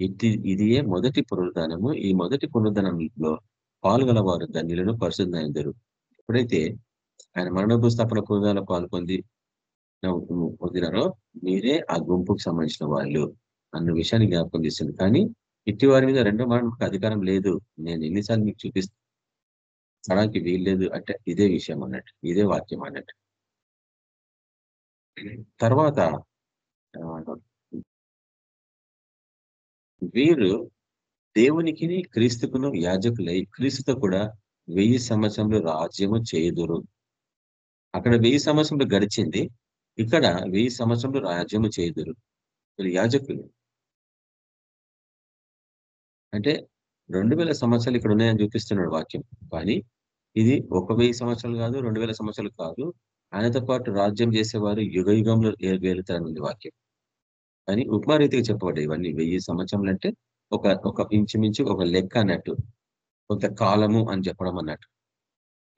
ఇట్టి ఇదియే మొదటి పునరుద్ధానము. ఈ మొదటి పునరుద్ధానంలో పాల్గొనవారు ధన్యులను పరిశుద్ధందరు ఎప్పుడైతే ఆయన మరణ భూస్థాపన పునరుద్ధానంలో పాల్పొంది పొందినారో మీరే ఆ గుంపుకు సంబంధించిన వాళ్ళు అన్న విషయాన్ని జ్ఞాపకం చేస్తుంది కానీ ఇట్టి వారి మీద రెండో మరణకు అధికారం లేదు. నేను ఎన్నిసార్లు మీకు చూపిస్తానికి వీల్లేదు అంటే ఇదే విషయం అన్నట్టు ఇదే వాక్యం అన్నట్టు. తర్వాత వీరు దేవునికి క్రీస్తుకును యాజకులై క్రీస్తుతో కూడా వెయ్యి సంవత్సరంలో రాజ్యము చేయుదురు. అక్కడ వెయ్యి సంవత్సరంలో గడిచింది. ఇక్కడ వెయ్యి సంవత్సరంలో రాజ్యము చేయుదురు. వీళ్ళు యాజకులు. అంటే రెండు వేల సంవత్సరాలు ఇక్కడ ఉన్నాయని చూపిస్తున్నాడు వాక్యం. కానీ ఇది ఒక వెయ్యి సంవత్సరాలు కాదు రెండు వేల సంవత్సరాలు కాదు. ఆయనతో పాటు రాజ్యం చేసేవారు యుగ యుగంలో ఉంది వాక్యం. కానీ ఉపమారీతిగా చెప్పబడ్డాయి ఇవన్నీ. వెయ్యి సంవత్సరాలు అంటే ఒక ఒక ఇంచుమించు ఒక లెక్క అన్నట్టు. కొంత కాలము అని చెప్పడం అన్నట్టు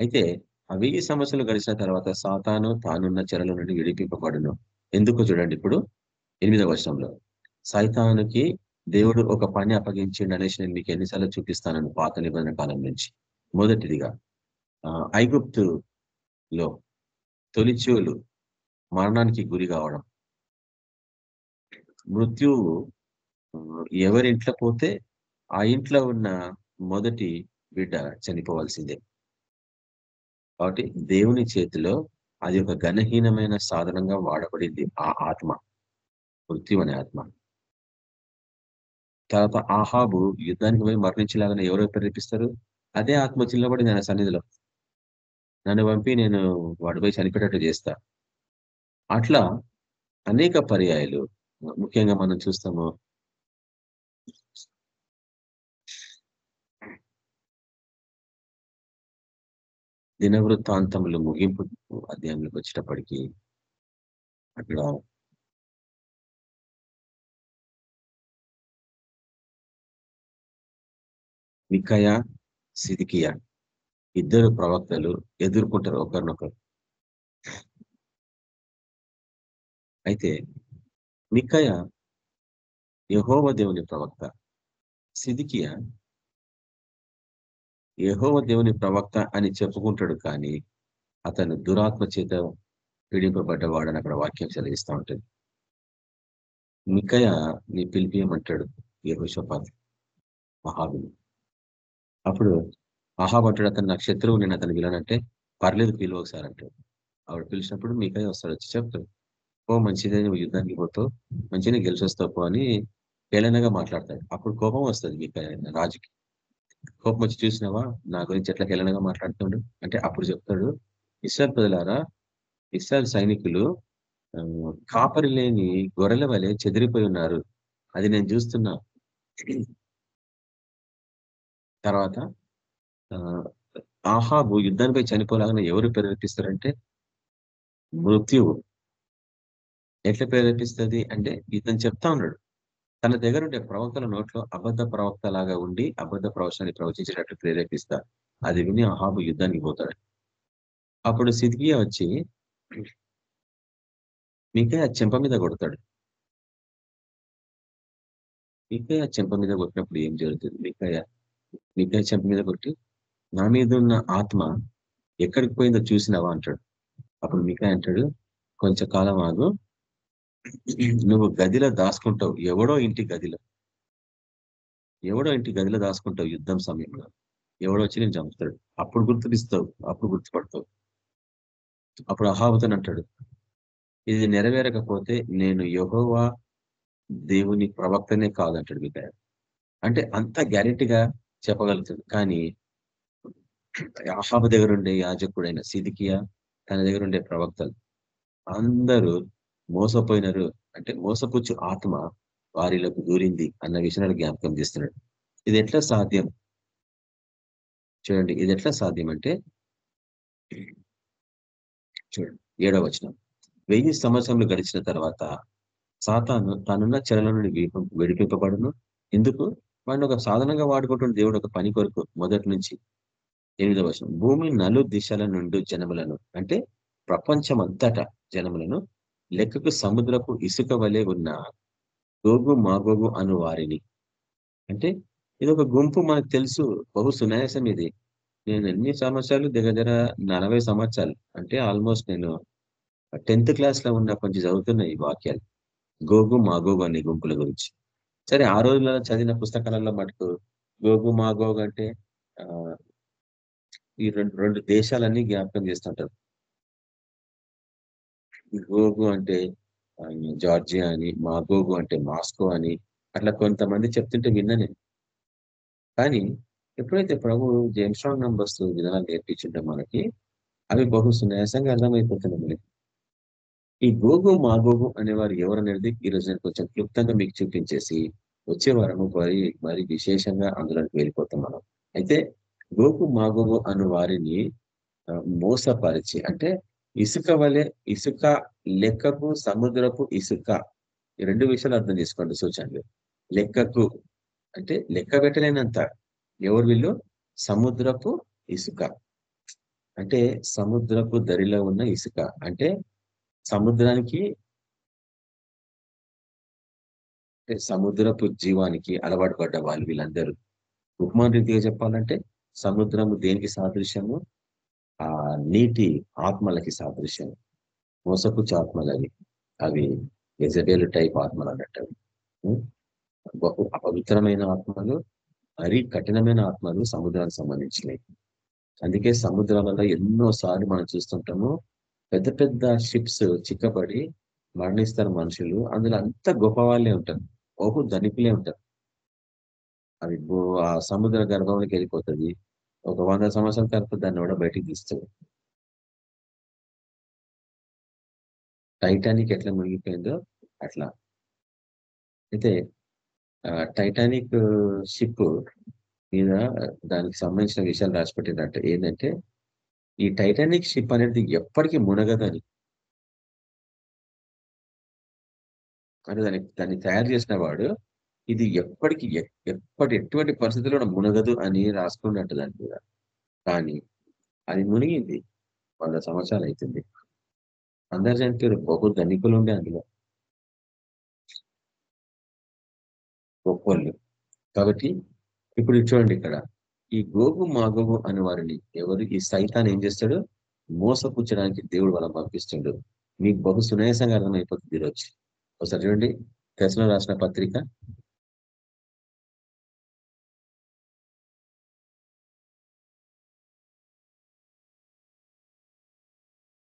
అయితే ఆ వెయ్యి సంవత్సరాలు గడిచిన తర్వాత సాతాను తానున్న చెరల నుండి విడిపింపబడును. ఎందుకో చూడండి ఇప్పుడు ఎనిమిదవ వర్షంలో సైతానుకి దేవుడు ఒక పని అప్పగించిండు అనేసి నేను మీకు ఎన్నిసార్లు చూపిస్తానని పాత నిబంధన కాలం నుంచి. మొదటిదిగా ఐగుప్తులో తొలిచూలు మరణానికి గురి కావడం. మృత్యువు ఎవరింట్లో ఎవరి ఇంట్లో పోతే ఆ ఇంట్లో ఉన్న మొదటి బిడ్డ చనిపోవాల్సిందే. కాబట్టి దేవుని చేతిలో అది ఒక ఘనహీనమైన సాధనంగా వాడబడింది ఆ ఆత్మ మృత్యు అనే ఆత్మ. తర్వాత ఆహాబు యుద్ధానికి పోయి మరణించేలాగానే ఎవరో ప్రేరేపిస్తారు? అదే ఆత్మ చిల్లబడింది ఆయన సన్నిధిలో. నన్ను పంపి నేను వాడిపోయి చనిపోయేటట్టు చేస్తా. అట్లా అనేక పర్యాయాలు. ముఖ్యంగా మనం చూస్తాము దినవృత్తాంతములు ముగింపు అధ్యాయంలోకి వచ్చేటప్పటికి అక్కడ మికయ సిదికియ ఇద్దరు ప్రవక్తలు ఎదుర్కొంటారు ఒకరినొకరు. అయితే మికయ యహోవ దేవుని ప్రవక్త సిదికియ యహోవ దేవుని ప్రవక్త అని చెప్పుకుంటాడు కానీ అతను దురాత్మ చేత పీడింపబడ్డవాడని అక్కడ వాక్యం సెలవిస్తూ ఉంటుంది. మికయ నీ పిలిపియమంటాడు యహోషపాత్ మహాబులు అప్పుడు మహాభట్టుడు అంటాడు అతను నాకు శత్రువు నేను అతను పిలనంటే పర్లేదు పిలువ ఒకసారి అంటాడు. ఆవిడ పిలిచినప్పుడు మీకై వస్తాడు వచ్చి చెప్తాడు ఓ మంచిదే నువ్వు యుద్ధానికి పోతావు మంచిగా గెలిచి వస్తావు పో అని పేలనగా మాట్లాడతాడు. అప్పుడు కోపం వస్తుంది మీకు రాజుకి. కోపం వచ్చి చూసినావా? నా గురించి ఎట్లా హేళనగా మాట్లాడుతుండు అంటే అప్పుడు చెప్తాడు ఇస్రాయల్ ప్రజలారా ఇస్రాయల్ సైనికులు ఆ, కాపరి లేని గొర్రెల వలె చెదిరిపోయి ఉన్నారు. అది నేను చూస్తున్నా తర్వాత ఆహాబు యుద్ధానిపై చనిపోలాగా ఎవరు ప్రేరేపిస్తారంటే మృత్యువు. ఎట్లా ప్రేరేపిస్తుంది? అంటే ఇతను చెప్తా ఉన్నాడు. తన దగ్గర ఉండే ప్రవక్తల నోట్లో అబద్ధ ప్రవక్త లాగా ఉండి అబద్ధ ప్రవచనాన్ని ప్రవచించేటట్టు ప్రేరేపిస్తారు. అది విని అహాబు యుద్ధానికి పోతాడు. అప్పుడు సిద్కియా వచ్చి మీకే ఆ చెంప మీద కొడతాడు. మీకే ఆ చెంప మీద కొట్టినప్పుడు ఏం జరుగుతుంది? మీకాయ? మీకాయ చెంప మీద కొట్టి నా మీద ఉన్న ఆత్మ ఎక్కడికి పోయిందో చూసినావా అంటాడు. అప్పుడు మీకాయ అంటాడు కొంచెం కాలం ఆగు నువ్వు గదిలో దాచుకుంటావు. ఎవడో ఇంటి గదిలో. ఎవడో ఇంటి గదిలో దాచుకుంటావు యుద్ధం సమయంలో. ఎవడో వచ్చి నేను చంపుతాడు. అప్పుడు గుర్తుపిస్తావు అప్పుడు గుర్తుపడతావు. అప్పుడు అహాబుతని అంటాడు. ఇది నెరవేరకపోతే నేను యహోవా దేవుని ప్రవక్తనే కాదంటాడు మీ అంటే అంత గ్యారెంటీగా చెప్పగలుగుతాడు. కానీ అహాబు దగ్గరుండే యాజకుడైన సిదికియా తన దగ్గరుండే ప్రవక్తలు అందరూ మోసపోయినారు. అంటే మోసపుచ్చు ఆత్మ వారిలోకి దూరింది అన్న విషయాన్ని జ్ఞాపకం చేస్తున్నాడు. ఇది ఎట్లా సాధ్యం? చూడండి ఇది ఎట్లా సాధ్యం అంటే చూడండి ఏడవ వచనం. వెయ్యి సంవత్సరములు గడిచిన తర్వాత సాతాను తానున్న చెరల నుండి విడిపింపబడును. ఎందుకు వాడిని ఒక సాధనంగా వాడుకుంటున్న దేవుడు ఒక పని కొరకు మొదటి నుంచి ఎనిమిదవ వచనం. భూమి నలు దిశల నుండి జనములను అంటే ప్రపంచమంతటా జనములను లెక్కకు సముద్రపు ఇసుక వలె ఉన్న గోగు మాగోగు అను వారిని. అంటే ఇది ఒక గుంపు మనకు తెలుసు బహు సునాయాసం ఇది. నేను ఎన్ని సంవత్సరాలు దగ్గర నలభై సంవత్సరాలు అంటే ఆల్మోస్ట్ నేను టెన్త్ క్లాస్లో ఉన్న కొంచెం చదువుతున్న ఈ వాక్యాలు గోగు మాగోగు అనే గుంపుల గురించి. సరే ఆ రోజులలో చదివిన పుస్తకాలలో మటుకు గోగు మాగోగు అంటే ఆ ఈ రెండు రెండు దేశాలన్నీ జ్ఞాపకం చేస్తుంటారు. గోగు అంటే జార్జియా అని మాగోగు అంటే మాస్కో అని అట్లా కొంతమంది చెప్తుంటే విన్నా నేను. కానీ ఎప్పుడైతే ప్రభు జేమ్స్ రాంగ్ నంబర్స్ విధానాలు నేర్పించుంటే మనకి అవి బహు సున్యాసంగా అర్థమైపోతున్నాయి మనకి. ఈ గోగు మాగోగు అనేవారు ఎవరనేది ఈ రోజు నేను కొంచెం క్లుప్తంగా మీకు చూపించేసి వచ్చే వారము మరి మరి విశేషంగా అందులోకి వెళ్ళిపోతాం మనం. అయితే గోగు మాగోగు అను వారిని మోసపరిచి అంటే ఇసుక వలె ఇసుక లెక్కకు సముద్రపు ఇసుక. ఈ రెండు విషయాలు అర్థం చేసుకోండి సూచనలు. లెక్కకు అంటే లెక్క పెట్టలేనంత. ఎవరు వీళ్ళు? సముద్రపు ఇసుక. అంటే సముద్రపు దరిలో ఉన్న ఇసుక. అంటే సముద్రానికి అంటే సముద్రపు జీవానికి అలవాటు పడ్డ వాళ్ళు వీళ్ళందరూ. ఉపమాన రీతిగా చెప్పాలంటే సముద్రము దేనికి సాదృశ్యము? ఆ నీటి ఆత్మలకి సాదృశ్యం. మోసపుచ్చు ఆత్మలు అవి. అవి ఎజబేలు టైప్ ఆత్మలు అన్నట్టు బహు అపవిత్రమైన ఆత్మలు మరీ కఠినమైన ఆత్మలు సముద్రానికి సంబంధించినవి. అందుకే సముద్రాలలో ఎన్నోసార్లు మనం చూస్తుంటాము పెద్ద పెద్ద షిప్స్ చిక్కబడి మరణిస్తారు మనుషులు. అందులో అంత గొప్ప వాళ్ళే ఉంటారు. బహు ధనికులే ఉంటారు. అవి ఆ సముద్ర గర్భంలోకి వెళ్ళిపోతుంది. ఒక వంద సంవత్సరాల తర్వాత దాన్ని కూడా బయటికి తీస్తుంది టైటానిక్ ఎట్లా మునిగిపోయిందో అట్లా. అయితే టైటానిక్ షిప్ మీద దానికి సంబంధించిన విషయాలు రాసిపెట్టిందంట ఏంటంటే ఈ టైటానిక్ షిప్ అనేది ఎప్పటికీ మునగదని. అంటే దాన్ని దాన్ని తయారు చేసిన వాడు ఇది ఎప్పటికి ఎప్పటి ఎటువంటి పరిస్థితుల్లో మునగదు అని రాసుకున్నట్టు దాని మీద కానీ అది మునిగింది. వంద సంవత్సరాలు అవుతుంది అందరి చనిపోయారు బహు ధనికులు ఉండే అందులో. గొప్పళ్ళు కాబట్టి ఇప్పుడు చూడండి ఇక్కడ. ఈ గోగు మాగోగు అనే వారిని ఎవరు? ఈ సైతాన్ ఏం చేస్తాడు? మోసపుచ్చడానికి దేవుడు వాళ్ళని పంపిస్తుండు. మీకు బహు సునాయాసంగా అర్థమైపోతుంది ఈరోజు. ఒకసారి చూడండి. దశలో రాసిన పత్రిక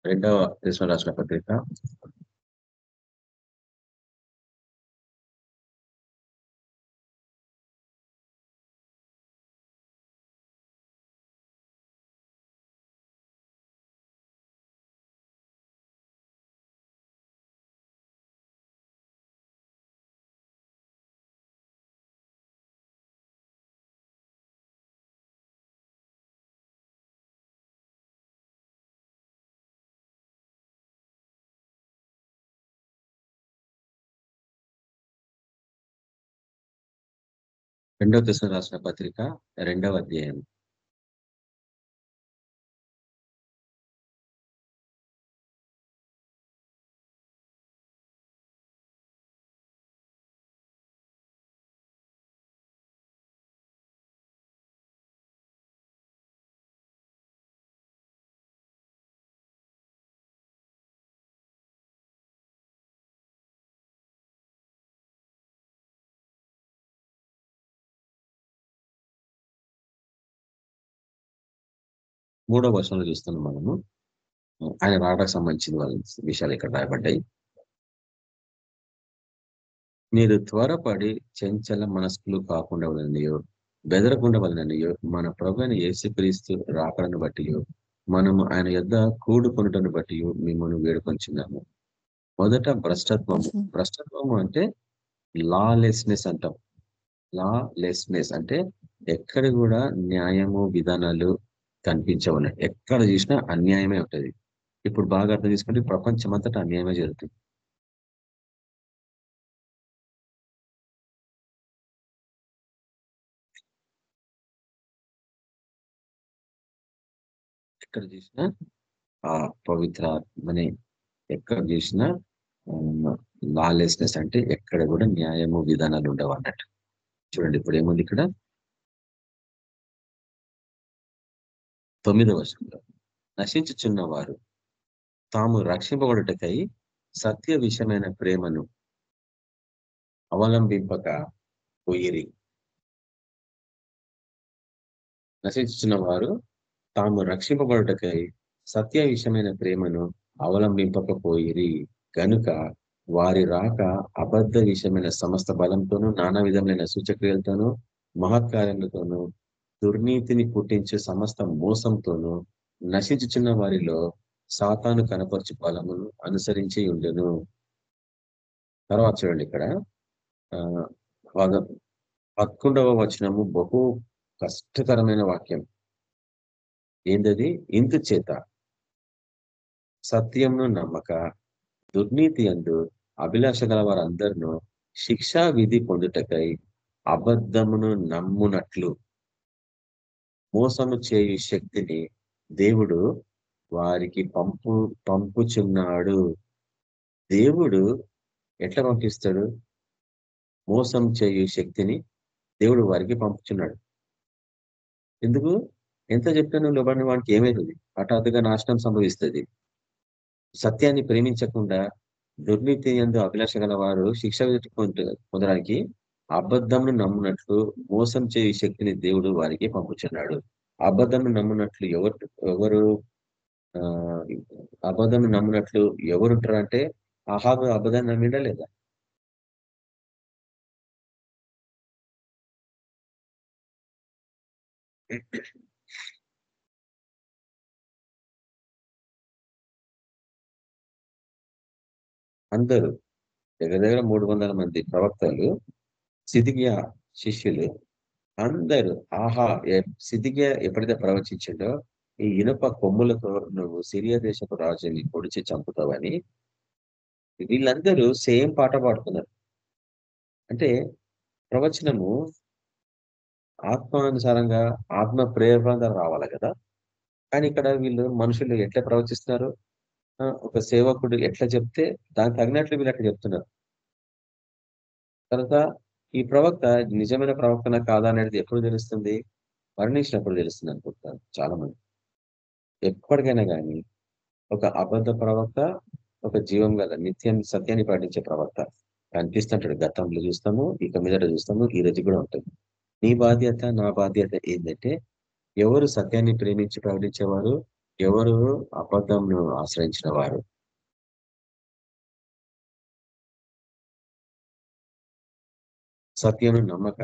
రెండవ దశలో రాసిన పత్రిక రెండవ దశ రాసిన పత్రిక రెండవ అధ్యాయం. మూడో వర్షంలో చూస్తున్నాం మనము. ఆయన రావడానికి సంబంధించిన వాళ్ళ విషయాలు ఇక్కడ రాయబడ్డాయి. మీరు త్వరపడి చెంచల మనస్కులు కాకుండా వలనయో బెదరకుండా వలనయో మన ప్రభు అయిన యేసుక్రీస్తు రాకడను బట్టి మనము ఆయన యొద్ద కూడుకొనుటను బట్టి మిమ్మల్ని వేడుకొంచున్నాము. మొదట భ్రష్టత్వము భ్రష్టత్వము అంటే లాలెస్నెస్ అంటాం. లా లెస్నెస్ అంటే ఎక్కడ కూడా న్యాయము విధానాలు కనిపించవు. ఎక్కడ చూసినా అన్యాయమే ఉంటది. ఇప్పుడు బాగా అర్థం చేసుకుంటే ప్రపంచం అంతటా అన్యాయమే జరుగుతుంది. ఎక్కడ చూసినా ఆ పవిత్ర పవిత్రాత్మని ఎక్కడ చూసినా లాలెస్నెస్ అంటే ఎక్కడ కూడా న్యాయము విధానాలు ఉండవు అన్నట్టు. చూడండి ఇప్పుడు ఏముంది ఇక్కడ? తొమ్మిదవ వర్షంలో నశించుచున్న వారు తాము రక్షింపబడుటకై సత్య విషయమైన ప్రేమను అవలంబింపక పోయిరి. నశించుచున్న వారు తాము రక్షింపబడుటకై సత్య విషయమైన ప్రేమను అవలంబింపకపోయిరి గనుక వారి రాక అబద్ధ విషయమైన సమస్త బలంతోనూ నానా విధములైన సూచక్రియలతోనూ మహత్కార్యములతోనూ దుర్నీతిని పుట్టించే సమస్త మోసంతోనూ నశించుచున్న వారిలో సాతాను కనపరచు బలమును అనుసరించి ఉండెను. తర్వాత చూడండి ఇక్కడ. ఆ పదకొండవ వచనము బహు కష్టతరమైన వాక్యం. ఏందది? ఇందు చేత సత్యంను నమ్మక దుర్నీతి అందు అభిలాష గల వారందరినూ శిక్షా విధి పొందుటకై అబద్ధమును నమ్మునట్లు. మోసము చేయు శక్తిని దేవుడు వారికి పంపు పంపుచున్నాడు. దేవుడు ఎట్లా పంపిస్తాడు? మోసం చేయు శక్తిని దేవుడు వారికి పంపుచున్నాడు. ఎందుకు? ఎంత చెప్పినా లోబడిన వానికి ఏమైతుంది? హఠాత్తుగా నాశనం సంభవిస్తుంది. సత్యాన్ని ప్రేమించకుండా దుర్నీతి ఎందు అభిలాష గల వారు శిక్ష పొందడానికి అబద్ధంను నమ్మునట్లు మోసం చేయు శక్తిని దేవుడు వారికి పంపుచున్నాడు. అబద్ధంను నమ్మునట్లు ఎవరు ఎవరు ఆ అబద్ధం నమ్మునట్లు ఎవరుంటారు అంటే అహాబు అబద్ధాన్ని నమ్మిండా లేదా? అందరూ దగ్గర దగ్గర మూడు వందల మంది ప్రవక్తలు సిదిగియా శిష్యులు అందరూ ఆహా సిదిగియా ఎప్పుడైతే ప్రవచించిండో ఈ ఇనుప కొమ్ములతో నువ్వు సిరియా దేశపు రాజుని పొడిచి చంపుతావని వీళ్ళందరూ సేమ్ పాట పాడుతున్నారు. అంటే ప్రవచనము ఆత్మానుసారంగా ఆత్మ ప్రేరణ రావాలి కదా. కానీ ఇక్కడ వీళ్ళు మనుషులు ఎట్లా ప్రవచిస్తున్నారు? ఒక సేవకుడు ఎట్లా చెప్తే దానికి తగినట్లు వీళ్ళు అట్లా చెప్తున్నారు. తర్వాత ఈ ప్రవక్త నిజమైన ప్రవక్తన కాదా అనేది ఎప్పుడు తెలుస్తుంది? మరణించినప్పుడు తెలుస్తుంది అనుకుంటారు చాలా మంది ఎప్పటికైనా కానీ ఒక అబద్ధ ప్రవక్త ఒక జీవం గల నిత్యం సత్యాన్ని పాటించే ప్రవక్త కనిపిస్తుంటాడు. గతంలో చూస్తాము ఇక మీదట చూస్తాము ఈ రోజు కూడా ఉంటుంది. నీ బాధ్యత నా బాధ్యత ఏంటంటే ఎవరు సత్యాన్ని ప్రేమించి ప్రకటించేవారు? ఎవరు అబద్ధంను ఆశ్రయించిన వారు సత్యను నమ్మక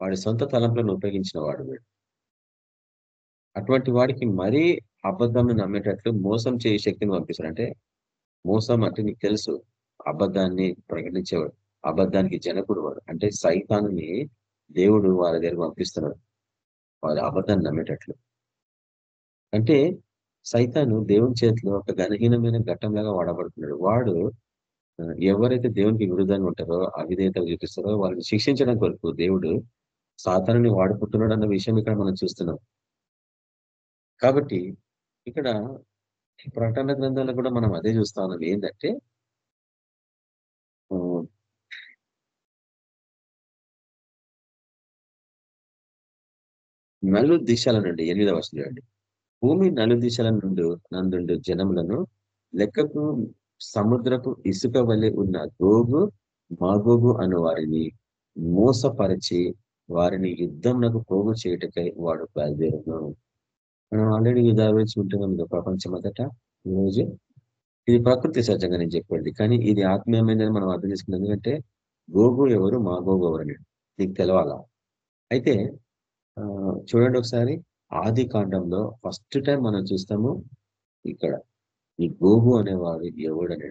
వాడి సొంత తలంపులను ఉపయోగించిన వాడు వీడు. అటువంటి వాడికి మరీ అబద్ధాన్ని నమ్మేటట్లు మోసం చేయ శక్తిని పంపిస్తారు అంటే మోసం అంటే నీకు తెలుసు అబద్ధాన్ని ప్రకటించేవాడు అబద్ధానికి జనకుడు వాడు. అంటే సైతాన్ని దేవుడు వారి దగ్గర పంపిస్తున్నాడు వారి అబద్ధాన్ని నమ్మేటట్లు. అంటే సైతాను దేవుని చేతిలో ఒక ఘనహీనమైన ఘట్టంలాగా వాడబడుతున్నాడు. వాడు ఎవరైతే దేవునికి విరుద్ధంగా ఉంటారో అవిధేయత చూపిస్తారో వాళ్ళని శిక్షించడం కొరకు దేవుడు సాతానుని వాడుకుంటున్నాడు అన్న విషయం ఇక్కడ మనం చూస్తున్నాం. కాబట్టి ఇక్కడ ప్రకటన గ్రంథాలు కూడా మనం అదే చూస్తా ఉన్నాం. ఏంటంటే ఆ, నలు దిశల నుండి ఎనిమిదవ వర్షం చూడండి. భూమి నలు దిశల నుండి నందుండు జనములను లెక్కకు సముద్రపు ఇసుక వలె ఉన్న గోగు మాగోగు అను వారిని మోసపరిచి వారిని యుద్ధంనకు పోగు చేయటకై వాడు బయలుదేరును మనం ఆల్రెడీ యుద్ధాల గురించి ఉంటున్నాం ప్రపంచం అంతటా ఈరోజు ఇది ప్రకృతి సహజంగా నేను చెప్పండి కానీ ఇది ఆత్మీయమైనదని మనం అర్థం చేసుకున్నాం. ఎందుకంటే గోగు ఎవరు మా గోగు ఎవరు అని నీకు తెలవాలా? అయితే ఆ, చూడండి ఒకసారి ఆది కాండంలో ఫస్ట్ టైం మనం చూస్తాము ఇక్కడ. ఈ గోగు అనేవాడు ఎవడనే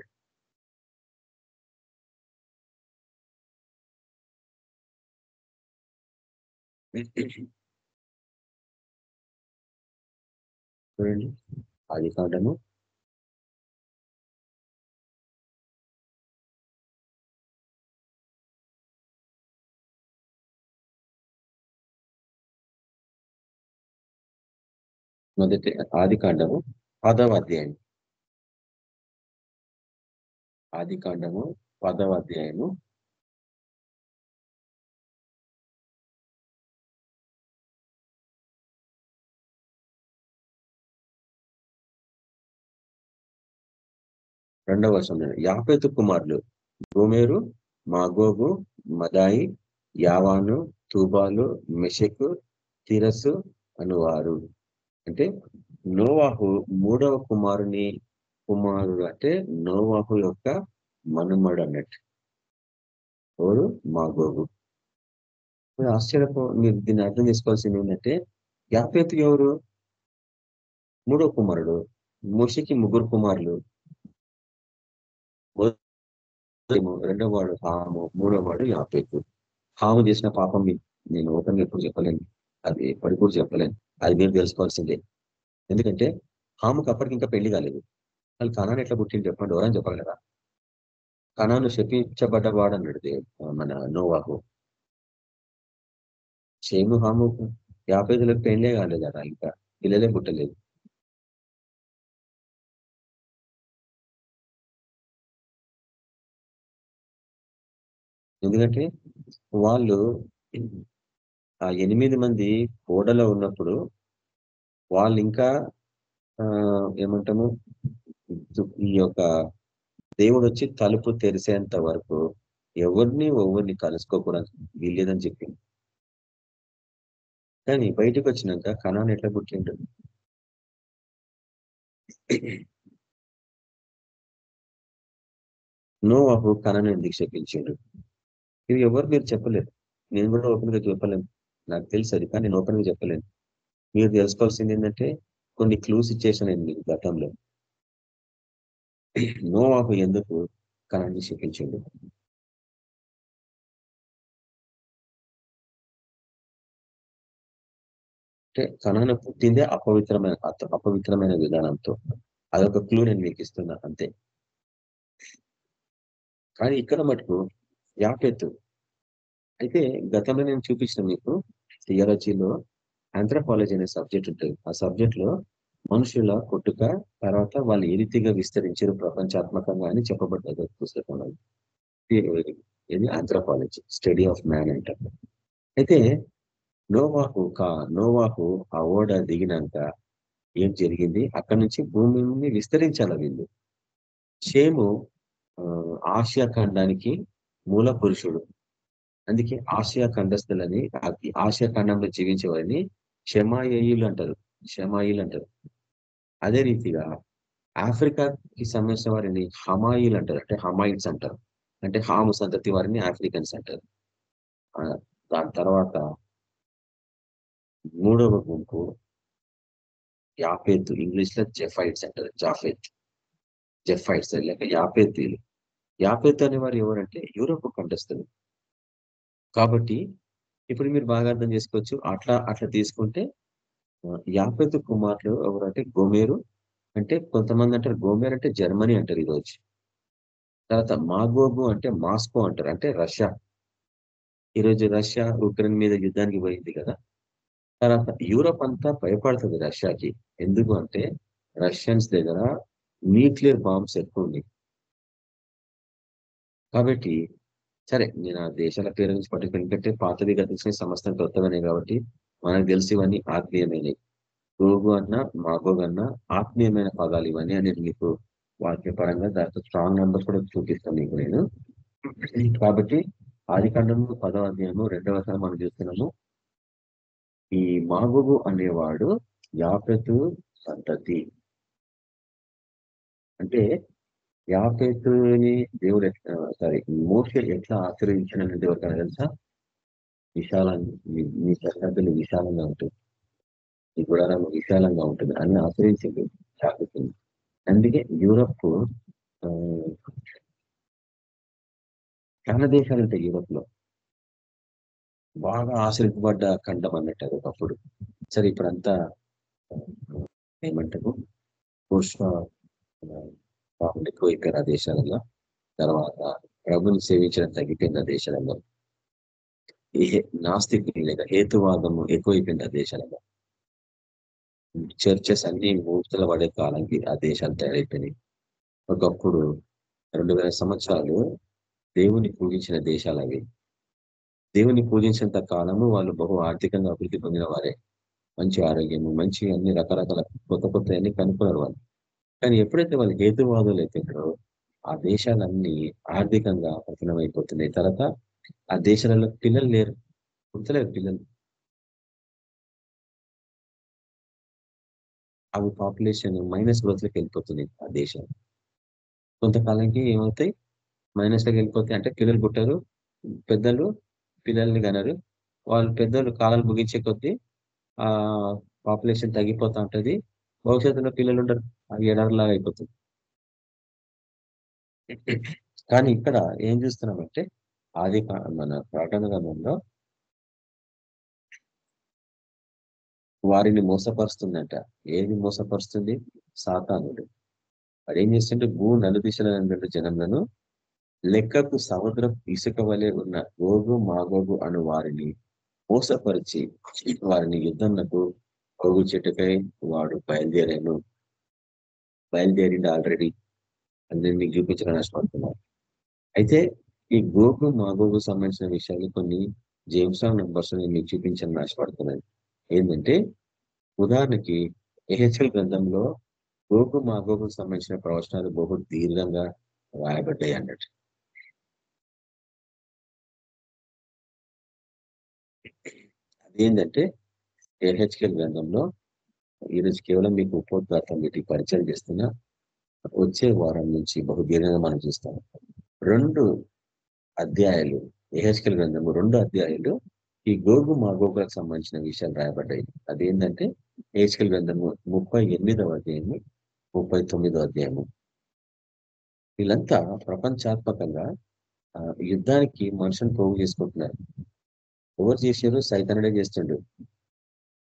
చూడండి ఆది కాండము. మొదటి ఆది కాండము పదవ అధ్యాయం. ఆది కాండము పదవ అధ్యాయము. రెండవ వర్షం యాపేతు కుమారులు గోమేరు మాగోగు మదాయి యావాను తూబాలు మెషకు తిరసు అనువారు. అంటే నోవాహు మూడవ కుమారుని కుమారుడు అంటే నోవాహు యొక్క మనుమడు అన్నట్టు ఎవరు? మాగోగు. ఇప్పుడు ఆశ్చర్యపో మీరు దీన్ని అర్థం చేసుకోవాల్సింది ఏంటంటే యాపేతు ఎవరు? మూడో కుమారుడు. ముషికి ముగ్గురు కుమారులు. రెండో వాడు హాము మూడో వాడు యాపేతు హాము చేసిన పాపం మీ- నేను ఓపెన్గా ఎప్పుడు చెప్పలేను. అది ఎప్పటికూడు చెప్పలేను. అది మీరు తెలుసుకోవాల్సిందే. ఎందుకంటే హాముకు అప్పటికి ఇంకా పెళ్ళి కాలేదు. వాళ్ళు కణాన్ని ఎట్లా పుట్టింది చెప్పండి ఎవరని చెప్పాలి కదా. కణాను శపించబడ్డవాడు అన్నాడు మన నోవాహు షేము హాము యాభై ఐదులకు పెళ్ళే కాలేదు కదా ఇంకా పిల్లలే పుట్టలేదు. ఎందుకంటే వాళ్ళు ఆ ఎనిమిది మంది ఓడలో ఉన్నప్పుడు వాళ్ళు ఇంకా ఆ ఏమంటాము ఈ యొక్క దేవుడు వచ్చి తలుపు తెరిసేంత వరకు ఎవరిని ఎవరిని కలుసుకోకూడదు వీల్లేదని చెప్పింది కానీ బయటకు వచ్చినాక కణాన్ని ఎట్లా పుట్టిండు? అప్పుడు కణాన్ని ఎందుకు శపించిండు? ఇవి ఎవరు మీరు చెప్పలేరు. నేను కూడా ఓపెన్గా చెప్పలేను. నాకు తెలుసు అది కానీ నేను ఓపెన్గా చెప్పలేను. మీరు తెలుసుకోవాల్సింది ఏంటంటే కొన్ని క్లూస్ ఇచ్చేసాను నేను మీకు గతంలో. నోవాకు ఎందుకు కణాన్ని శపించిండు అంటే కణాన్ని పుట్టిందే అపవిత్రమైన అపవిత్రమైన విధానంతో. అదొక క్లూ నేను మీకు ఇస్తున్నా అంతే. కానీ ఇక్కడ మటుకు యాపెత్తు అయితే గతంలో నేను చూపించిన మీకు థియాలజీలో ఆంథ్రపాలజీ అనే సబ్జెక్ట్ ఉంటుంది. ఆ సబ్జెక్ట్లో మనుషుల కొట్టుక తర్వాత వాళ్ళు ఏ రీతిగా విస్తరించారు ప్రపంచాత్మకంగా అని చెప్పబడ్డది పుస్తకంలో ఇది ఆంథ్రపాలజీ స్టడీ ఆఫ్ మ్యాన్ అంటారు అయితే నోవాహు కా నోవాహు ఆ ఓడ దిగినాక ఏం జరిగింది? అక్కడి నుంచి భూమిని విస్తరించాల వీళ్ళు. షేము ఆసియా ఖండానికి మూల పురుషుడు. అందుకే ఆసియా ఖండస్థులని ఆసియా ఖండంలో జీవించేవారిని వారిని అంటారు. షమాయిలు అంటారు. అదే రీతిగా ఆఫ్రికాకి సంబంధించిన వారిని హమాయిల్ అంటారు. అంటే హమాయిల్స్ అంటారు. అంటే హాము సంతతి వారిని ఆఫ్రికన్స్ అంటారు. దాని తర్వాత మూడవ గుంపు యాపేత్ ఇంగ్లీష్లో జెఫైట్స్ అంటారు. జాఫెత్ జెఫైట్స్ లేక యాపేతీలు యాపేత్ అనేవారు ఎవరంటే యూరోప్ ఖండస్తులు కాబట్టి ఇప్పుడు మీరు బాగా అర్థం చేసుకోవచ్చు. అట్లా అట్లా తీసుకుంటే యాపేతు కుమారులు ఎవరంటే గోమేరు. అంటే కొంతమంది అంటారు గోమేర్ అంటే జర్మనీ అంటారు ఈరోజు తర్వాత మాగోగు అంటే మాస్కో అంటారు అంటే రష్యా. ఈరోజు రష్యా ఉక్రెయిన్ మీద యుద్ధానికి పోయింది కదా. తర్వాత యూరోప్ అంతా భయపడుతుంది రష్యాకి. ఎందుకు అంటే రష్యన్స్ దగ్గర న్యూక్లియర్ బాంబ్స్ ఎక్కువ ఉన్నాయి. కాబట్టి సరే నేను ఆ దేశాల పేరు నుంచి పట్టుకుని ఎందుకంటే పాతవి గతించిన సమస్యలు కొత్తవనే కాబట్టి మనకు తెలిసి ఇవన్నీ ఆత్మీయమైనవి. గోగు అన్న మాగోగ్ అన్న ఆత్మీయమైన పదాలు ఇవన్నీ అనేది మీకు వాక్యపరంగా దాంతో స్ట్రాంగ్ నెంబర్స్ కూడా చూపిస్తాను మీకు నేను. కాబట్టి ఆది ఖండము పదవ అధ్యాయము రెండవ మనం చూస్తున్నాము. ఈ మాగోగు అనేవాడు యాపెతు సంతతి. అంటే యాపెతుని దేవుడు సారీ మోసే ఎట్లా ఆశ్రయించిన ఎవరికైనా తెలుసా? విశాలంగా మీ- సరిహద్దులు విశాలంగా ఉంటుంది. ఈ గుడారం విశాలంగా ఉంటుంది అని ఆశ్రయించింది యాపెతుని అందుకే యూరప్ చాలా దేశాలు ఉంటాయి యూరప్లో బాగా ఆశ్రయించబడ్డ ఖండం అన్నట్టు అది ఒకప్పుడు. సరే ఇప్పుడంతా ఏమంటారు? పుష్ప పాపం ఎక్కువైపోయిన ఆ దేశాలలో తర్వాత ప్రభుని సేవించడం తగ్గిపోయిన ఆ దేశాలలో నాస్తికులు లేక హేతువాదము ఎక్కువైపోయింది ఆ దేశాలలో. చర్చెస్ అన్ని మూర్తులు పడే కాలానికి ఆ దేశాలు తయారైపోయినాయి. ఒకప్పుడు రెండు వేల సంవత్సరాలు దేవుని పూజించిన దేశాలు అవి. దేవుని పూజించినంత కాలము వాళ్ళు బహు ఆర్థికంగా అభివృద్ధి పొందిన వారే. మంచి ఆరోగ్యము మంచి అన్ని రకరకాల కొత్త కొత్త అన్ని కనుక్కున్నారు వాళ్ళు. కానీ ఎప్పుడైతే వాళ్ళు హేతువాదులు అయిపోయినారో ఆ దేశాలన్నీ ఆర్థికంగా పతనమైపోతున్నాయి. తర్వాత ఆ దేశాలలో పిల్లలు లేరు. పుట్టలేరు పిల్లలు. అవి పాపులేషన్ మైనస్ గ్రోత్లోకి వెళ్ళిపోతుంది ఆ దేశం. కొంతకాలానికి ఏమవుతాయి? మైనస్లోకి వెళ్ళిపోతాయి. అంటే పిల్లలు పుట్టారు పెద్దలు పిల్లల్ని కనరు. వాళ్ళు పెద్దలు కాలాలు ముగించే కొద్దీ ఆ పాపులేషన్ తగ్గిపోతా ఉంటది. భవిష్యత్తులో పిల్లలు ఉండరు. అవి ఎడర్లాగా అయిపోతుంది కానీ ఇక్కడ ఏం చూస్తున్నామంటే ఆది మన ప్రకటన గ్రంథంలో వారిని మోసపరుస్తుందంట. ఏది మోసపరుస్తుంది? సాతానుడు. వాడు ఏం చేస్తుంటే భూ నలుదిశలైనటువంటి జనములను లెక్కకు సముద్రం ఇసుక వలె ఉన్న గోగు మాగోగు అను వారిని మోసపరిచి వారిని యుద్ధంలకు గోగు చెట్టుకై వాడు బయలుదేరాను. బయలుదేరింది ఆల్రెడీ. అందరినీ చూపించడం చూపించడానికి అయితే ఈ గోగు మాగోగు సంబంధించిన విషయాలు కొన్ని జేమ్స్ నెంబర్స్ నంబర్స్ నేను మీకు చూపించాలని ఆశపడుతున్నాను. ఏంటంటే ఉదాహరణకి ఎహెచ్ఎల్ గ్రంథంలో గోగు మాగోగు సంబంధించిన ప్రవచనాలు బహు దీర్ఘంగా రాయబడ్డాయి అన్నట్టు. అదేంటంటే ఏహెచ్కెల్ గ్రంథంలో ఈరోజు కేవలం మీకు ఉపోద్ఘాతం వీటికి పరిచయం చేస్తున్నా వచ్చే వారం నుంచి బహు దీర్ఘంగా మనం చూస్తాం. రెండు అధ్యాయాలు ఏహెచ్కెల్ గ్రంథము రెండు అధ్యాయాలు ఈ గోగు మాగోగులకు సంబంధించిన విషయాలు రాయబడ్డాయి. అదేంటంటే ఏహెచ్కల్ గ్రంథము ముప్పై ఎనిమిదవ అధ్యాయము ముప్పై తొమ్మిదవ అధ్యాయము. వీళ్ళంతా ప్రపంచాత్మకంగా ఆ, యుద్ధానికి మనుషులు పోగు చేసుకుంటున్నారు. ఎవరు చేశారు సైతనుడే చేస్తుండు.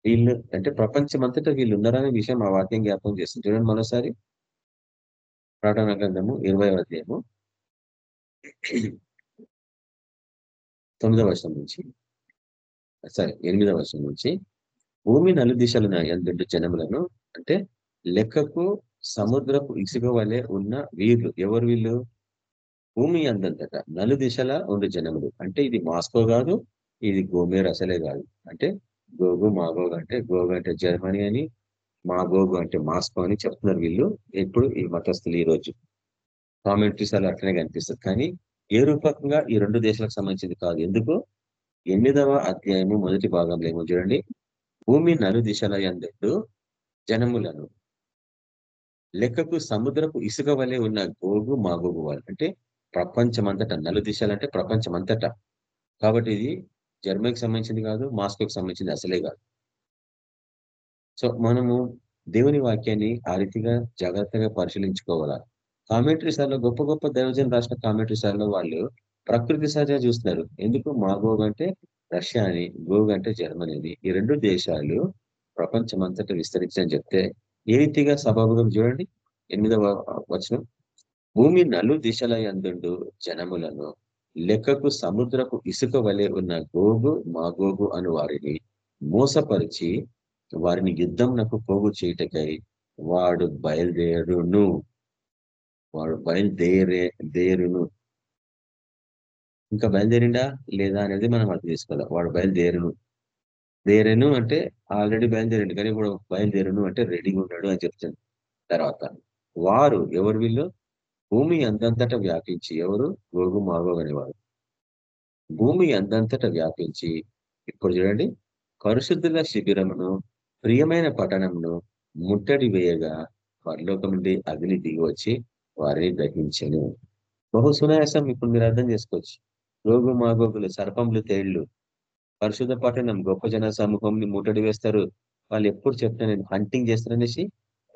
వీళ్ళు అంటే ప్రపంచం అంతటా వీళ్ళు ఉన్నారనే విషయం ఆ వాక్యం జ్ఞాపకం చేస్తుంది. చూడండి మరోసారి. ప్రకటన గ్రంథము ఇరవై అధ్యాయము. తొమ్మిదవ వర్షం నుంచి. సరే ఎనిమిదవ వర్షం నుంచి భూమి నలు దిశలు ఎందుండు జనములను అంటే లెక్కకు సముద్రపు ఇసుక వలె ఉన్న వీళ్ళు ఎవరు వీళ్ళు? భూమి అందంతట నలు దిశల ఉండు జనములు. అంటే ఇది మాస్కో కాదు ఇది గోమేర్ అసలే కాదు. అంటే గోగు మాగోగు అంటే గోగు అంటే జర్మనీ అని మా గోగు అంటే మాస్కో అని చెప్తున్నారు వీళ్ళు. ఇప్పుడు ఈ మతస్థులు ఈ రోజు. కామెంట్రీస్ అలా అట్లనే కనిపిస్తుంది. కానీ ఏ రూపకంగా ఈ రెండు దేశాలకు సంబంధించింది కాదు. ఎందుకు? ఎనిమిదవ అధ్యాయము మొదటి భాగంలో ఏమో చూడండి. భూమి నలు దిశల ఎందు జనములను. లెక్కకు సముద్రపు ఇసుక వలె ఉన్న గోగు మాగోగు వాళ్ళు అంటే ప్రపంచమంతట నలు దిశలంటే ప్రపంచమంతట. కాబట్టి ఇది జర్మనీకి సంబంధించింది కాదు మాస్కోకి సంబంధించింది అసలే కాదు. సో మనము దేవుని వాక్యాన్ని ఆ రీతిగా జాగ్రత్తగా పరిశీలించుకోవాలి? కామెంటరీ సార్లో గొప్ప గొప్ప దైవజన్ రాసిన కామెంటరీ సార్లో వాళ్ళు ప్రకృతి సహజ చూస్తున్నారు. ఎందుకు మాగోగ్ అంటే రష్యా అని గోగ్ అంటే జర్మనీ అని. ఈ రెండు దేశాలు ప్రపంచమంతటా విస్తరించని చెప్తే ఏ రీతిగా సభాభుగం చూడండి. ఎనిమిదవ వచనం. భూమి నలు దిశల యందుండు జనములను లెక్కకు సముద్రపు ఇసుక వలె ఉన్న గోగు మాగోగు అను వారిని మోసపరిచి వారిని యుద్ధంనకు పోగు చేయటకై వాడు బయలుదేరును. వాడు బయలుదేరే దేరును ఇంకా బయలుదేరిండా? లేదా అనేది మనం అర్థం చేసుకోవాలి. వాడు బయలుదేరును. దేరెను అంటే ఆల్రెడీ బయలుదేరిండు. కానీ ఇప్పుడు బయలుదేరును అంటే రెడీగా ఉన్నాడు అని చెప్తాను తర్వాత వారు ఎవరు వీళ్ళు? భూమి అందంతట వ్యాపించి ఎవరు? గోగు మాగో అనేవారు భూమి అందంతట వ్యాపించి ఇప్పుడు చూడండి. పరిశుద్ధుల శిబిరమును ప్రియమైన పట్టణమును ముట్టడి వేయగా పరలోకం నుండి అగ్ని దిగి వచ్చి వారిని గ్రహించను. బహు సునాయాసం ఇప్పుడు మీరు అర్థం చేసుకోవచ్చు. రోగు మాగోగులు సర్పంలు తేళ్ళు. పరిశుద్ధ పట్టణం గొప్ప జన సమూహంని ముట్టడి వేస్తారు. వాళ్ళు ఎప్పుడు చెప్తున్నా నేను హంటింగ్ చేస్తారనేసి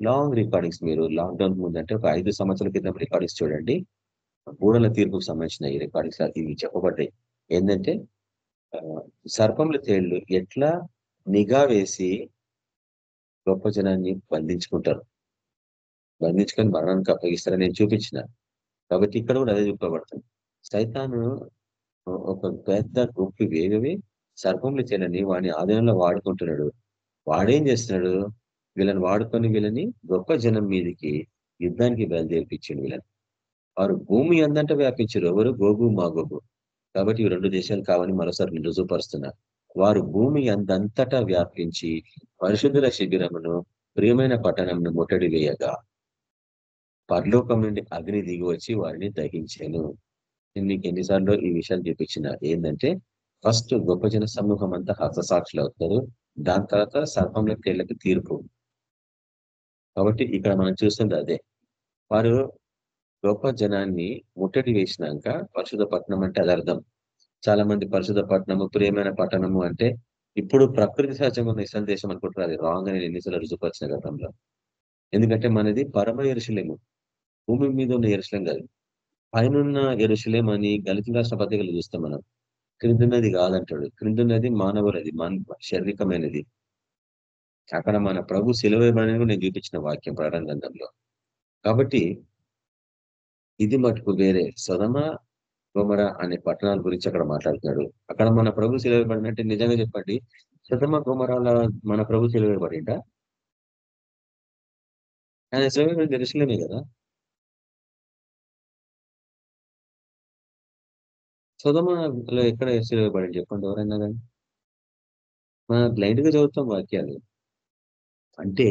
లాంగ్ రికార్డింగ్స్ మీరు లాక్డౌన్ ముందు అంటే ఒక ఐదు సంవత్సరాల క్రితం రికార్డింగ్స్ చూడండి. బూడల తీర్పుకు సంబంధించిన ఈ రికార్డింగ్స్ ఇవి చెప్పబడ్డాయి. ఏంటంటే సర్పంల తేళ్ళు ఎట్లా నిఘా వేసి గొప్ప జనాన్ని బంధించుకుంటారు? బంధించుకొని మరణానికి అప్పగిస్తారని నేను చూపించిన. కాబట్టి ఇక్కడ కూడా అదే చూపబడుతుంది. సైతాను ఒక పెద్ద గుంపు వేగవి సర్పంలు చేయాలని వాడిని ఆధీనంలో వాడుకుంటున్నాడు. వాడేం చేస్తున్నాడు? వీళ్ళని వాడుకొని వీళ్ళని గొప్ప జనం మీదకి యుద్ధానికి బయలుదేరిపించిండు వీళ్ళని. వారు భూమి అందంట వ్యాపించారు. ఎవరు? గోగు మాగోగు. కాబట్టి ఈ రెండు దేశాలు కావని మరోసారి రుజువుపరుస్తున్నారు వారు భూమి అందంతటా వ్యాపించి పరిశుద్ధుల శిబిరమును ప్రియమైన పట్టణంను ముట్టడి వేయగా పరలోకం నుండి అగ్ని దిగి వచ్చి వారిని దహించాను. నేను మీకు ఎన్నిసార్లు ఈ విషయాలు చూపించిన. ఏంటంటే ఫస్ట్ గొప్ప జన సమూహం అంతా హస్తసాక్షులు అవుతారు. దాని తర్వాత సర్పంలో తేళ్ళకు తీర్పు. కాబట్టి ఇక్కడ మనం చూస్తుంది అదే. వారు గొప్ప జనాన్ని ముట్టడి వేసినాక పరిశుధ పట్టణం అంటే అది అర్థం. చాలా మంది పరిశుధ పట్టణము ప్రియమైన పట్టణము అంటే ఇప్పుడు ప్రకృతి సహజంగా ఉన్న దేశం అనుకుంటారు అది రాంగ్ అని ఎన్నిసార్లు రుజుపరిచిన గతంలో. ఎందుకంటే మనది పరమ ఎరుశలేము భూమి మీద ఉన్న ఎరుసలేం కాదు. పైన ఎరుసలేం అని గలిత రాష్ట్ర పత్రికలు చూస్తాం మనం. క్రిందున్నది కాదంటాడు. క్రిందున్నది మానవులది మన శారీరకమైనది. అక్కడ మన ప్రభు సెలవేయబడిన నేను చూపించిన వాక్యం ప్రారంభంలో కాబట్టి ఇది మటుకు వేరే. సదమ గోమర అనే పట్టణాల గురించి అక్కడ మాట్లాడుతున్నాడు. అక్కడ మన ప్రభు సెలవేయబడినట్టే నిజంగా చెప్పండి. సదమ గోమరాల మన ప్రభు సెలవేయబడిందా ఆయన సెలవేయబడి తెలుసులేమే కదా. సదమలో ఎక్కడ సిలువబడి చెప్పండి ఎవరైనా కానీ. మన బ్లైండ్గా చదువుతాం వాక్యాలు. అంటే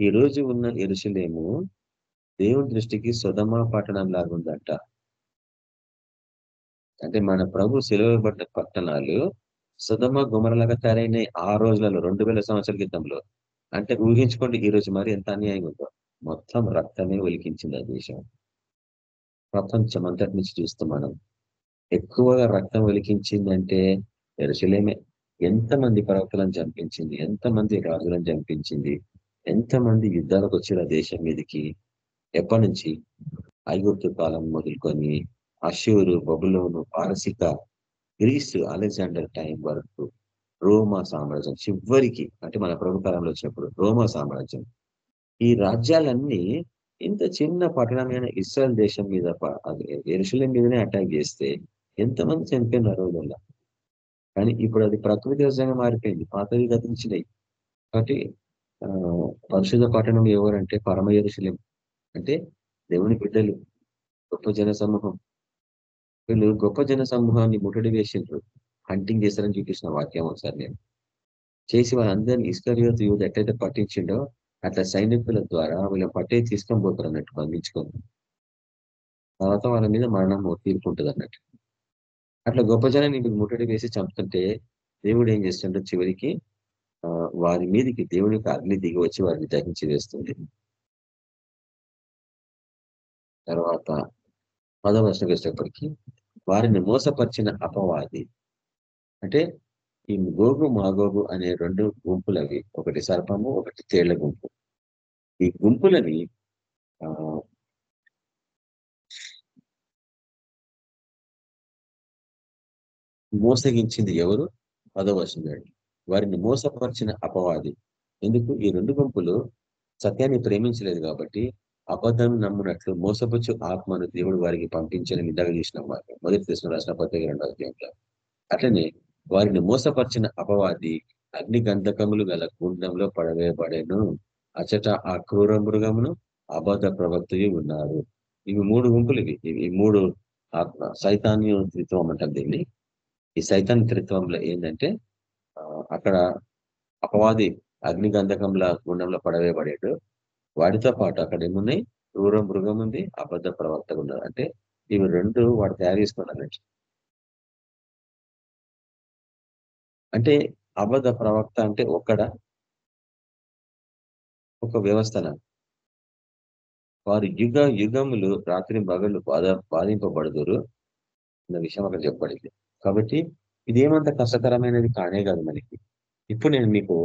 ఈ రోజు ఉన్న ఎరుసలేము దేవుని దృష్టికి సుధమ పట్టణం లాగా అంటే మన ప్రభు సెలవుబడ్డ పట్టణాలు సుధమ గుమరలాగా తయారైనాయి ఆ రోజులలో రెండు వేల సంవత్సరాల క్రితంలో. అంటే ఊహించుకోండి ఈ రోజు మరి ఎంత అన్యాయం ఉందో. మొత్తం రక్తమే ఒలికించింది ఆ దేశం. ప్రపంచం అంతటి నుంచి చూస్తాం మనం. ఎక్కువగా రక్తం ఒలికించిందంటే ఎరుసలేమే ఎంతమంది ప్రవక్తలను చంపించింది? ఎంతమంది రాజులను చంపించింది? ఎంతమంది యుద్ధాలకు వచ్చారు ఆ దేశం మీదకి? ఎప్పటి నుంచి? ఐగుప్తు కాలం మొదలుకొని అశూరు బబులోను పారసిక గ్రీసు అలెగ్జాండర్ టైం వరకు రోమా సామ్రాజ్యం చివరికి అంటే మన ప్రభుకాలంలో వచ్చినప్పుడు రోమా సామ్రాజ్యం. ఈ రాజ్యాలన్నీ ఇంత చిన్న పట్టణమైన ఇస్రాయల్ దేశం మీద ఎరుసలేం మీదనే అటాక్ చేస్తే ఎంతమంది చనిపోయిన రోజుల్లో కానీ ఇప్పుడు అది ప్రకృతి సహజంగా మారిపోయింది. పాతవి గతించినాయి కాబట్టి పరిశుద్ధ పట్టణం ఎవరంటే పరమ అంటే దేవుని బిడ్డలు గొప్ప జన సమూహం. వీళ్ళు గొప్ప జన సమూహాన్ని ముట్టడి వేసిండ్రు. హంటింగ్ చేశారని చూపించిన వాక్యం ఒకసారి నేను. చేసి వాళ్ళందరినీ ఇస్కరియోతు యూత్ ఎట్లయితే పట్టించిండో అట్లా సైనికుల ద్వారా వీళ్ళని పట్టే తీసుకొని పోతారు అన్నట్టు బంధించుకొని తర్వాత వాళ్ళ మీద మరణం తీర్పు అన్నట్టు అట్లా గొప్ప జనాన్ని మీరు ముట్టడి వేసి చంపుతుంటే దేవుడు ఏం చేస్తుంటే చివరికి వారి మీదకి దేవునికి అగ్ని దిగి వచ్చి వారిని దహించి వేస్తుంది. తర్వాత పదవ వర్షం వచ్చేటప్పటికి వారిని మోసపరిచిన అపవాది. అంటే ఈ గోగు మాగోగు అనే రెండు గుంపులవి ఒకటి సర్పము ఒకటి తేళ్ళ గుంపు. ఈ గుంపులని మోసగించింది ఎవరు? పదవశం వారిని మోసపరిచిన అపవాది. ఎందుకు? ఈ రెండు గుంపులు సత్యాన్ని ప్రేమించలేదు కాబట్టి అబద్ధం నమ్మునట్లు మోసపచ్చు ఆత్మను దేవుడు వారికి పంపించని ఇందాక చూసిన వారు. మొదటి తెలిసిన రాసిన పత్రిక రెండవ అధ్యాయంలో. అట్లనే వారిని మోసపరిచిన అపవాది అగ్ని గంధకములు గల గుండంలో పడవేయబడేను. అచట ఆ క్రూర మృగమును అబద్ధ ప్రవక్తయు ఉన్నారు. ఇవి మూడు గుంపులు ఇవి. ఇవి మూడు ఆత్మ. సైతాన్యత్వం అంటారు అంటాం దీన్ని. ఈ సైతాన్ త్రిత్వంలో ఏంటంటే అక్కడ అపవాది అగ్ని గంధకంల గుండంలో పడవేయబడేడు. వాడితో పాటు అక్కడ ఏమున్నాయి? క్రూర మృగం ఉంది అబద్ధ ప్రవక్త ఉన్నారు. అంటే ఇవి రెండు వాడు తయారు చేసుకున్నారు అంటే. అబద్ధ ప్రవక్త అంటే ఒక్కడ ఒక వ్యవస్థన. వారు యుగ యుగములు రాత్రి బగళ్ళు బాధ బాధింపబడదురు అన్న విషయం అక్కడ చెప్పబడింది. కాబట్టి ఇదేమంత కష్టకరమైనది కానే కాదు మనకి ఇప్పుడు నేను మీకు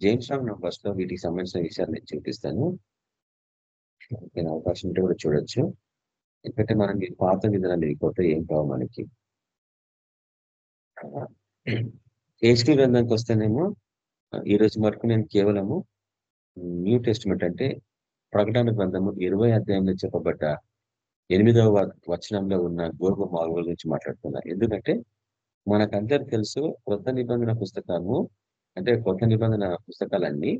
జేమ్స్ రాంగ్ నంబర్స్లో వీటికి సంబంధించిన విషయాలు నేను చూపిస్తాను. నేను అవకాశం ఉంటే కూడా చూడొచ్చు. ఎందుకంటే మనం ఈ పాత విధానాలు లేకపోతే ఏం కావు మనకి. హెచ్కి గ్రంథంకి వస్తేనేమో ఈ రోజు వరకు నేను కేవలము న్యూ టెస్ట్మెంట్ అంటే ప్రకటన గ్రంథము ఇరవై అధ్యాయంలో చెప్పబడ్డ ఎనిమిదవ వచనంలో ఉన్న గోర్వ మార్గుల గురించి మాట్లాడుతున్నా. ఎందుకంటే మనకందరికి తెలుసు కొత్త నిబంధన పుస్తకము అంటే కొత్త నిబంధన పుస్తకాలన్నీ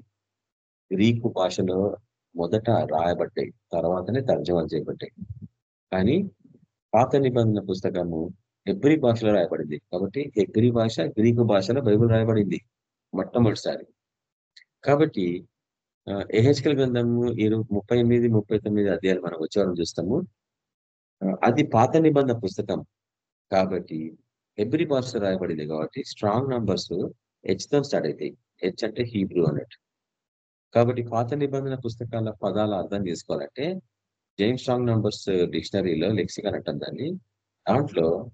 గ్రీకు భాషలో మొదట రాయబడ్డాయి తర్వాతనే తర్జమా చేయబడ్డాయి. కానీ పాత నిబంధన పుస్తకము హెబ్రి భాషలో రాయబడింది. కాబట్టి ఎగ్రి భాష గ్రీకు భాషలో బైబిల్ రాయబడింది మొట్టమొదటిసారి. కాబట్టి ఎహెచ్కల్ గ్రంథము ఇరవై ముప్పై ఎనిమిది ముప్పై తొమ్మిది అధ్యాయాలు మనం వచ్చేవారం చూస్తాము. అది పాత నిబంధన పుస్తకం. కాబట్టి హెబ్రి భాషలో రాయబడింది కాబట్టి స్ట్రాంగ్ నంబర్స్ హెచ్తో స్టార్ట్ అవుతాయి. హెచ్ అంటే హీబ్రూ అన్నట్టు. కాబట్టి పాత నిబంధన పుస్తకాల పదాలు అర్థం చేసుకోవాలంటే జేమ్స్ స్ట్రాంగ్ నంబర్స్ డిక్షనరీలో లెక్సికన్ అంటాం దాన్ని. దాంట్లో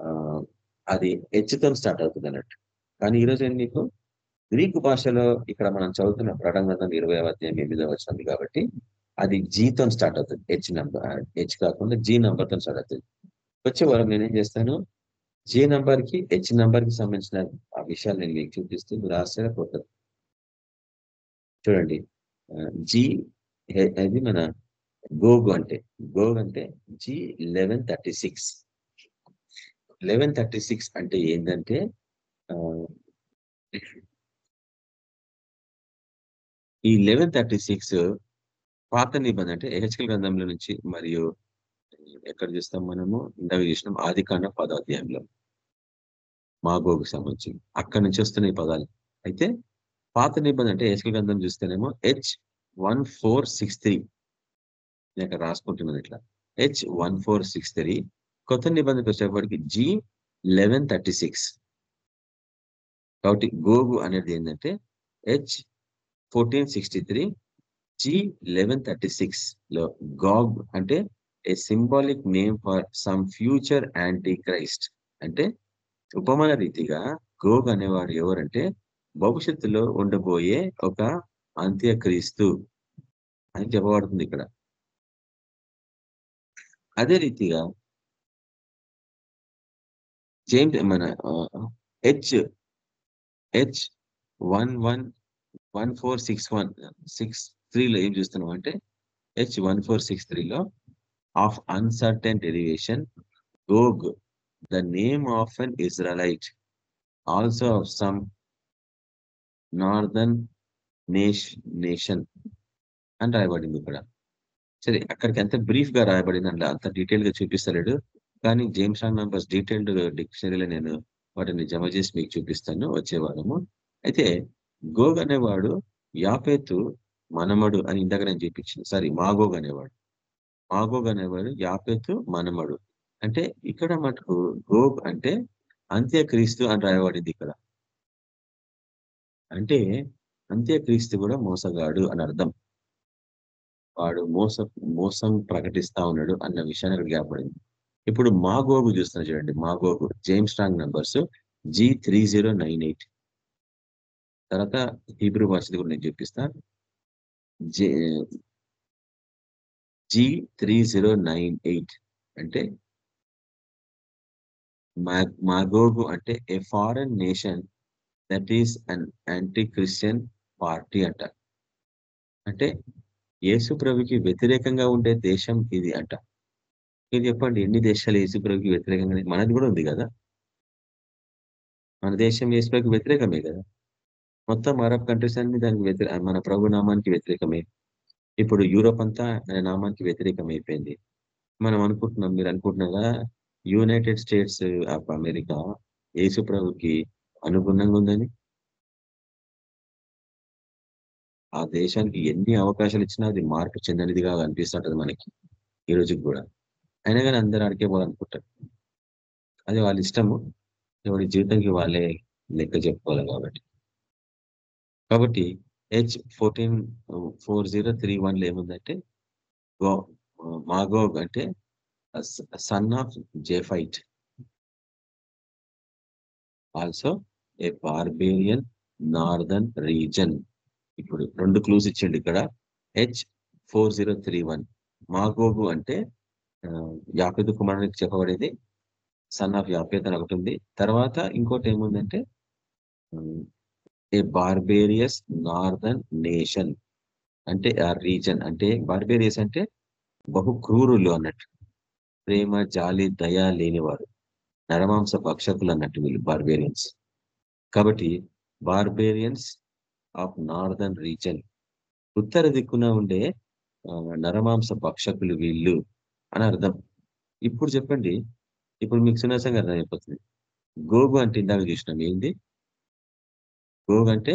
ఆ, అది హెచ్తో స్టార్ట్ అవుతుంది అన్నట్టు. కానీ ఈరోజు నీకు? గ్రీకు భాషలో ఇక్కడ మనం చదువుతున్న ప్రకటన ఇరవై అధ్యాయం ఎనిమిదో వచ్చింది కాబట్టి అది జీతో స్టార్ట్ అవుతుంది. హెచ్ నంబర్ హెచ్ కాకుండా జీ నంబర్తో స్టార్ట్ అవుతుంది. వచ్చే వారం నేను ఏం చేస్తాను? జే నంబర్కి హెచ్ నంబర్కి సంబంధించిన ఆ విషయాలు నేను మీకు చూపిస్తూ మీరు ఆశ్చర్యపోతారు చూడండి జీ అది మన గోగు అంటే గోగ్ అంటే G eleven thirty six eleven thirty six అంటే ఏంటంటే ఈ లెవెన్ థర్టీ సిక్స్ పాత నిబంధన అంటే హెచ్కల్ గ్రంథంలో నుంచి మరియు ఎక్కడ చూస్తాం మనము? ఇందాక చూసినాం. ఆది కాండ పదో అధ్యాయంలో సంబంధించి అక్కడి నుంచి వస్తున్నాయి ఈ పదాలు. అయితే పాత నిబంధన అంటే ఎహెచ్కల్ గ్రంథం చూస్తేనేమో H one four six three నేను అక్కడ రాసుకుంటున్నాను ఇట్లా. H one four six three కొత్త నిబంధనకు వచ్చేప్పటికి జి లెవెన్ థర్టీ సిక్స్ కాబట్టి గోగు అనేది ఏంటంటే H fourteen sixty three G eleven thirty సిక్స్లో. గాగ్ అంటే a symbolic name for some future antichrist అంటే ఉపమాన రీతిగా గోగ్ అనేవాడు ఎవరంటే భవిష్యత్తులో ఉండబోయే ఒక అంత్యక్రీస్తు అని చెప్పబడుతుంది ఇక్కడ. అదే రీతిగా జేమ్స్ మన H H one one one four six one six త్రీలో ఏం చూస్తున్నాం అంటే హెచ్ వన్ ఫోర్ సిక్స్ త్రీలో of uncertain derivation Gog the name of an Israelite also of some northern nation nation అని రాయబడింది ఇక్కడ. సరే అక్కడికి ఎంత బ్రీఫ్గా రాయబడింది అండి అంత డీటెయిల్గా చూపిస్తలేడు. కానీ జేమ్స్ రాంగ్ మెంబర్స్ డీటెయిల్డ్ డిక్షనరీలో నేను వాటిని జమ చేసి మీకు చూపిస్తాను వచ్చే వారము. అయితే గోగ్ అనేవాడు యాపేతు మనమడు అని ఇందాక నేను చూపించిన. సారీ మాగోగ్ అనేవాడు. మాగోగ్ అనేవాడు యాపేతు మనమడు. అంటే ఇక్కడ మటుకు గోగ్ అంటే అంత్యక్రీస్తు అని రాయబడింది ఇక్కడ. అంటే అంత్యక్రీస్తు కూడా మోసగాడు అని అర్థం. వాడు మోస మోసం ప్రకటిస్తా ఉన్నాడు అన్న విషయాన్ని అక్కడ జ్ఞాపడింది ఇప్పుడు మాగోగు చూస్తున్నా చూడండి Magog James strong numbers G three zero nine eight. తర్వాత హీబ్రూ భాషది కూడా నేను చూపిస్తా. G G three zero nine eight అంటే మాగోగు అంటే a foreign nation that is an antichristian party అంట. అంటే యేసు ప్రభుకి వ్యతిరేకంగా ఉండే దేశం ఇది అంట. మీరు చెప్పండి ఎన్ని దేశాలు యేసుప్రభుకి వ్యతిరేకంగా మనది కూడా ఉంది కదా. మన దేశం యేసు ప్రభుకి వ్యతిరేకమే కదా. మొత్తం అరబ్ కంట్రీస్ అన్ని దానికి వ్యతిరే మన ప్రభు నామానికి వ్యతిరేకమే. ఇప్పుడు యూరోప్ అంతా ఆయన నామానికి వ్యతిరేకమైపోయింది. మనం అనుకుంటున్నాం మీరు అనుకుంటున్నారా? United States of America Yesu ప్రభుకి అనుగుణంగా ఉందని? ఆ దేశానికి ఎన్ని అవకాశాలు ఇచ్చినా అది మార్పు చెందనిదిగా అనిపిస్తుంటది మనకి ఈ రోజుకి కూడా. అయినా కానీ అందరూ అడిగే పోవాలనుకుంటారు. అది వాళ్ళ ఇష్టము. ఎవరి జీవితానికి వాళ్ళే లెక్క చెప్పుకోవాలి కాబట్టి. కాబట్టి H fourteen four zero three వన్లో ఏముందంటే గో మాగోగ్ అంటే son of Japheth also a barbarian northern region ఇప్పుడు రెండు క్లూస్ ఇచ్చిండు ఇక్కడ. H four zero three one Magog అంటే యాపేదు కుమారునికి చెప్పబడేది సన్ ఆఫ్ యాపేద్ అని ఒకటి ఉంది. తర్వాత ఇంకోటి ఏముందంటే ఏ బార్బేరియస్ నార్దర్న్ నేషన్ అంటే ఆ రీజన్ అంటే బార్బేరియస్ అంటే బహు క్రూరులు అన్నట్టు. ప్రేమ జాలి దయ లేనివారు. నరమాంస భక్షకులు అన్నట్టు వీళ్ళు బార్బేరియన్స్ కాబట్టి బార్బేరియన్స్ ఆఫ్ నార్దర్న్ రీజన్ ఉత్తర దిక్కున ఉండే నరమాంస భక్షకులు వీళ్ళు అని అర్థం. ఇప్పుడు చెప్పండి. ఇప్పుడు మీకు సునాసంగా అర్థమైపోతుంది. గోగు అంటే ఇందాక చూసినాం ఏంది? గోగు అంటే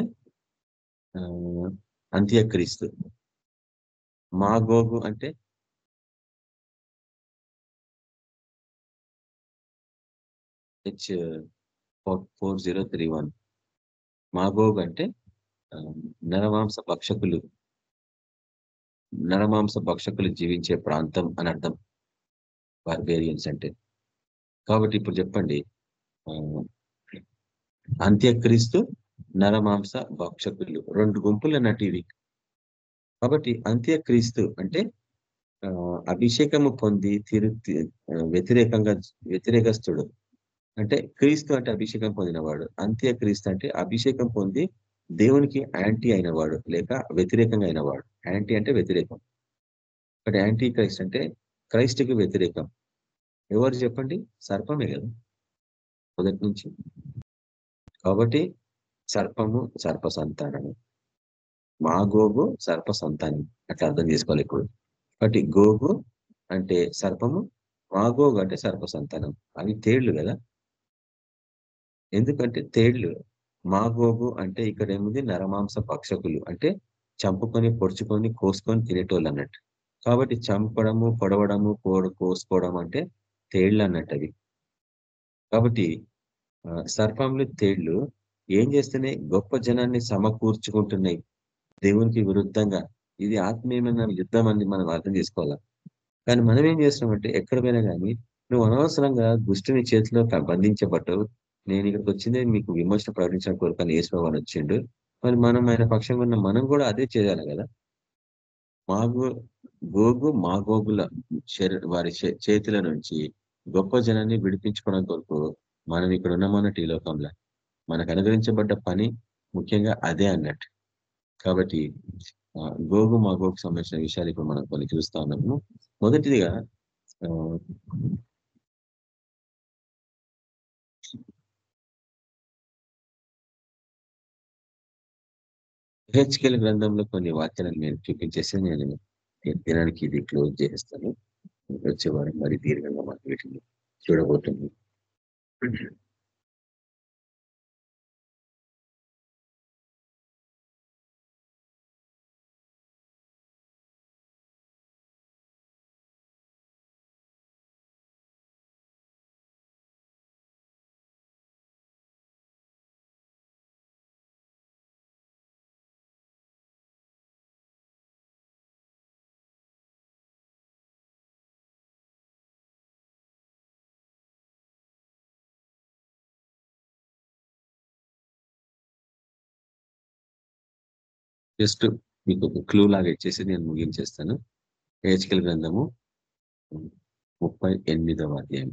అంత్యక్రీస్తు మా గోగు అంటే? H four zero three one. Magog అంటే నరమాంస భక్షకులు. నరమాంస భక్షకులు జీవించే ప్రాంతం అని అర్థం. బార్బేరియన్స్ అంటే. కాబట్టి ఇప్పుడు చెప్పండి అంత్యక్రీస్తు నరమాంస భక్షకులు రెండు గుంపులు అన్నట్టు ఇవి కాబట్టి అంత్యక్రీస్తు అంటే అభిషేకము పొంది తిరు వ్యతిరేకంగా వ్యతిరేకస్తుడు. అంటే క్రీస్తు అంటే అభిషేకం పొందినవాడు. అంత్యక్రీస్తు అంటే అభిషేకం పొంది దేవునికి యాంటీ అయినవాడు లేక వ్యతిరేకంగా అయినవాడు. యాంటీ అంటే వ్యతిరేకం. ఇక్కడ యాంటీ క్రైస్ట్ అంటే క్రైస్ట్కి వ్యతిరేకం. ఎవరు చెప్పండి? సర్పమే కదా. మొదటి నుంచి. కాబట్టి సర్పము సర్ప సంతానము మా గోగు సర్ప సంతానం అట్లా అర్థం చేసుకోవాలి ఇప్పుడు. కాబట్టి గోగు అంటే సర్పము మా గోగు అంటే సర్ప సంతానం అవి తేళ్ళు కదా. ఎందుకంటే తేళ్ళు మాగోగు అంటే ఇక్కడ ఏముంది? నరమాంస భక్షకులు. అంటే చంపుకొని పొడుచుకొని కోసుకొని తినేటోళ్ళు అన్నట్టు. కాబట్టి చంపడము పొడవడము కోడు కోసుకోవడం అంటే తేళ్ళు అన్నట్టు అవి కాబట్టి సర్పంలు తేళ్ళు ఏం చేస్తున్నాయి? గొప్ప జనాన్ని సమకూర్చుకుంటున్నాయి. దేవునికి విరుద్ధంగా. ఇది ఆత్మీయమైన యుద్ధం అని మనం అర్థం చేసుకోవాలా? కానీ మనం ఏం చేస్తున్నామంటే ఎక్కడ పోయినా కానీ నువ్వు అనవసరంగా దుష్టుని చేతిలో బంధించబడ్డావు. నేను ఇక్కడికి వచ్చిందే మీకు విమర్శ ప్రకటించిన కోరికని వేసుకోవాలని వచ్చిండు. మరి మనం ఆయన పక్షంగా ఉన్న మనం కూడా అదే చేయాలి కదా? మాగు గోగు మా గోగుల వారి చేతుల నుంచి గొప్ప జనాన్ని విడిపించుకోవడం కొరకు మనం ఇక్కడ ఉన్నామన్నట్టు ఈ లోకంలో? మనకు అనుగ్రహించబడ్డ పని ముఖ్యంగా అదే అన్నట్టు. కాబట్టి గోగు మా గోకు సంబంధించిన విషయాలు ఇప్పుడు మనం కొన్ని చూస్తా ఉన్నాము. మొదటిదిగా హెచ్కెల్ గ్రంథంలో కొన్ని వాక్యాలను నేను చూపించేసి నేను దినానికి ఇది క్లోజ్ చేస్తాను. వచ్చే వారం మరి దీర్ఘంగా మాకు వీటిని చూడబోతుంది జస్ట్ మీకు ఒక క్లూ లాగా ఇచ్చేసి నేను ముగించేస్తాను. హెచ్కల్ గ్రంథము ముప్పై ఎనిమిదవ అధ్యాయం.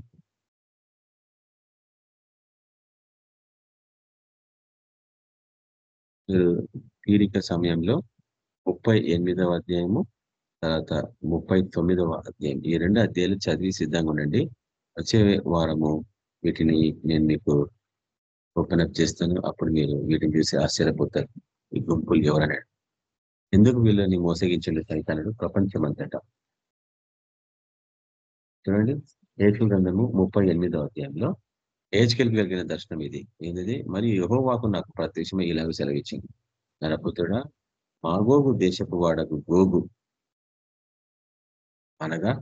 మీరు తీరిక సమయంలో ముప్పై ఎనిమిదవ అధ్యాయము తర్వాత ముప్పై తొమ్మిదవ అధ్యాయం. ఈ రెండు అధ్యాయాలు చదివి సిద్ధంగా ఉండండి. వచ్చే వారము వీటిని నేను మీకు ఓపెన్ అప్ చేస్తాను. అప్పుడు మీరు వీటిని చూసి ఆశ్చర్యపోతారు. ఈ గుంపులు ఎవరన్నాడు ఎందుకు వీళ్ళని మోసగించండి సైతానుడు? ప్రపంచం అంతటా చూడండి ఏకల్ గ్రంథము ముప్పై ఎనిమిదవ అధ్యాయంలో ఏజ్కెల్కి కలిగిన దర్శనం ఇది. ఏంటిది? మరి యహోవాకు నాకు ప్రత్యక్షమే ఇలాగ సెలవిచ్చింది. నరపుత్రుడా మాగోగు దేశపు వాడకు గోగు. అనగా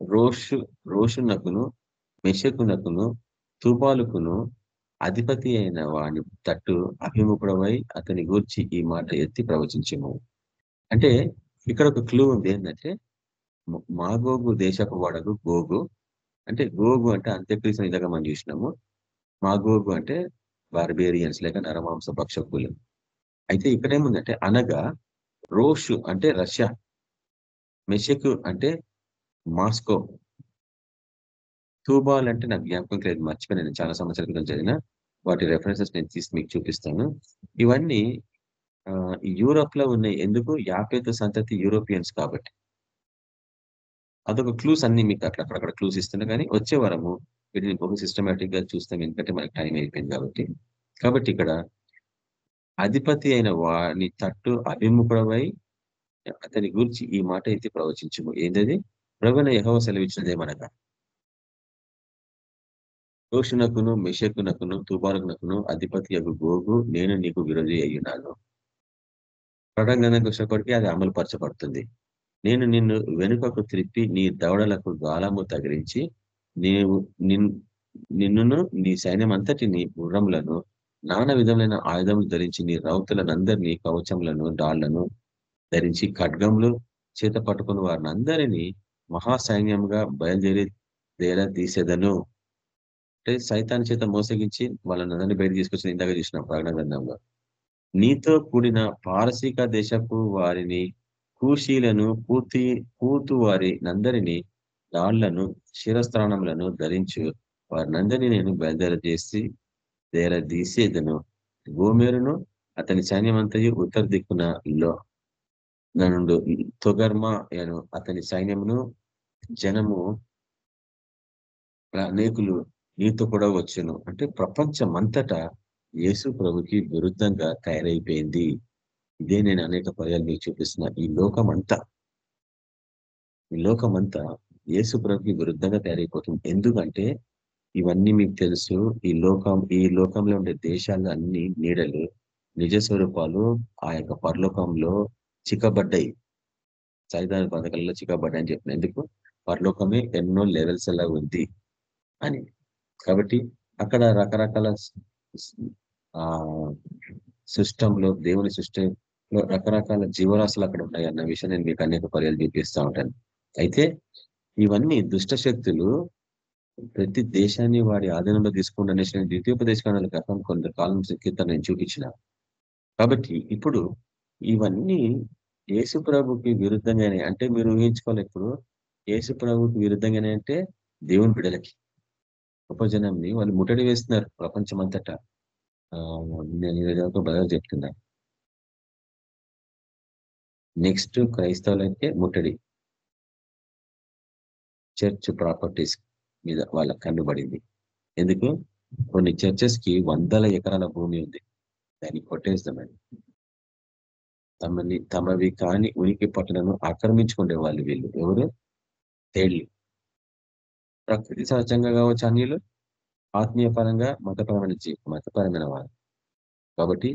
రోషు రోషునకును మెషకునకును తుపాలుకును అధిపతి అయిన వాని తట్టు అభిముఖుడమై అతని గూర్చి ఈ మాట ఎత్తి ప్రవచించము అంటే ఇక్కడ ఒక క్లూ ఉంది ఏంటంటే మాగోగు దేశపు వాడకు గోగు. అంటే గోగు అంటే అంత్యక్రీస్తు ఇలాగా మనం చూసినాము. మాగోగు అంటే బార్బేరియన్స్ లేక నరమాంస భక్షకులు. అయితే ఇక్కడ ఏముందంటే అనగా రోషు అంటే రష్యా. మెషకు అంటే మాస్కో. తూబాల్ అంటే నాకు జ్ఞాపకం లేదు మర్చిపోయినాను చాలా సంవత్సరాల క్రితం చదివిన వాటి రెఫరెన్సెస్ నేను తీసి మీకు చూపిస్తాను. ఇవన్నీ యూరోప్లో ఉన్నాయి. ఎందుకు? యాపేత సంతతి యూరోపియన్స్ కాబట్టి. అదొక క్లూస్ అన్ని మీకు అట్లా అక్కడక్కడ క్లూస్ ఇస్తున్నా కానీ వచ్చే వారము వీటిని బహు సిస్టమేటిక్గా చూస్తాం ఎందుకంటే మనకి టైం అయిపోయింది కాబట్టి. కాబట్టి ఇక్కడ అధిపతి అయిన వాని తట్టు అభిముఖుడమై అతని గురించి ఈ మాట అయితే ప్రవచించము. ఏంటది? ప్రవణ యహవ సెలవిచ్చినదేమనగా రోషునకును మెషకునకును తుబాలకునకును అధిపతి యొక్క గోగు నేను నీకు విరోధి అయ్యున్నాను. ప్రకటనకొచ్చేప్పటికీ అది అమలు పరచబడుతుంది నేను నిన్ను వెనుకకు త్రిప్పి నీ దవడలకు గాలము తగిలించి నీవు నిన్నును నీ సైన్యం అంతటిని గుర్రములను నానా విధములైన ఆయుధములు ధరించి నీ రౌతులనందరినీ కవచములను డాళ్ళను ధరించి ఖడ్గములు చేత పట్టుకుని వారిని అందరినీ మహాసైన్యంగా బయలుదేరి దేర తీసేదను అంటే సైతాన్ని చేత మోసగించి వాళ్ళని అందరినీ బయట తీసుకొచ్చిన ఇందాక చూసిన ప్రకటన గ్రంథంలో నీతో కూడిన పారసీక దేశపు వారిని కూషీలను పూర్తి పూతు వారి నందరిని దాళ్ళను శిరస్త్రాణములను ధరించు. వారినందరినీ నేను బయలుదేర చేసి దేర తీసేదను. గోమేరును అతని సైన్యమంతయు ఉత్తర దిక్కున లో. నన్ను తొగర్మా అను అతని సైన్యమును జనము అనేకులు నీతో కూడా వచ్చును. అంటే ప్రపంచం అంతటా యేసు ప్రభుకి విరుద్ధంగా తయారైపోయింది. ఇదే నేను అనేక పర్యాలు మీకు చూపిస్తున్నా. ఈ లోకం అంతా ఈ లోకం అంతా యేసు ప్రభుకి విరుద్ధంగా తయారైపోతుంది. ఎందుకంటే ఇవన్నీ మీకు తెలుసు. ఈ లోకం ఈ లోకంలో ఉండే దేశాలు అన్ని నీడలు నిజ స్వరూపాలు ఆ యొక్క పరలోకంలో చిక్కబడ్డాయి. సైదాన పథకాలలో చిక్కబడ్డాయి అని చెప్పిన. ఎందుకు? పరలోకమే ఎన్నో లెవెల్స్ అలా ఉంది అని. కాబట్టి అక్కడ రకరకాల ఆ సిస్టంలో దేవుని సిస్టంలో రకరకాల జీవరాశులు అక్కడ ఉన్నాయి అన్న విషయం నేను మీకు అనేక పర్యాలు చూపిస్తూ ఉంటాను. అయితే ఇవన్నీ దుష్ట శక్తులు ప్రతి దేశాన్ని వాడి ఆధీనంలో తీసుకుంటూ అనేసి ద్వితీయోపదేశకాల గతం కొంతకాలం కీర్తన నేను చూపించిన. కాబట్టి ఇప్పుడు ఇవన్నీ యేసు ప్రభుకి విరుద్ధంగానే అంటే మీరు ఊహించుకోవాలి ఇప్పుడు యేసు ప్రభుకి విరుద్ధంగానే అంటే దేవుని బిడలకి. జనాన్ని వాళ్ళు ముట్టడి వేస్తున్నారు ప్రపంచం అంతటా నేను ఈరోజు ఒక చెప్తున్నా. నెక్స్ట్ క్రైస్తవులకే ముట్టడి. చర్చ్ ప్రాపర్టీస్ మీద వాళ్ళ కన్నుబడింది ఎందుకు? కొన్ని చర్చెస్కి వందల ఎకరాల భూమి ఉంది. దాన్ని కొట్టేస్తామని తమని తమవి కాని ఉనికి పట్టులను ఆక్రమించుకునే వాళ్ళు వీళ్ళు. ఎవరు? తేళ్ళు ప్రకృతి సహజంగా కావచ్చు అన్యులు ఆత్మీయ పరంగా మతపరమైన మతపరమైన వారు. కాబట్టి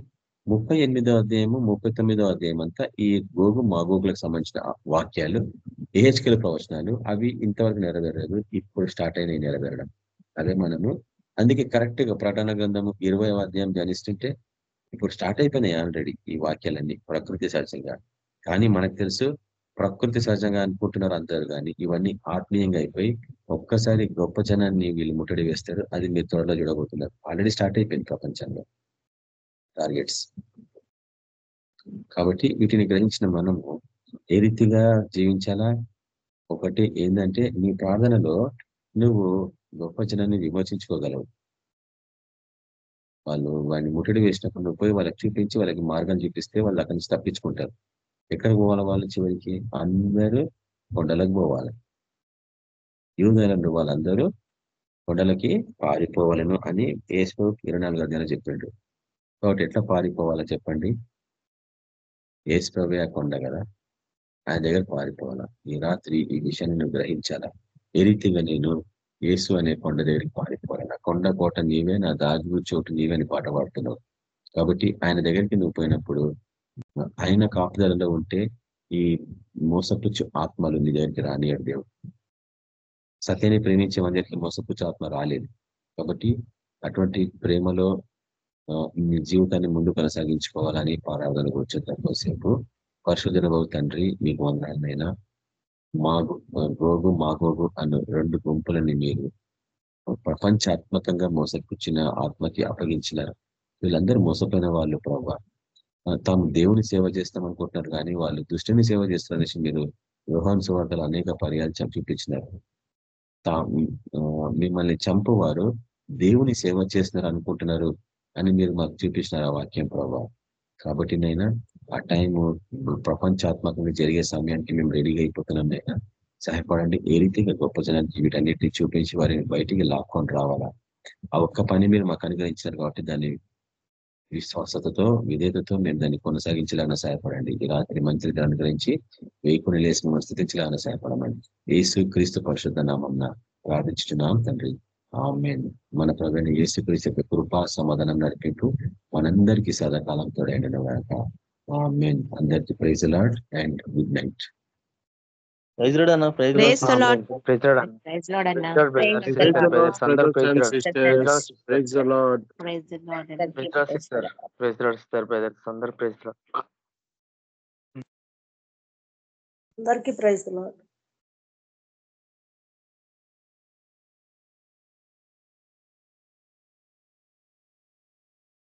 ముప్పై ఎనిమిదో అధ్యాయము ముప్పై తొమ్మిదో అధ్యాయం అంతా ఈ గోగు మాగోగులకు సంబంధించిన వాక్యాలు ఏహెచ్కల ప్రవచనాలు అవి ఇంతవరకు నెరవేరలేదు ఇప్పుడు స్టార్ట్ అయినాయి నెరవేరడం. అదే మనము అందుకే కరెక్ట్గా ప్రకటన గ్రంథము ఇరవై అధ్యాయం ధ్యానిస్తుంటే ఇప్పుడు స్టార్ట్ అయిపోయినాయి ఆల్రెడీ ఈ వాక్యాలన్నీ ప్రకృతి సహజంగా. కానీ మనకు తెలుసు ప్రకృతి సహజంగా అనుకుంటున్నారు అందరు కానీ ఇవన్నీ ఆత్మీయంగా అయిపోయి ఒక్కసారి గొప్ప జనాన్ని వీళ్ళు ముట్టడి వేస్తారు. అది మీరు త్వరలో చూడబోతున్నారు. ఆల్రెడీ స్టార్ట్ అయిపోయింది ప్రపంచంలో. టార్గెట్స్ కాబట్టి వీటిని గ్రహించిన మనము ఏ రీతిగా జీవించాలా? ఒకటి ఏంటంటే నీ ప్రార్థనలో నువ్వు గొప్ప జనాన్ని విమోచించుకోగలవు. వాళ్ళు వాడిని ముట్టడి వేసినప్పుడు నువ్వు పోయి వాళ్ళకి చూపించి వాళ్ళకి మార్గం చూపిస్తే వాళ్ళు అక్కడి నుంచి తప్పించుకుంటారు. ఎక్కడికి పోవాలి వాళ్ళు చివరికి? అందరూ కొండలకు పోవాలి. యూదలను వాళ్ళందరూ కొండలకి పారిపోవాలను అని ఏసు ఇరవై నాలుగు అధ్యాయులు చెప్పిండు. కాబట్టి ఎట్లా పారిపోవాలో చెప్పండి? యేసు కొండ కదా? ఆయన దగ్గర పారిపోవాలా? ఈ రాత్రి ఈ విషయాన్ని నువ్వు గ్రహించాలా? ఏ రీతిగా నేను యేసు అనే కొండ దగ్గరికి పారిపోవాలి నా కొండ కోట నీవే నా దాగు చోటు నీవే అని పాట పాడుతున్నావు. కాబట్టి ఆయన దగ్గరికి నువ్వు పోయినప్పుడు ఆయన కాపుదలలో ఉంటే ఈ మోసపుచ్చు ఆత్మలు నీ దగ్గరికి రానియడు దేవుడు. సత్యాన్ని ప్రేమించే మందికి మోసపుచ్చు ఆత్మ రాలేదు. కాబట్టి అటువంటి ప్రేమలో నీ జీవితాన్ని ముందు కొనసాగించుకోవాలని పారాధన కూర్చుంటాం కోసేపు పరిశుధన బాబు తండ్రి మీకు వందనాలైనా మాగు గోగు మాగోగు అన్న రెండు గుంపులని మీరు ప్రపంచాత్మకంగా మోసపుచ్చిన ఆత్మకి అప్పగించినారు. వీళ్ళందరూ మోసపోయిన వాళ్ళు ప్రభావ తాము దేవుని సేవ చేస్తాం అనుకుంటున్నారు కానీ వాళ్ళు దుష్టిని సేవ చేస్తారనేసి మీరు వ్యూహాన్ సువార్తలు అనేక పర్యాలు చూపించినారు తా మిమ్మల్ని చంపువారు దేవుని సేవ చేస్తున్నారు అనుకుంటున్నారు అని మీరు మాకు చూపించినారు ఆ వాక్యం ప్రభావ కాబట్టి నైనా ఆ టైము ప్రపంచాత్మకంగా జరిగే సమయానికి మేము రెడీగా అయిపోతున్నాం నైనా సహాయపడండి. ఏ రీతిగా గొప్ప జనానికి వీటన్నిటిని చూపించి వారిని బయటికి లాక్కొని రావాలా? ఆ ఒక్క పని మీరు మాకు అనుగ్రహించారు కాబట్టి దాన్ని విశ్వాసతతో విధేయతతో మేము దాన్ని కొనసాగించాలని సహాయపడండి. ఈ రాత్రి మంచి అనుగ్రహించి వేకుని లేసిన మనం స్థితించాలని సహాయపడమండి ఏసు క్రీస్తు పరిశుద్ధ నామం ప్రార్థించున్నాం తండ్రి. ఆమెన్. మన ప్రవీణ యేసు క్రీస్తు యొక్క కృపా సమాధానం నడిపింపు మనందరికీ సదాకాలం తోడైన ఆమెన్. అందరికి praise Lord and good night. Praise అన్న ప్రైజ్. ప్రైజ్ అన్న. ప్రైజ్ అందరూ. అందరికీ ప్రైజ్ లాడ్